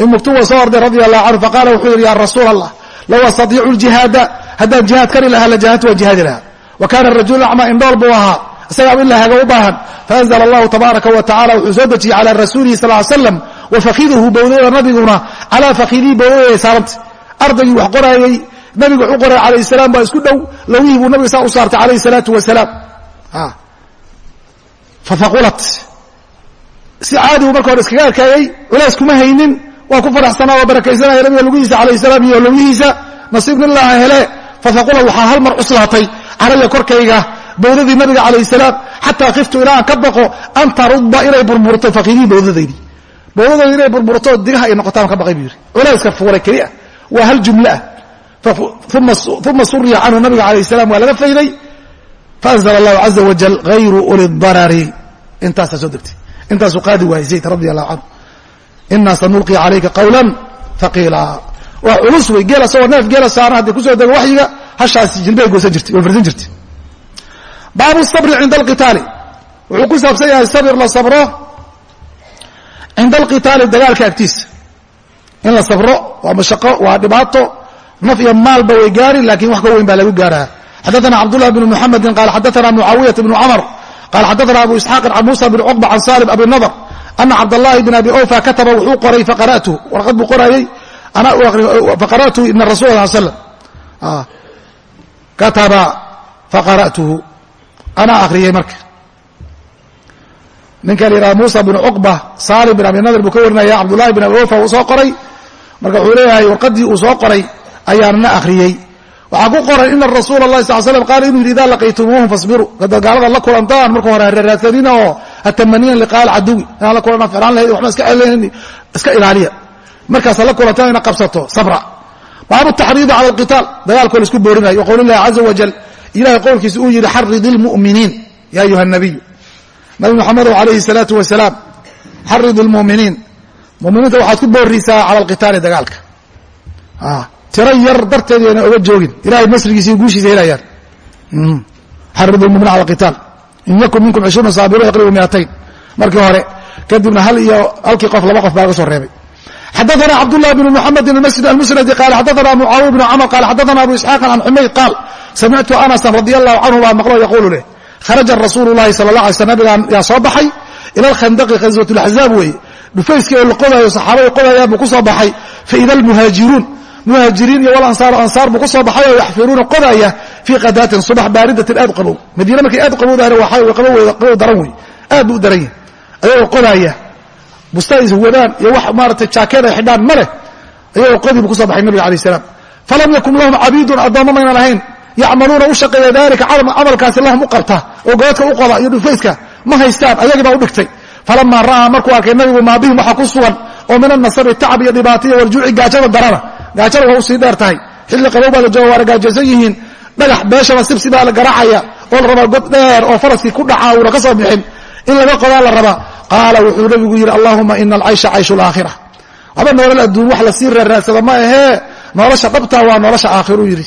ibn maktuum waa soo orday radia allahu canhu faqaala wuxuu yidhi ya rasuula allah low astadiicu ljihaada haddaan jihaad kari lahaa la jahadtu waan jihaadi lahaa. Wa kaana rajulu acma indhool buu ahaa. Isagaaba in la haga u baahan. Faanzla allahu tabaaraka wa tacala wuxuu soo dejiyey calaa rasuulihi sal l slam wa fakiduhu bowdada nabiguna calaa fakidihi bowdada saaranta ardaygii wax qoraayey nabigu wuxuu qoray calayh salaam baa isku dhow lawihii buu nabiga saa u saartay calayhi salaatu wasalaam fafaqulat si caadi buu marka hore iskaga arkaayey culays kuma haynin waa ku faraxsanaa waa barakaysanaya nabiga lugihiisa calayh salaam iyo lugihiisa. Nasiibna ilaaha hele fafaqulat waxaa hal mar cuslaatay calaya korkayga bowdadii nabiga calayh salaam xataa kiftu ilaa aan ka baqo an tarudba inay burburto fakiidihii bowdadaydii. Bowdadooda inay burburto digaha ay noqotaan ka baqay buu yidhi. Culayska fuulay keliya waa hal jumle ah. Uma suriya canhu nabiga alayh salam waa laga fayday faanzla allahu caza wajal hayru uli darari. Intaasaa soo degtay. Intaasuu qaadi waayey zayd radi allahu canhu inaa sanulqi calayka qawlan aqiila waa culus wey geel asagoo neef geela saaran haddi ku soo dego waxyiga hashaasi jilbahay goosan jirtay oo farsan jirtay baabu sabri cinda alqitaali. Wuxuu ku saabsan yahay sabir la sabro cinda alqitaali dagaalka agtiisa in la sabro waa mashaqo waa dhibaato naf iyo maalba way gaari laakiin wax ka weyn baa lagu gaarhaa xadaana cabdullah bn muxamedin qaal xadaana mucaawiyaة bn cmr qaal xadaana abu isxaaq an musa bn cuqba can salim abi nadr ana cabdالlahi bn abi ufa kataba wuxuu qoray faqara'tu warqad buu qoraayey faqara'tu ibn rasul sal slam kataba faqara'tuhu anaa akhriyey marka ninka la yidhahda musa bn cuqba salim bin abi nadir buu ka warinaya cabdullahi bn abi ufa uu soo qoray marka wuxuu leeyahay warqaddii uu soo qoray ayaanana akhriyey waxaa ku qoran ina rasuula اlahi sal slam qaala inuu yidhi ida laqaytumuuhum fasbiruu haddaad gaalada la kulantaan marka hore hareeraadsanina oo hatamaniina liqaa alcaduwi inaan la kulana ficlaan lahayd waxba iska celn iska ilaaliya markaasaad la kulantaan ina qabsato sabra baabu taxriidi cala alqitaal dagaalkoo la isku boorinayo wa qowli llahi caza wajal ilahay qowlkiisa uu yidhi xarid ilmu'miniin ya ayuha nabiyu nabi maxamedow alayhi الsalaatu wasalaam xarid اlmuminiin muminiinta waxaad ku boorisaa cala alqitaali dagaalka tiro yar darteed yayna oga joogin ilahay nasrigiisa iyo guushiisa helayaan xarid lmuminiin cala alqitaal in yakun minkum cishruuna saabiruun yaqribu miatayn markii hore kadibna hal iyo halkii qof laba qof baa laga soo reebay xadaثna cabdالlah بn mحamed almusnadi qaal xadaثna mucaawiya bn cmr qaal xadaثna abu isxaaq can xumayd qaal samictu anasa radi allahu canhu baa maqlo yaqulu leh kharaja rasuulu lahi sala la alay sl nabigaan yaa soo baxay ila alkhandaqi khaswat اlaxzaab weeye dhufayskii oo la qodayo saxaabada qodayaan buu ku soo baxay faida almuhaajiruun muhaajiriin iyo walansaar ansaar buu ku soo baxay oo yaxfiruuna qodaya fii qadaatin subax baaridatin aad qabow. Madiine markay aad qabowdahana waa qabow daran wey. Aad buu u daran yahay. Ayagoo qodaaya busta is wadaan iyo wax maaratay jaakeed ay xidhaan ma leh ayagoo qodii buu ku soo baxay nabiga alayh salaam. Falam yakun lahum cabiidun addoommo maynan ahayn yacmaluuna u shaqeeya dalika camalkaasi lahum u qabta oo goodka u qoda iyo dhufayska ma haystaan ayagii baa u dhigtay. Falamaa ra'aa markuu arkay nabigu maa bihim waxaa ku sugan oo min annasabi tacab iyo dhibaataiyo warjuuci gaajada darana gaajada waa u sii dheer tahay xilli qabow baa la jooga waana gaajaysan yihiin. Dhagax beeshaba sibsi baa la garaacaya oo la rabaa god dheer oo faraskii ku dhacaa uuna ka soo bixin. In laga qodaa la rabaa. Qaala wuxuu nabigu yidhi allahuma ina alcaysha cayshu laakhira waxba nolol adduun wax la sii reerraadsada ma ahee nolosha dhabtaa waa nolosha aakhiru yidhi.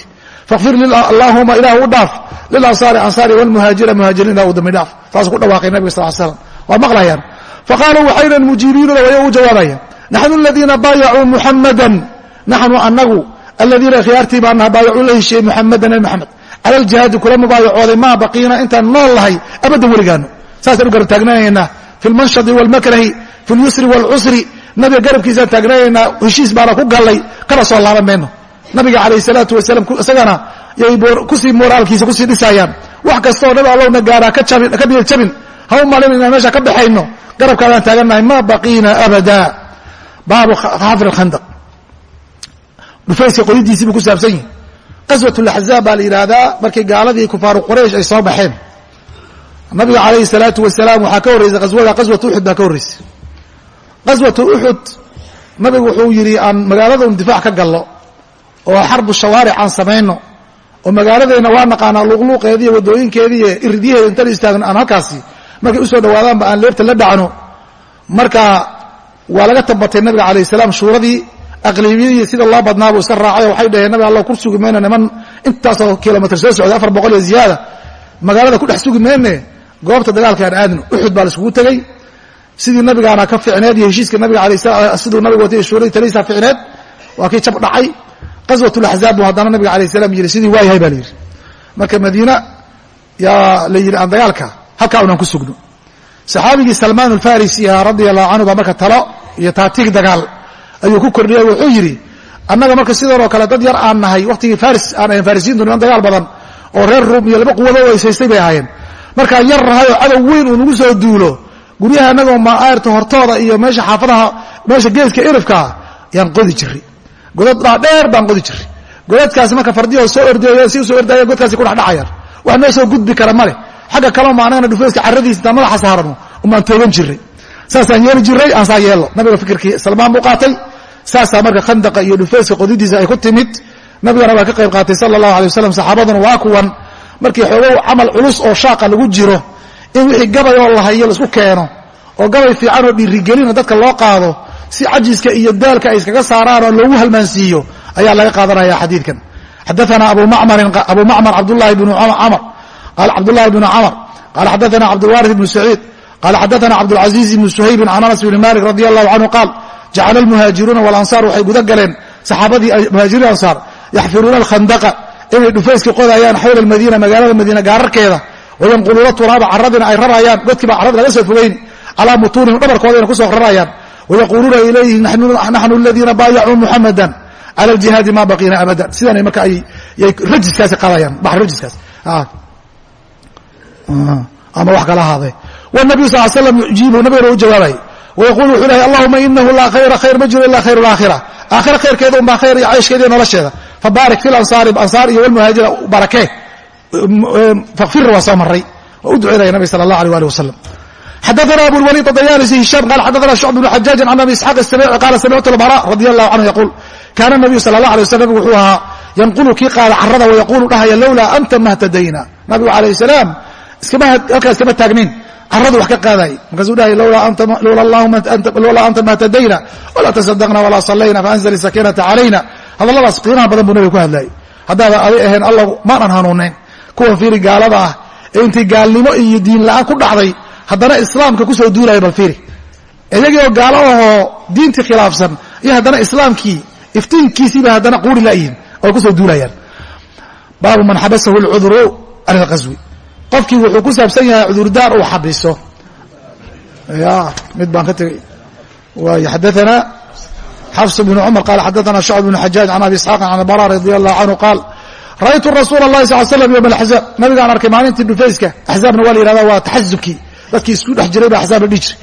Fakfir allahuma ilah u dhaaf. Lilansaari ansaari wlmuhaajira muhaajiriin ilah u dambi dhaaf. Saasuu ku dhawaaqay nabiga sal slam waa maqlayaan. Faqaaluu waxayna mujiibiinuna way ugu jawaabayaan naxnu aladiina baayacuu muxamadan naxnu anagu aladiina khiyaartii baana baayacu la heshiyey muxamada nabi maxamed cala ljihaadi kula mubaayacooday maa baqiina intaan nool nahay abaddan weligaano saasaan u garab taagnaanaynaa fi lmanshadi walmakrahi fi lyusri waalcusri nabiga garabkiisaan taagnaanaynaa heshiis baana ku gallay kana soo laaban mayno nabiga calayh salaatu wasalaam isagana yay ku sii moraalkiisa ku sii dhisaayaan wax kastaoo nabi allowna gaaraa ka dhiga jabin ha u malin inaan meesha ka baxayno garabkaadaan taagannahay maa baqiina abada baabu xafri lkhandaq dhufayska qodidiisii buu ku saabsan yihi qaswat laxzaab baa la yidhaahdaa markii gaaladii kufaaru quraysh ay soo baxeen. Nabiga calayhi salaatu wasalaam waxaa ka horreysay qaswada qaswatu uxud baa ka horreysay. Qaswatu uxud nabigu wuxuu yidhi aan magaalada difaac ka gallo oo xarbu shawaaric aan samayno oo magaaladeenna waa naqaanaa luqluuqeediiyo waddooyinkeediiyo iridyaheeda intan istaagno aan halkaasi markay u soo dhawaadaanba aan leebta la dhacno. Marka waa laga tambatay nabiga calayh salaam shuuradii aqlibiyadii sida loo badnaabuu iska raacay waxay dhaheen nabi alla ku sugi mayno niman intaasoo kilomitr soo socday afar boqol iyo ziyaada. Magaalada ku dhex sugi mayne goobta dagaalka aan aadno. Uxud baa la iskugu tegey. Sidii nabigaana ka ficneed iyo heshiiska nabiga slam siduu nabiga watay shuuradii taliisa ficneed waa kii jab dhacay. Qaswat laxzaab buu haddana nabiga alayh salam yidhi sidii waayahay baa la yidhi. Marka madiina yaa la yidhi aan dagaalka halkaa unaan ku sugno. Saxaabigii salmaan alfarisi ahaa radia allahu canhu baa marka talo iyo taatiig dagaal ayuu ku kordhiyay wuxuu yidhi annaga marka sidan oo kale dad yar aan nahay wakhtigii faris aan ahayn farisiintu niman dagaal badan oo reer ruum iyo laba quwado weysaystay bay ahaayeen. Markaan yar nahay oo cadow weyn uu nagu soo duulo guryaha annagoo maaarta hortooda iyo meesha xaafadaha meesha geedka irifkaa yaan qodi jiray godad dhaadheer baan qodi jiray godadkaasi marka fardiyo soo ordeeyen si u soo ordaayen godkaasi kudhexdhacayaan wax soo gudbi kara ma leh xagga kaleo maanagana dhufeyska carradiisa intaan madaxa saarano umaan toogan jiray saasaan yeeli jiray aan saa yeello nabiga fikirkii salmaan buu qaatay saasaa marka khandaqa iyo dhufayska qodidiisa ay ku timid nabigana waa ka qayb qaatay sala allahu alay wasalam saxaabaduna waa kuwan. Markii xoogow camal culus oo shaaqa lagu jiro in wixii gabay oo la hayo la isku keeno oo gabay fiican oo dhiirigelina dadka loo qaado si cajiska iyo daalka ay iskaga saaraan oo loogu halmaansiiyo ayaa laga qaadanaya xadiidkan. Xadaana abu macmar cabdulahi bnu camr qala cabdulahi bnu camr qala xadaana cabdulwaris bnu saciid. Qala xadaana cabdulcaziiz bnu suhaybin can anas bni malik radi allahu canhu qaal jacala almuhaajiruuna walansaar waxay guda galeen saxaabadii muhaajiriin ansaar yaxfiruuna alkhandaqa inay dhufayskii qodayaan xawla almadiina magaalada madiina gaararkeeda wayanquluuna turaaba caradina ay rarayaan godkiiba carada laga soo fogayni calaa mutuunihim dhabarkooda ku soo rarayaan wayaquuluuna ay leeyihiin naxnu aladiina baayacuu muxamadan cala aljihaadi ma baqiina abadan sidan marka ayay rajiskaasi qaadayaan baxr rajiskaas ama wax kala ahaadee wnabiyu sal slam yujiibu nabigana u jawaabay wayaqulu wuxuu lehay allahuma inahu laa khayra khayr ma jiro ila khayr laakhira aakhira khayrkeeda unbaa khayr iyo cayshkeeda iyo nolosheeda fabaarik fi lansaari ansaar iyo walmuhaajira barakee fakfirna waa soo maray waa u duceynaya nabig sala allah alيh ali wasalam xadaana abu lwaliid adayaalisi hishaam qala xadaana shucb bnu xajaajin can abi isxaaq isabici qaala samictu albara radi allahu canhu yaquul kaana nabiyu sala allah alay waslam nabigu wuxuu ahaa yanqulu kii qaada carada wayaquulu dhahaya lowlaa anta mahtadayna nabigu calayh salaam halkaa iskama taagnin caradu wax ka qaadaay markaasuu dhahay lowlaa anta mahtadayna walaa tasadaqna walaa sallayna faanzl sakiinata calayna. Hadalladaas qiimaha badan buu nabiga ku hadlayay haddaadan aday ahayn allah maanan hanuunayn. Kuwan fiiri gaalada ah ee intii gaalnimo iyo diin la'aan ku dhacday haddana islaamka ku soo duulaya bal fiiri. Iyagii oo gaalo ahoo diintii khilaafsan iyo haddana islaamkii iftiinkiisiiba haddana quuri layihin oo ku soo duulayaan. Baabu man xabasahu lcudru can ilqaswi qofkii wuxuu ku saabsan yahay cudurdaar uu xabiso. Ya mid baan ka tegay waay xadaana xafs bn cumar qaal xadaana shacb bn xajaaj can abi isxaaq can bara radi allahu canhu qaal ra'aytu rasuula اlahi sal slam yowma axzaab nabigaan arkay maalintii dhufayska axzaabna waa la yihahda waa taxasubkii dadkii isku dhex jiray ba axzaab la dhihi jiray.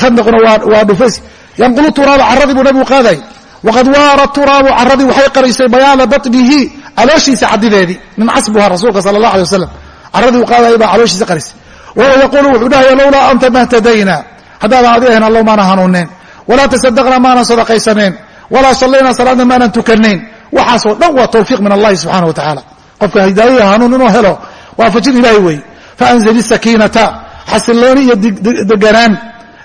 Khandaquna waa dhufays yanqulu turaaba caradii buu nabigu qaaday. Waqad waara turaabu caradii waxay qarisay bayaana batnihi calooshiisa cadideedii min casbuha rasuulka sala allah alay wasalam caradii u qaadayay baa calooshiisa qarisay. Wahuwa yaquulu wuxuu dhahaya lowlaa anta mahtadayna haddaadan adi ahayn allow maanan hanuunneen walaa tasadaqna maanan sadaqaysaneen walaa sallayna salaadna maanan tukanayn waxaasoo dhan waa tawfiiq min allahi subxana wa tacaala. Qofka hidaayaya hanuun inuu helo waafajin ilaahi weeye. Faanzili sakiinata xasilooni iyo deganaan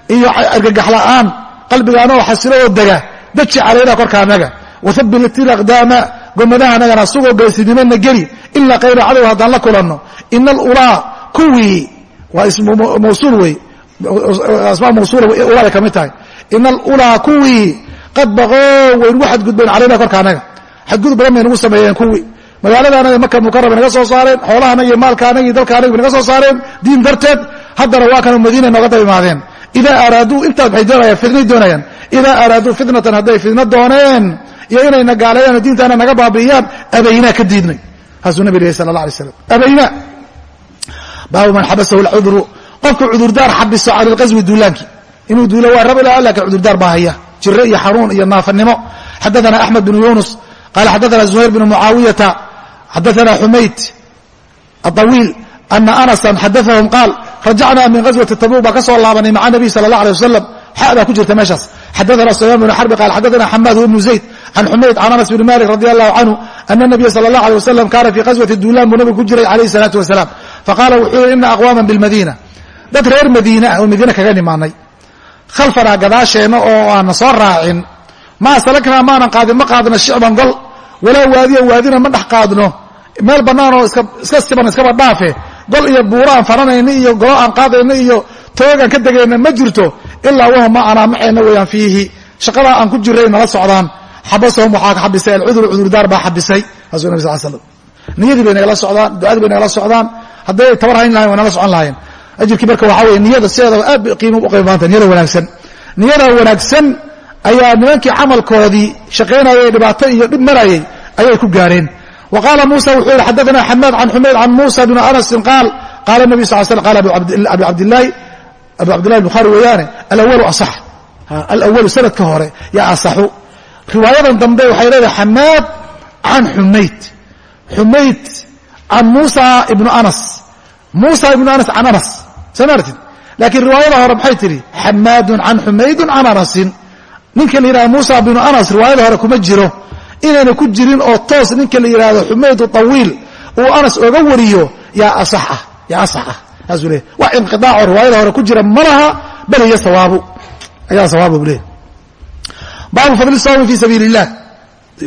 iyo argagax la'aan qalbigaanoo xasilo oo dega. Daji calayna korka anaga wahabbit ilaqdaama gomadaha anagana sugoo geesinimana geli. Ilaa kayra cadow haddaan la kulanno. Ina alulaa kuwii waa mawsuul wey. Asmaa mawsuula ulaaday ka mid tahay. Ina alulaa kuwii qad baqoo way nagu xadgudbeen calayna korka anaga. Xadgudub badan bay nagu sameeyeen kuwii. Magaaladaanaga maka mukarama naga soo saareen xoolahaanaga iyo maalkaanaga iyo dalkaanaga bay naga soo saareen. Diin darteed haddana waa kana madiina nooga daba imaadeen. Idaa araaduu intaas waxay doonayaan fidnay doonayaan. Idaa araaduu fitnatan hadday fidno dooneen iyo inayna gaaleeyaan oo diintaana naga baabi'iyaan abaynaa ka diidnay. Taasuu nabi lehy sala allah alay slam abaynaa baabu man xabasahu lcudru qofka cudurdaar xabiso cala lqaswi duulaankii inuu duulo waa rabi laha laakiin cudurdaar baa haya. Jire iyo xanuun iyo naafanimo. Xadaana axmed bnu yunus qala xadaana zuhayr bnu mucaawiyata xadaana xumayd aطawiil ana anasan xadaahum qaal rajacnaa min ghaswati tabuk baa ka soo laabanay maca nabiy sala allah alay wasalam xa baa ku jirta meeshaas. Xadaana sulayman bn xarbi qaal xadaana xamaad bnu zayd can xumayd can anas bni malik radi allahu canhu ana nabiya sala allah alay wasalam kaana fii ghaswati duulaan buu nabigu ku jiray calayhi salaatu wasalaam faqaala wuxuu yihi ina aqwaama bilmadiina dad reer madiina ah oo madiina kaga nimaanay khalfanaa gadaasheenna oo aana soo raacin maa salaknaa maanan qaadin ma qaadno shicban gol walaa waadiya waadina ma dhex qaadno meel bannaanoo iska siban iskaba dhaafe gol iyo buuro aan faranayna iyo golo aan qaadayna iyo toogaan ka degayna ma jirto ilaa wahum macanaa maxayna weeyaan fiihi shaqadaa aan ku jiray nala socdaan xabasahum waxaa xabisay alcudru cudurdaar baa xabisay taasuu nabi sal slam niyadii bay nagala socdaan ducadii bay nagala socdaan. Hadday tabar hayn lahayn way nala socon lahayen ajirkii marka waxaa weye niyada sideedaba aad bay qiima u qiimaanta niyada wanaagsan. Niyada wanaagsan ayaa nimankii camalkoodii shaqaynayay dhibaato iyo dhib marayay ayay ku gaareen. Wa qaala muusa wuxuu yihi xadaana xamaad can xumayd can muusa bni anasin qaal qaala nabi sal slam qala abu cabdilahi abu cabdillahi bukhaari weeyaane alawalu asax. Alawalu sanadka hore yaa asaxu riwaayadan dambe waxay leedahay xamaad can xumayd xumayd can muusa ibnu anas. Muusa ibnu anas can anas. Soo maartid laakiin riwaayada hore maxay tidhi? Xamaadun can xumaydun can anasin. Ninka la yidhahdo muusa binu anas riwaayada hore kuma jiro. Inayna ku jirin oo toos ninka la yidhahdo xumaydu tawiil uu anas oga wariyo yaa asax ah yaa asax ah. Saasuu leeyahy wax inqidaacoo riwaayada hore ku jira ma laha bal hiya sawaabu. Ayaa sawaaba u leeyahy baabu fadli soomi fii sabiili illah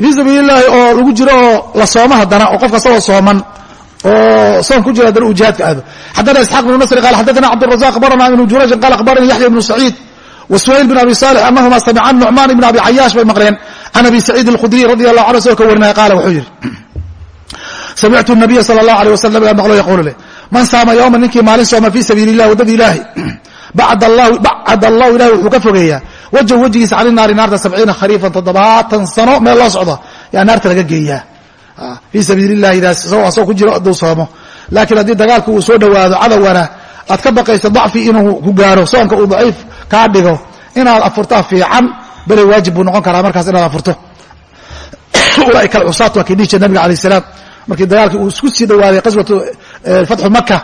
fii sabiili illaahi oo lagu jiro oo la sooma haddana oo qofka asagoo sooman oo soon ku jiro haddana uu jihaadka aado. Xadana isxaaq bnu nasri qala xadana cabdurazaq abarana ibnu jurayjin qala akhbarani yaxya ibnu saciid wasuhayl bin abi salix anahuma samican nucmaan ibn abi cayaash bay maqleen. Can abi saciid alkhudriy radi allahu canhu isagoo ka warinaya qaala wuxuu yidhi samictu nabiya sala allahu alay wasalam yaa maqlo yaquulu leh man saama yowma ninkii maalin sooma fii sabiili illah waddada ilaahi. Bacad allahu ilahi wuxuu ka fogeeyaa wajhu wejigiisa cani naari naarta sabciina khariifan toddobaatan sano meel loo socdo. Yaa naarta laga geeyaa. Fii sabiili illahidaas isagoo asagoo ku jiro soomo. Laakiin haddii dagaalku uu soo dhowaado cadowgana aad ka baqayso dacfi inuu ku gaaro soonka uu daciif kaa dhigo inaad afurtaa fiican bale waajib buu noqon karaa markaas inaad afurto. Ulaaika alcusaat waa kii dhihi nabiga alayh salaam. Markii dagaalkii uu isku sii dhowaaday qaswatu fatxu maka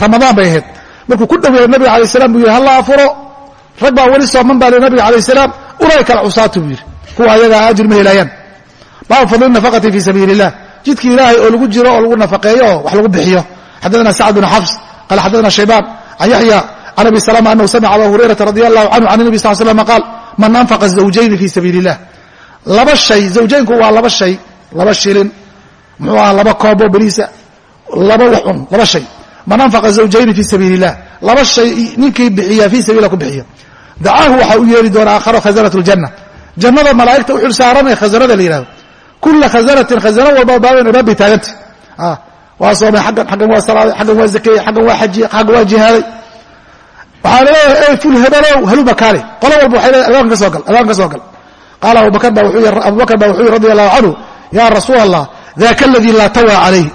ramadaan bay ahayd. Markuu ku dhaweeyey nabiga alayh salam buu yidhi halla afuro rag baa weli sooman baa li nabiga alayh salaam. Ulaaika alcusaatu buu yidhi. Kuwa ayagaa ajir ma helaayaan baabu fadli nafaqati fi sabiili illah jidki ilaahay oo lagu jiro oo lagu nafaqeeyo oo wax lagu bixiyo. Xadana sacd bn xafs qala xadana shaybaan can yaxya can abi salama anahu samica aba hurayrata radi allahu canhu can nabi sal slm qaal man anfaqa zawjayni fi sabiili illah laba shay zawjaynku waa laba shay laba shilin muxuu aha laba koobo beriisa laba waxun laba shay man anfaqa zawjayni fi sabiili illah laba shay ninkii bixiya fii sabiila ku bixiya. Dacaahu waxaa u yeeri doona aakharo khazanat ljanna jannada malaa'igta u xil saaran ee khazanada la yihahdo kula khazanatin khazano walba baaban baabay taaganta waa soomay aggan aggan waa salaaday aggan waa zakeeyey aggan waa xajiyey aggan waa jihaaday. Waxaa la leeyahay ful hebelow haluba kaale qolo walba waxay leedahay albaabkan ka soo gal albaabkan ka soo gal. Qaala abubakar ba wuxuu yihi abubakar baa wuxuu yihi radi allahu canhu yaa rasuul allah daka aladii laa tawa calayh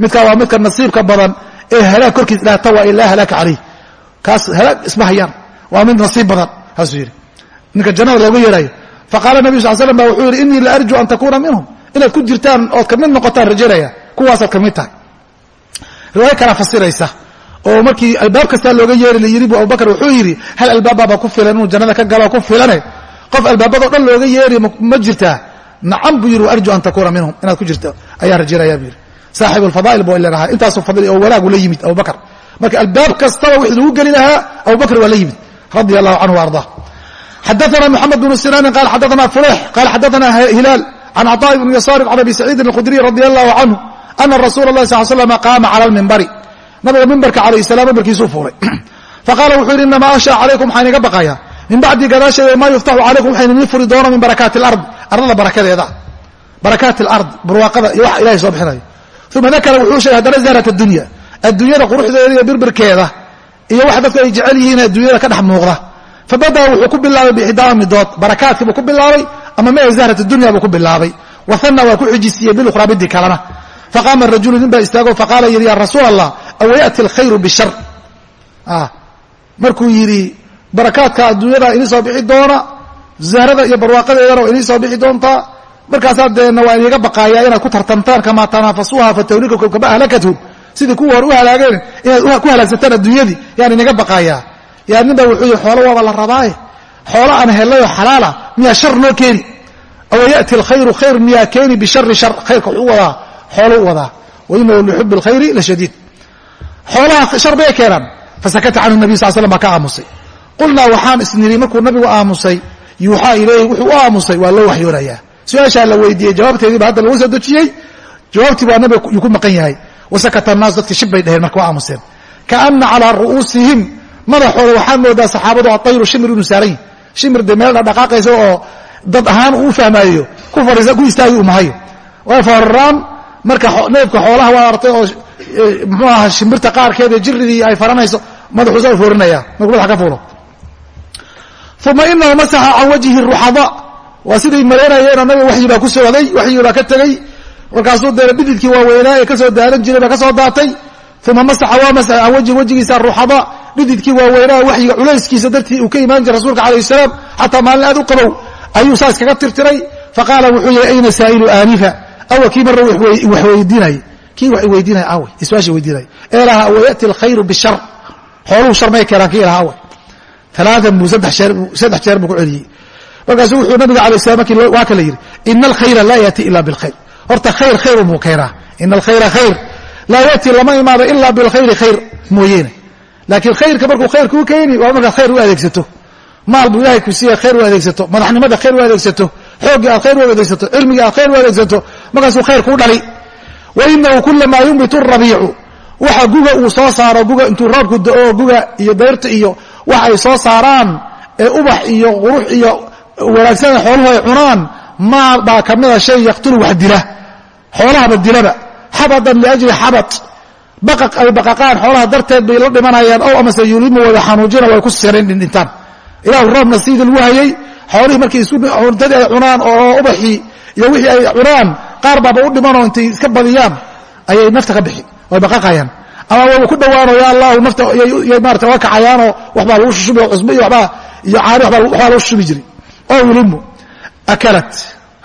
midkaa waa midka nasiibka badan ee halaag korkiis laa tawa ilaa halaaka calayh. Kaas halaag isma hayaan waa mid nasiib badan saasuu yidhi. Ninka jannada looga yeerayo faqaala nabiyu sal slam ba wuxuu yidhi inii la arju an takuuna minhum. Inaad ku jirtaan ood ka mid noqotaan rajaynaya kuwaasaad ka mid tahay. Riwaayo kala fasiraysa oo markii albaab kastaa looga yeeri la yidhi bu abubakar wuxuu yidhi hal albaabbaaba ku filan inuu jannada ka galo ku filane? Qof albaabadoo dhan looga yeeri ma jirtaa? Nacam buu yidhi arju an takuuna minhum. Inaad ku jirto ayaan rajaynaya buu yidhi saaxibu alfadaa'il buu ilanahaa intaasuu fadli oo wanaagu la yimid abubakar marka albaab kastaba wixii lagu geli lahaa abubakar waa la yimid radia allahu canhu wa ardaa xadaana moxamed bnu sinaanin qaal xadaana fulex qaal xadaana hilaal can caطاء bn yasaari can abi saciidin اkhudriy radi allahu canhu ana rasuula اlahi sal slm qaama cala lmimbari nabiga mimbarka alayh salam mimbarkiisuu fuulay faqala wuxuu yidhi inama asha calaykum waxaan inaga baqaya min bacdi gadaasheeda maa yuftaxu calaykum waxayna inii furi doona min barakaati اlard ardada barakadeeda barakaati alard barwaaqada iyo wax ilahay soo bixinayo uma dakara wuxuu sheegay haddana zahrat addunya. Adduunyada quruxdeeda iyo birbirkeeda iyo wax dadku ay jecel yihiin adduunyada ka dhex muuqda. Fabada wuxuu ku bilaabay bixdaama midood barakaadkii buu ku bilaabay ama ma zahrat dunya buu ku bilaabay. Waana waa ku xijisiiyey bilukhraa midii kalena. Faqaama rajulu nin baa istaago faqaala yidhi ya rasuul allah aw ya'ti alkhayru bishar markuu yidhi barakaadka adduunyada inii soo bixi doona zahrada iyo barwaaqadeedana waa inii soo bixi doontaa markaasaa deena waa iniga baqaaya inaad ku tartantaan kamaa tanaafasuuha fatawlikakum kama ahlakathum sidii kuwa hore u halaageen inaad ku halaagsataan adduunyadii yaan iniga baqaayaa yaa nin baa wuxuu yihi xoolo waaba la rabaaye. Xoolo aan hellayoo xalaala miyaa shar noo keeni? Aw yati alkhayru khayr miyaa keeni bishari shar khayrka wuxuu wadaa xoolo u wadaa. Wainahu lixubi اlkhayri lashadiid xoolaha shar bay keenaan. Fasakata canhu nabiy sal slam baa ka aamusay. Qulnaa waxaan isniri markuu nabigu aamusay yuuxaa ilayhi wuxuu u aamusay waa loo waxyoonayaa su'aashaa la weydiiyey jawaabteedii ba hadda lagu soo dejiyey jawaabtii baa nabiga yuu ku maqan yahay. Wasakata annaas dadki shib bay dheheen marka waa aamuseen. Kaana calaa ru'uusihim madaxooda waxaad moodaa saxaabadu atayru shimir inuu saaran yahi shimir dee meel dhaqaaqaysa oo dad ahaan uu fahmaayo ku fariisa ku istaagi u mahayo. Way fararaan marka neefka xoolaha waa artay oo muxuu aha shimbirta qaarkeed ee jiridii ay faranayso madaxuu saa u foorinaya markuu madaxa ka fuulo uma inahu masaxa can wajhi ruxada waa siday malaynayeenoo nabiga waxyi baa ku socday waxyi baa ka tegey markaasuu dee dhididkii waaweynaa ee ka soo daalan jiray baa ka soo daatay. Uma masaxa waa masaxa can wajhi wajigiisa ruxada dhididkii waaweynaa waxyiga culayskiisa dartii uu ka imaan jiray rasuulka alayh salaam xataa maalin aad u qabow ayuu saas kaga tirtiray. Faqaala wuxuu yihi ayna saa'ilu aanifa? Awa kii marra wax weydiinay. Kii wax weydiinaya aawey iswaasha weydiinaya ee lahaa wayati alkhayru bishar xooluhu sharmay keenaan kii ilahaa way alaaan buu saddex jeer buu ku celiyey markaasu wuxuu nabiga alay slam markii waa ka la yidhi ina alkhayra laa yaati ila bilkhayr horta khayr khayr buu keenaa. Ina alkhayra khayr laa yaati lama imaado ila bilkhayri khayr mooyeene. Laakiin khayrka markuu khayr kuu keeni waa markaad khayr u adeegsato. Maal buu ilahay ku siiya khayr u adeegsato. Madaxnimada khayr u adeegsato. Xooggii aad khayr u adeegsato. Cilmigii aad khayr u adeegsato. Markaasuu khayr kuu dhali. Wa inahu kulamaa yumbitu rabiicu. Waxa guga uu soo saaro guga intuu roobku da'o guga iyo dayrta iyo wax soo saaraan ee ubax iyo qurux iyo wanaagsan xooluhu ay cunaan maa baa ka mida shay yaqtulu wax dila. Xoolahaba dilaba. Xabadan liajli xabad. Baqaq ay baqaqaan xoolaha darteed bay la dhimanayaan. Ow amase yulimu wada xanuujina way ku sirin dhindhintaan ilahu roobna sidii lagu hayey xoolihii markay cuntadii ay cunaan oo ubaxii iyo wixii ay cunaan qaar baaba u dhimanoo intay iska badiyaan. Ayay nafta ka bixi way baqaqayaan. Ama waba ku dhawaano ya allahu nafta yay maarata oga kacayaanoo waxbaa lagu shushubi cusbo iyo wabaa iyo caani waxbaa lagu shushubi jiray oo yulimu akalat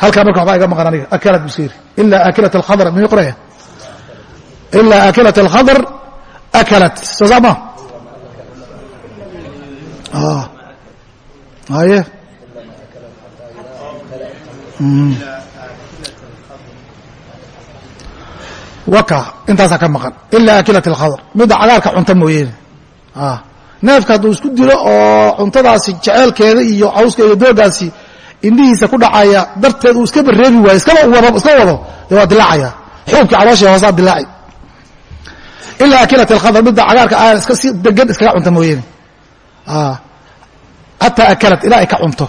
halkaa marka waxbaa iga maqan aniga akalat buu iska ilaa akilat alkhadr miyuu qoraya ilaa akilat alkhadr akalat soo ma haye waka intaasaa ka maqan ilaa akilat alkhadr midda cagaarka cunta mooyeene neefka hadduu isku dilo oo cuntadaasi jeceelkeeda iyo cawska iyo doogaasi indhihiisa ku dhacaya darteed uu iska bareebi waayo iskaba wado dee waa dilaacaya. Xuubkii caloosha hoosaa dilaaci ilaa akilat alkhadr midda cagaarka a iska si degan iskaga cunta mooyeene xataa akalat ilaa ay ka cunto.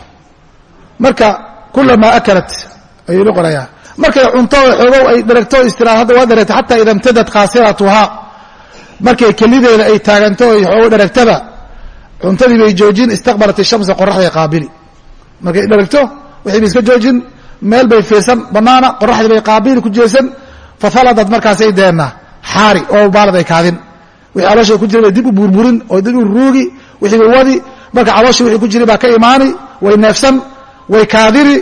Marka kulamaa akalat ayuu noqonayaa markay cunto xoogow ay dheragto istiraad hadda waa dheregtay xataa ida imtadad khaasiratuhaa markay kelideeda ay taaganto oy xoogo dheragtaba cuntadii bay joojin istaqbalat ishamsa qoraxday qaabili. Markay dheragto wixii bay iska joojin meel bay fiirsan banaana qoraxdii bay qaabili ku jeesan fafaladad markaasay deenna xaari oo baalad ay kaadin. Wixii caloosha ku jiray bay dib u burburin oo dib u ruugi wixii bay wadi marka caloosha wixii ku jiray baa ka imaani way neefsan way kaadini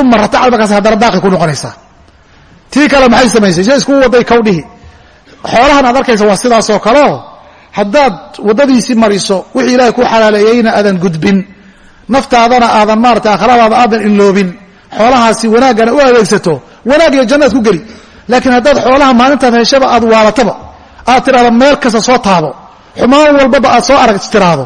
uma ratacad markaas haddana daaqi ku noqonaysaa tii kale maxay samaysay shay iskugu waday kawdhihi xoolahan aad arkaysa waa sidaasoo kaleo. Haddaad waddadiisii mariso wixii ilaahay ku xalaaleeyeyna aadan gudbin. Naftaadana aadan maarata akhladaada aadan iloobin xoolahaasi wanaaggana u adeegsato wanaag iyo jannaad ku geli. Laakiin haddaad xoolaha maalintaad heshaba aad waalataba. Aad tidhahdo meel kasta soo taabo. Xumaan walbaba aad soo arag tiraahdo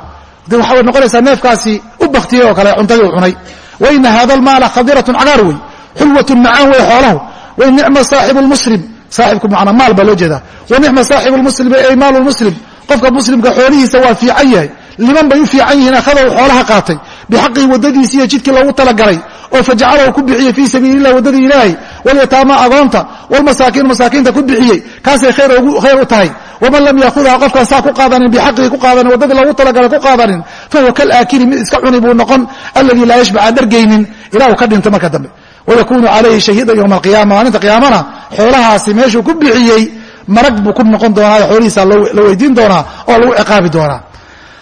de waxay noqonaysaa neefkaasi u baktiyey oo kale cuntadii u cunay. Waina hada almaala khadiratun cagaar wey xulwatun macaan wey xoolahu way nicma saaxibu lmuslim saaxibku macnaa maal baa loo jeedaa. Wa nicma saaxibu lmuslimi ay maalu lmuslim qofka muslimka xoolihiisa waa fiican yahay. Liman bay u fiican yihiin akhadahu xoolaha qaatay. Bixaqii waddadiisi iyo jidkii loogu talagalay oo fajacalahu ku bixiyey fii sabiili lah waddadii ilaahay walyataama agoonta walmasaakiin masaakiinta ku bixiyey. Kaasay khayr u tahay. Waman lam yaakudha qofkaan saa ku qaadanin bixaqii ku qaadanin waddadii loogu talagalay ku qaadanin fahuwa kalaakili mid iska cuni buu noqon alladii laa yashbac aan dhargaynin ilaa uu ka dhinto marka dambe wayakunu calayhi shahiidan yowma alqiyaama maalinta qiyaamana xoolahaasi meeshuu ku bixiyey marag buu ku noqon doonaa xoolihiisa la weydiin doonaa oo lagu ciqaabi doonaa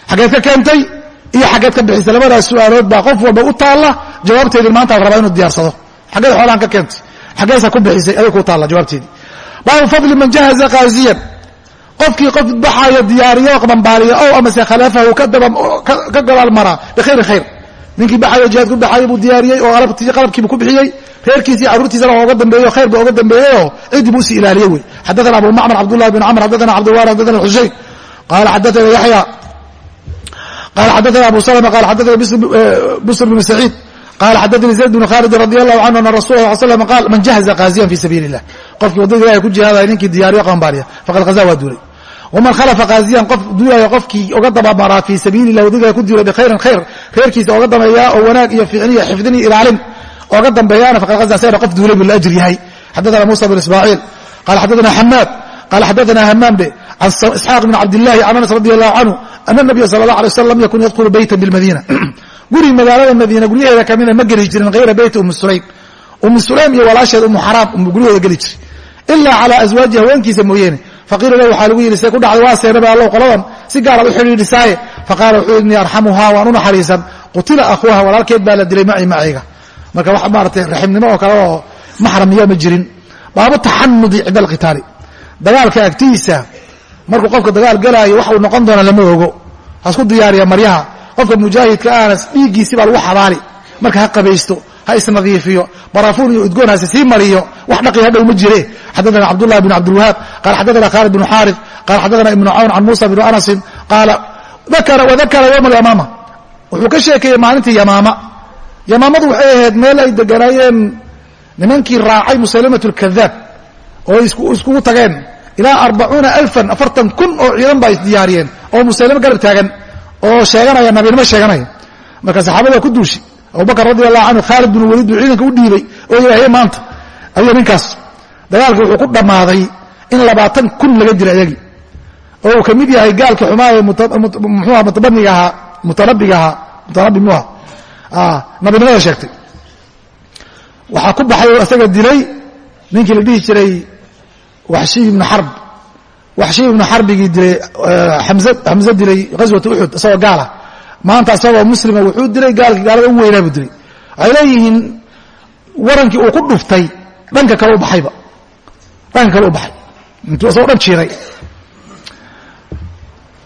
xaggeed ka keentay iyo xaggeed ka bixisay labadaas su'aalood baa qof walba u taalla jawaabteedii maanta la rabaa inuu diyaarsado xaggeed xoolahan ka keentay xaggeesa ku bixisay aday ku taalla jawaabteedii baabu fadli man jahaza qaaziyan qofkii qof baxaayo diyaariyo dhambaaliya ow amase khalafahu ka gadaal maraa bikhayri khayr ninkii baxayo jihaad ku baxayo buu diyaariyey oo qalabkiibu ku bixiyey. Reerkiisi iyo carruurtiisana waa oga dambeeyo khayr ba oga dambeeyeyoo ciddii buu u sii ilaaliye wey. Xadaana abu macmar cabdullahi bin camr xadaana cabdilwari xadaana xuseyn qaala xadaana yaxya qala xadaana abu salma qala xadaana busr bn saciid. Qala xadaanii zayd bn khaalid radi allahu canhu ana rasul la slam qaal man jahaza qaaziyan fi sabiili illah qofkii waddada ilahay ku jihaadaya ninkii diyaariyo qambaaliya faqad hazaa waa duulay waman khalafa qaaziyan qof duulaya qofkii oga dabamaraa fii sabiili lah waddada ilahay ku duulay bikhayrin khayr khayrkiisa oga dambeeyaa oo wanaag iyo fiicniyo xifdin iyo ilaalin oga dambeeyaana faqad hazaa sayra qof duulay buu la yahay xadaana musa bn ismaaciil qala xadaana xamaad qala xadaana hamaam be can isxaaq bn cabdillahi can anas radi allahu canhu ana nabiya sala yakun yadkhulu beytan bilmadiina guri magaalada madiina guryaheeda kamida ma geli jirin hayra beyti ummi sulaym ummi sulaym iyo walaasheed umu xaraam umu guryahooda geli jiray ilaa calaa aswaaji haweenkiisa mooyeene faqiila lahu waxaa lagu yidhi see ku dhacday waa seenaba allow qoladan si gaaraad u xidhiidhisaaye faqaala wuxuu yidhi innii arxamuhaa waan u naxariisan. Qutila akhuuha walaalkeed baa la dilay macii macayga marka wax maaratay raximnimo oo kale oo maxram miyaa ma jirin. Baabu taxanudi cinda alqitaali. Dagaalka agtiisa markuu qofka dagaal galaayo wax uu noqon doona lama ogo. Ha isku diyaariya maryaha. Qofka mujaahidka ahna dhiiggiisi baa lagu xabaali. Marka ha qabaysto ha isnadiifiyo barafuun iyo udgoon hase sii mariyo wax dhaqi hadhow ma jire. Xaddaana cabdullahi bn cabdilwahaab qaala xaddaana khaalid bn xaari qaala xaddaana ibnu cawn can muusa bn anasin qaala wadakara yowma alyamaama wuxuu ka sheekeeyey maalintii yamaama. Yamaamadu waxay ahayd meel ay deganaayeen nimankii raacay musalimat lkadaab oo iskugu tageen. Ilaa arbacuuna alfan afartan kun oo ciidan baa isdiyaariyeen oo musalimo garab taagan oo sheeganaya nabinimo sheeganaya. Marka saxaabada ku duushi abubakar radi allahu canhu khaalid bin waliid buu ciidanka u dhiibay oo yidhaahe maanta? Ayuu ninkaas? Dagaalka wuxuu ku dhammaaday in labaatan kun laga dila ayagii oo uu ka yahay gaalka xumaaya muxuuha mutabaniga ahaa mutanabiga ahaa mutanabi muha nabinimada sheegtay. Waxaa ku baxay oo isaga dilay ninkii la dhihi jiray waxshiy ibnu xarb waxshiy ibnu xarbigii dilay xamze dilay ghaswata uxud isagoo gaala maanta isagoo muslima wuxuu dilay gaalkii gaalada u weynaa buu dilay. Waxay leeyihiin warankii uu ku dhuftay dhanka kale u baxayba. Dhanka kale u baxay. Intuu isagoo dhan jiiray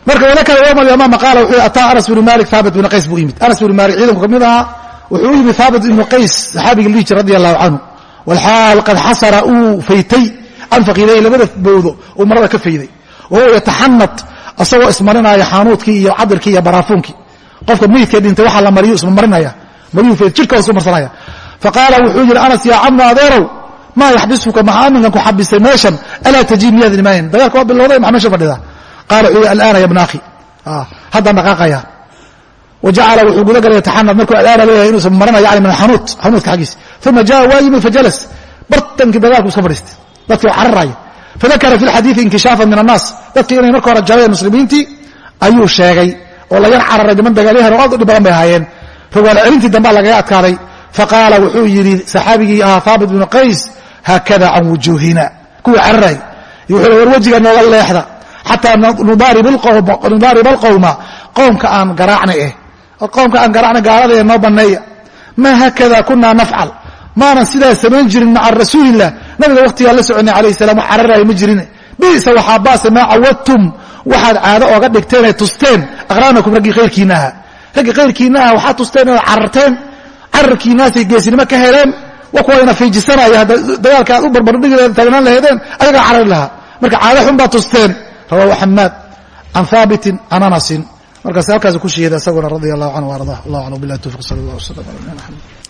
marka wadakara yowm alyamaama qaala wuxuu ataa anas bnu malik haabit bnu qays buu yimid. Anas bnu malik ciidanku ka mid ahaa wuxuu u yimid haabit ibnu qays saxaabiga lihi jir radi allahu canhu. Walxaal qad xasara uu faytay anfaqiilayhi labada bowdo uu marada ka fayday. Wahuwa yataxanad asagoo ismarinaya xaanuudkii iyo cadirkii iyo baraafuunkii qofka meydka dhintay waxaa la mariyo isma marinaya. Maryuu jirka isu marsanaya. Faqaala wuxuu yidhi anas yaa camu adeerow maa yaxbisuka maxaa aminkan ku xabisay meeshan? Alaa tajiib miyaad imaanin dagaalka waa bilowday maxaa meesha fadhida qaala wuxuu yidhi alaana ya bna akhi. Haddaan dhaqaaqaya. Wajacala wuxuu guda galay yataxanad markuu alaana leeyahay inuusa marinaya yani min xanuud xanuudka xaggiisa. Uma jaa waa yimid fajalas. Bartankii dagaalku iska fadhiistay. Dadkii oo cararaya. Fadakara fi lxadiidi inkishaafan min annaas. Dadkii inay marka hore jabeen muslimiintii ayuu sheegay oo la yar cararay niman dagaalyahan oo aad u dhib badan bay ahaayeen. Rogaal celintii dambaa lagaga adkaaday. Faqaala wuxuu yidhi saxaabigii ahaa haabit bnu qays haakada can wujuuhina. Kuwii cararay. Wuxuu war wejiga nooga leexda. Xataa nudaariba alqowma qowmka aan garaacnay eh. Qowmka aan garaacnay gaalada noo banneeya. Maa haakada kunaa nafcal. Maanan sidaa samayn jirin maca rasuulilah nabiga waktigaa la soconay alayh salam wax cararaya ma jirine bisa waxaa baase maa cawadtum? Waxaad caado ooga dhigteen ee tusteen. Aqraanakum raggii khayrkiina aha raggii khayrkiina aha waxaad tusteen inaad cararteen. Cararkiinaasay geesinimo ka heleen. Wa kuwa ina fiijisanaya. Hadda dagaalka aad u barbardhigi taagnaan laheedeen ayagaa carari lahaa. Marka caado xun baad tusteen. Rawaahu xamaad can haabitin can anasin. Markaas halkaas ku sheegay isaguna radia allahu canhu arda allah aclam. Bilah tawfiq sal allah waslam ala nabina axmed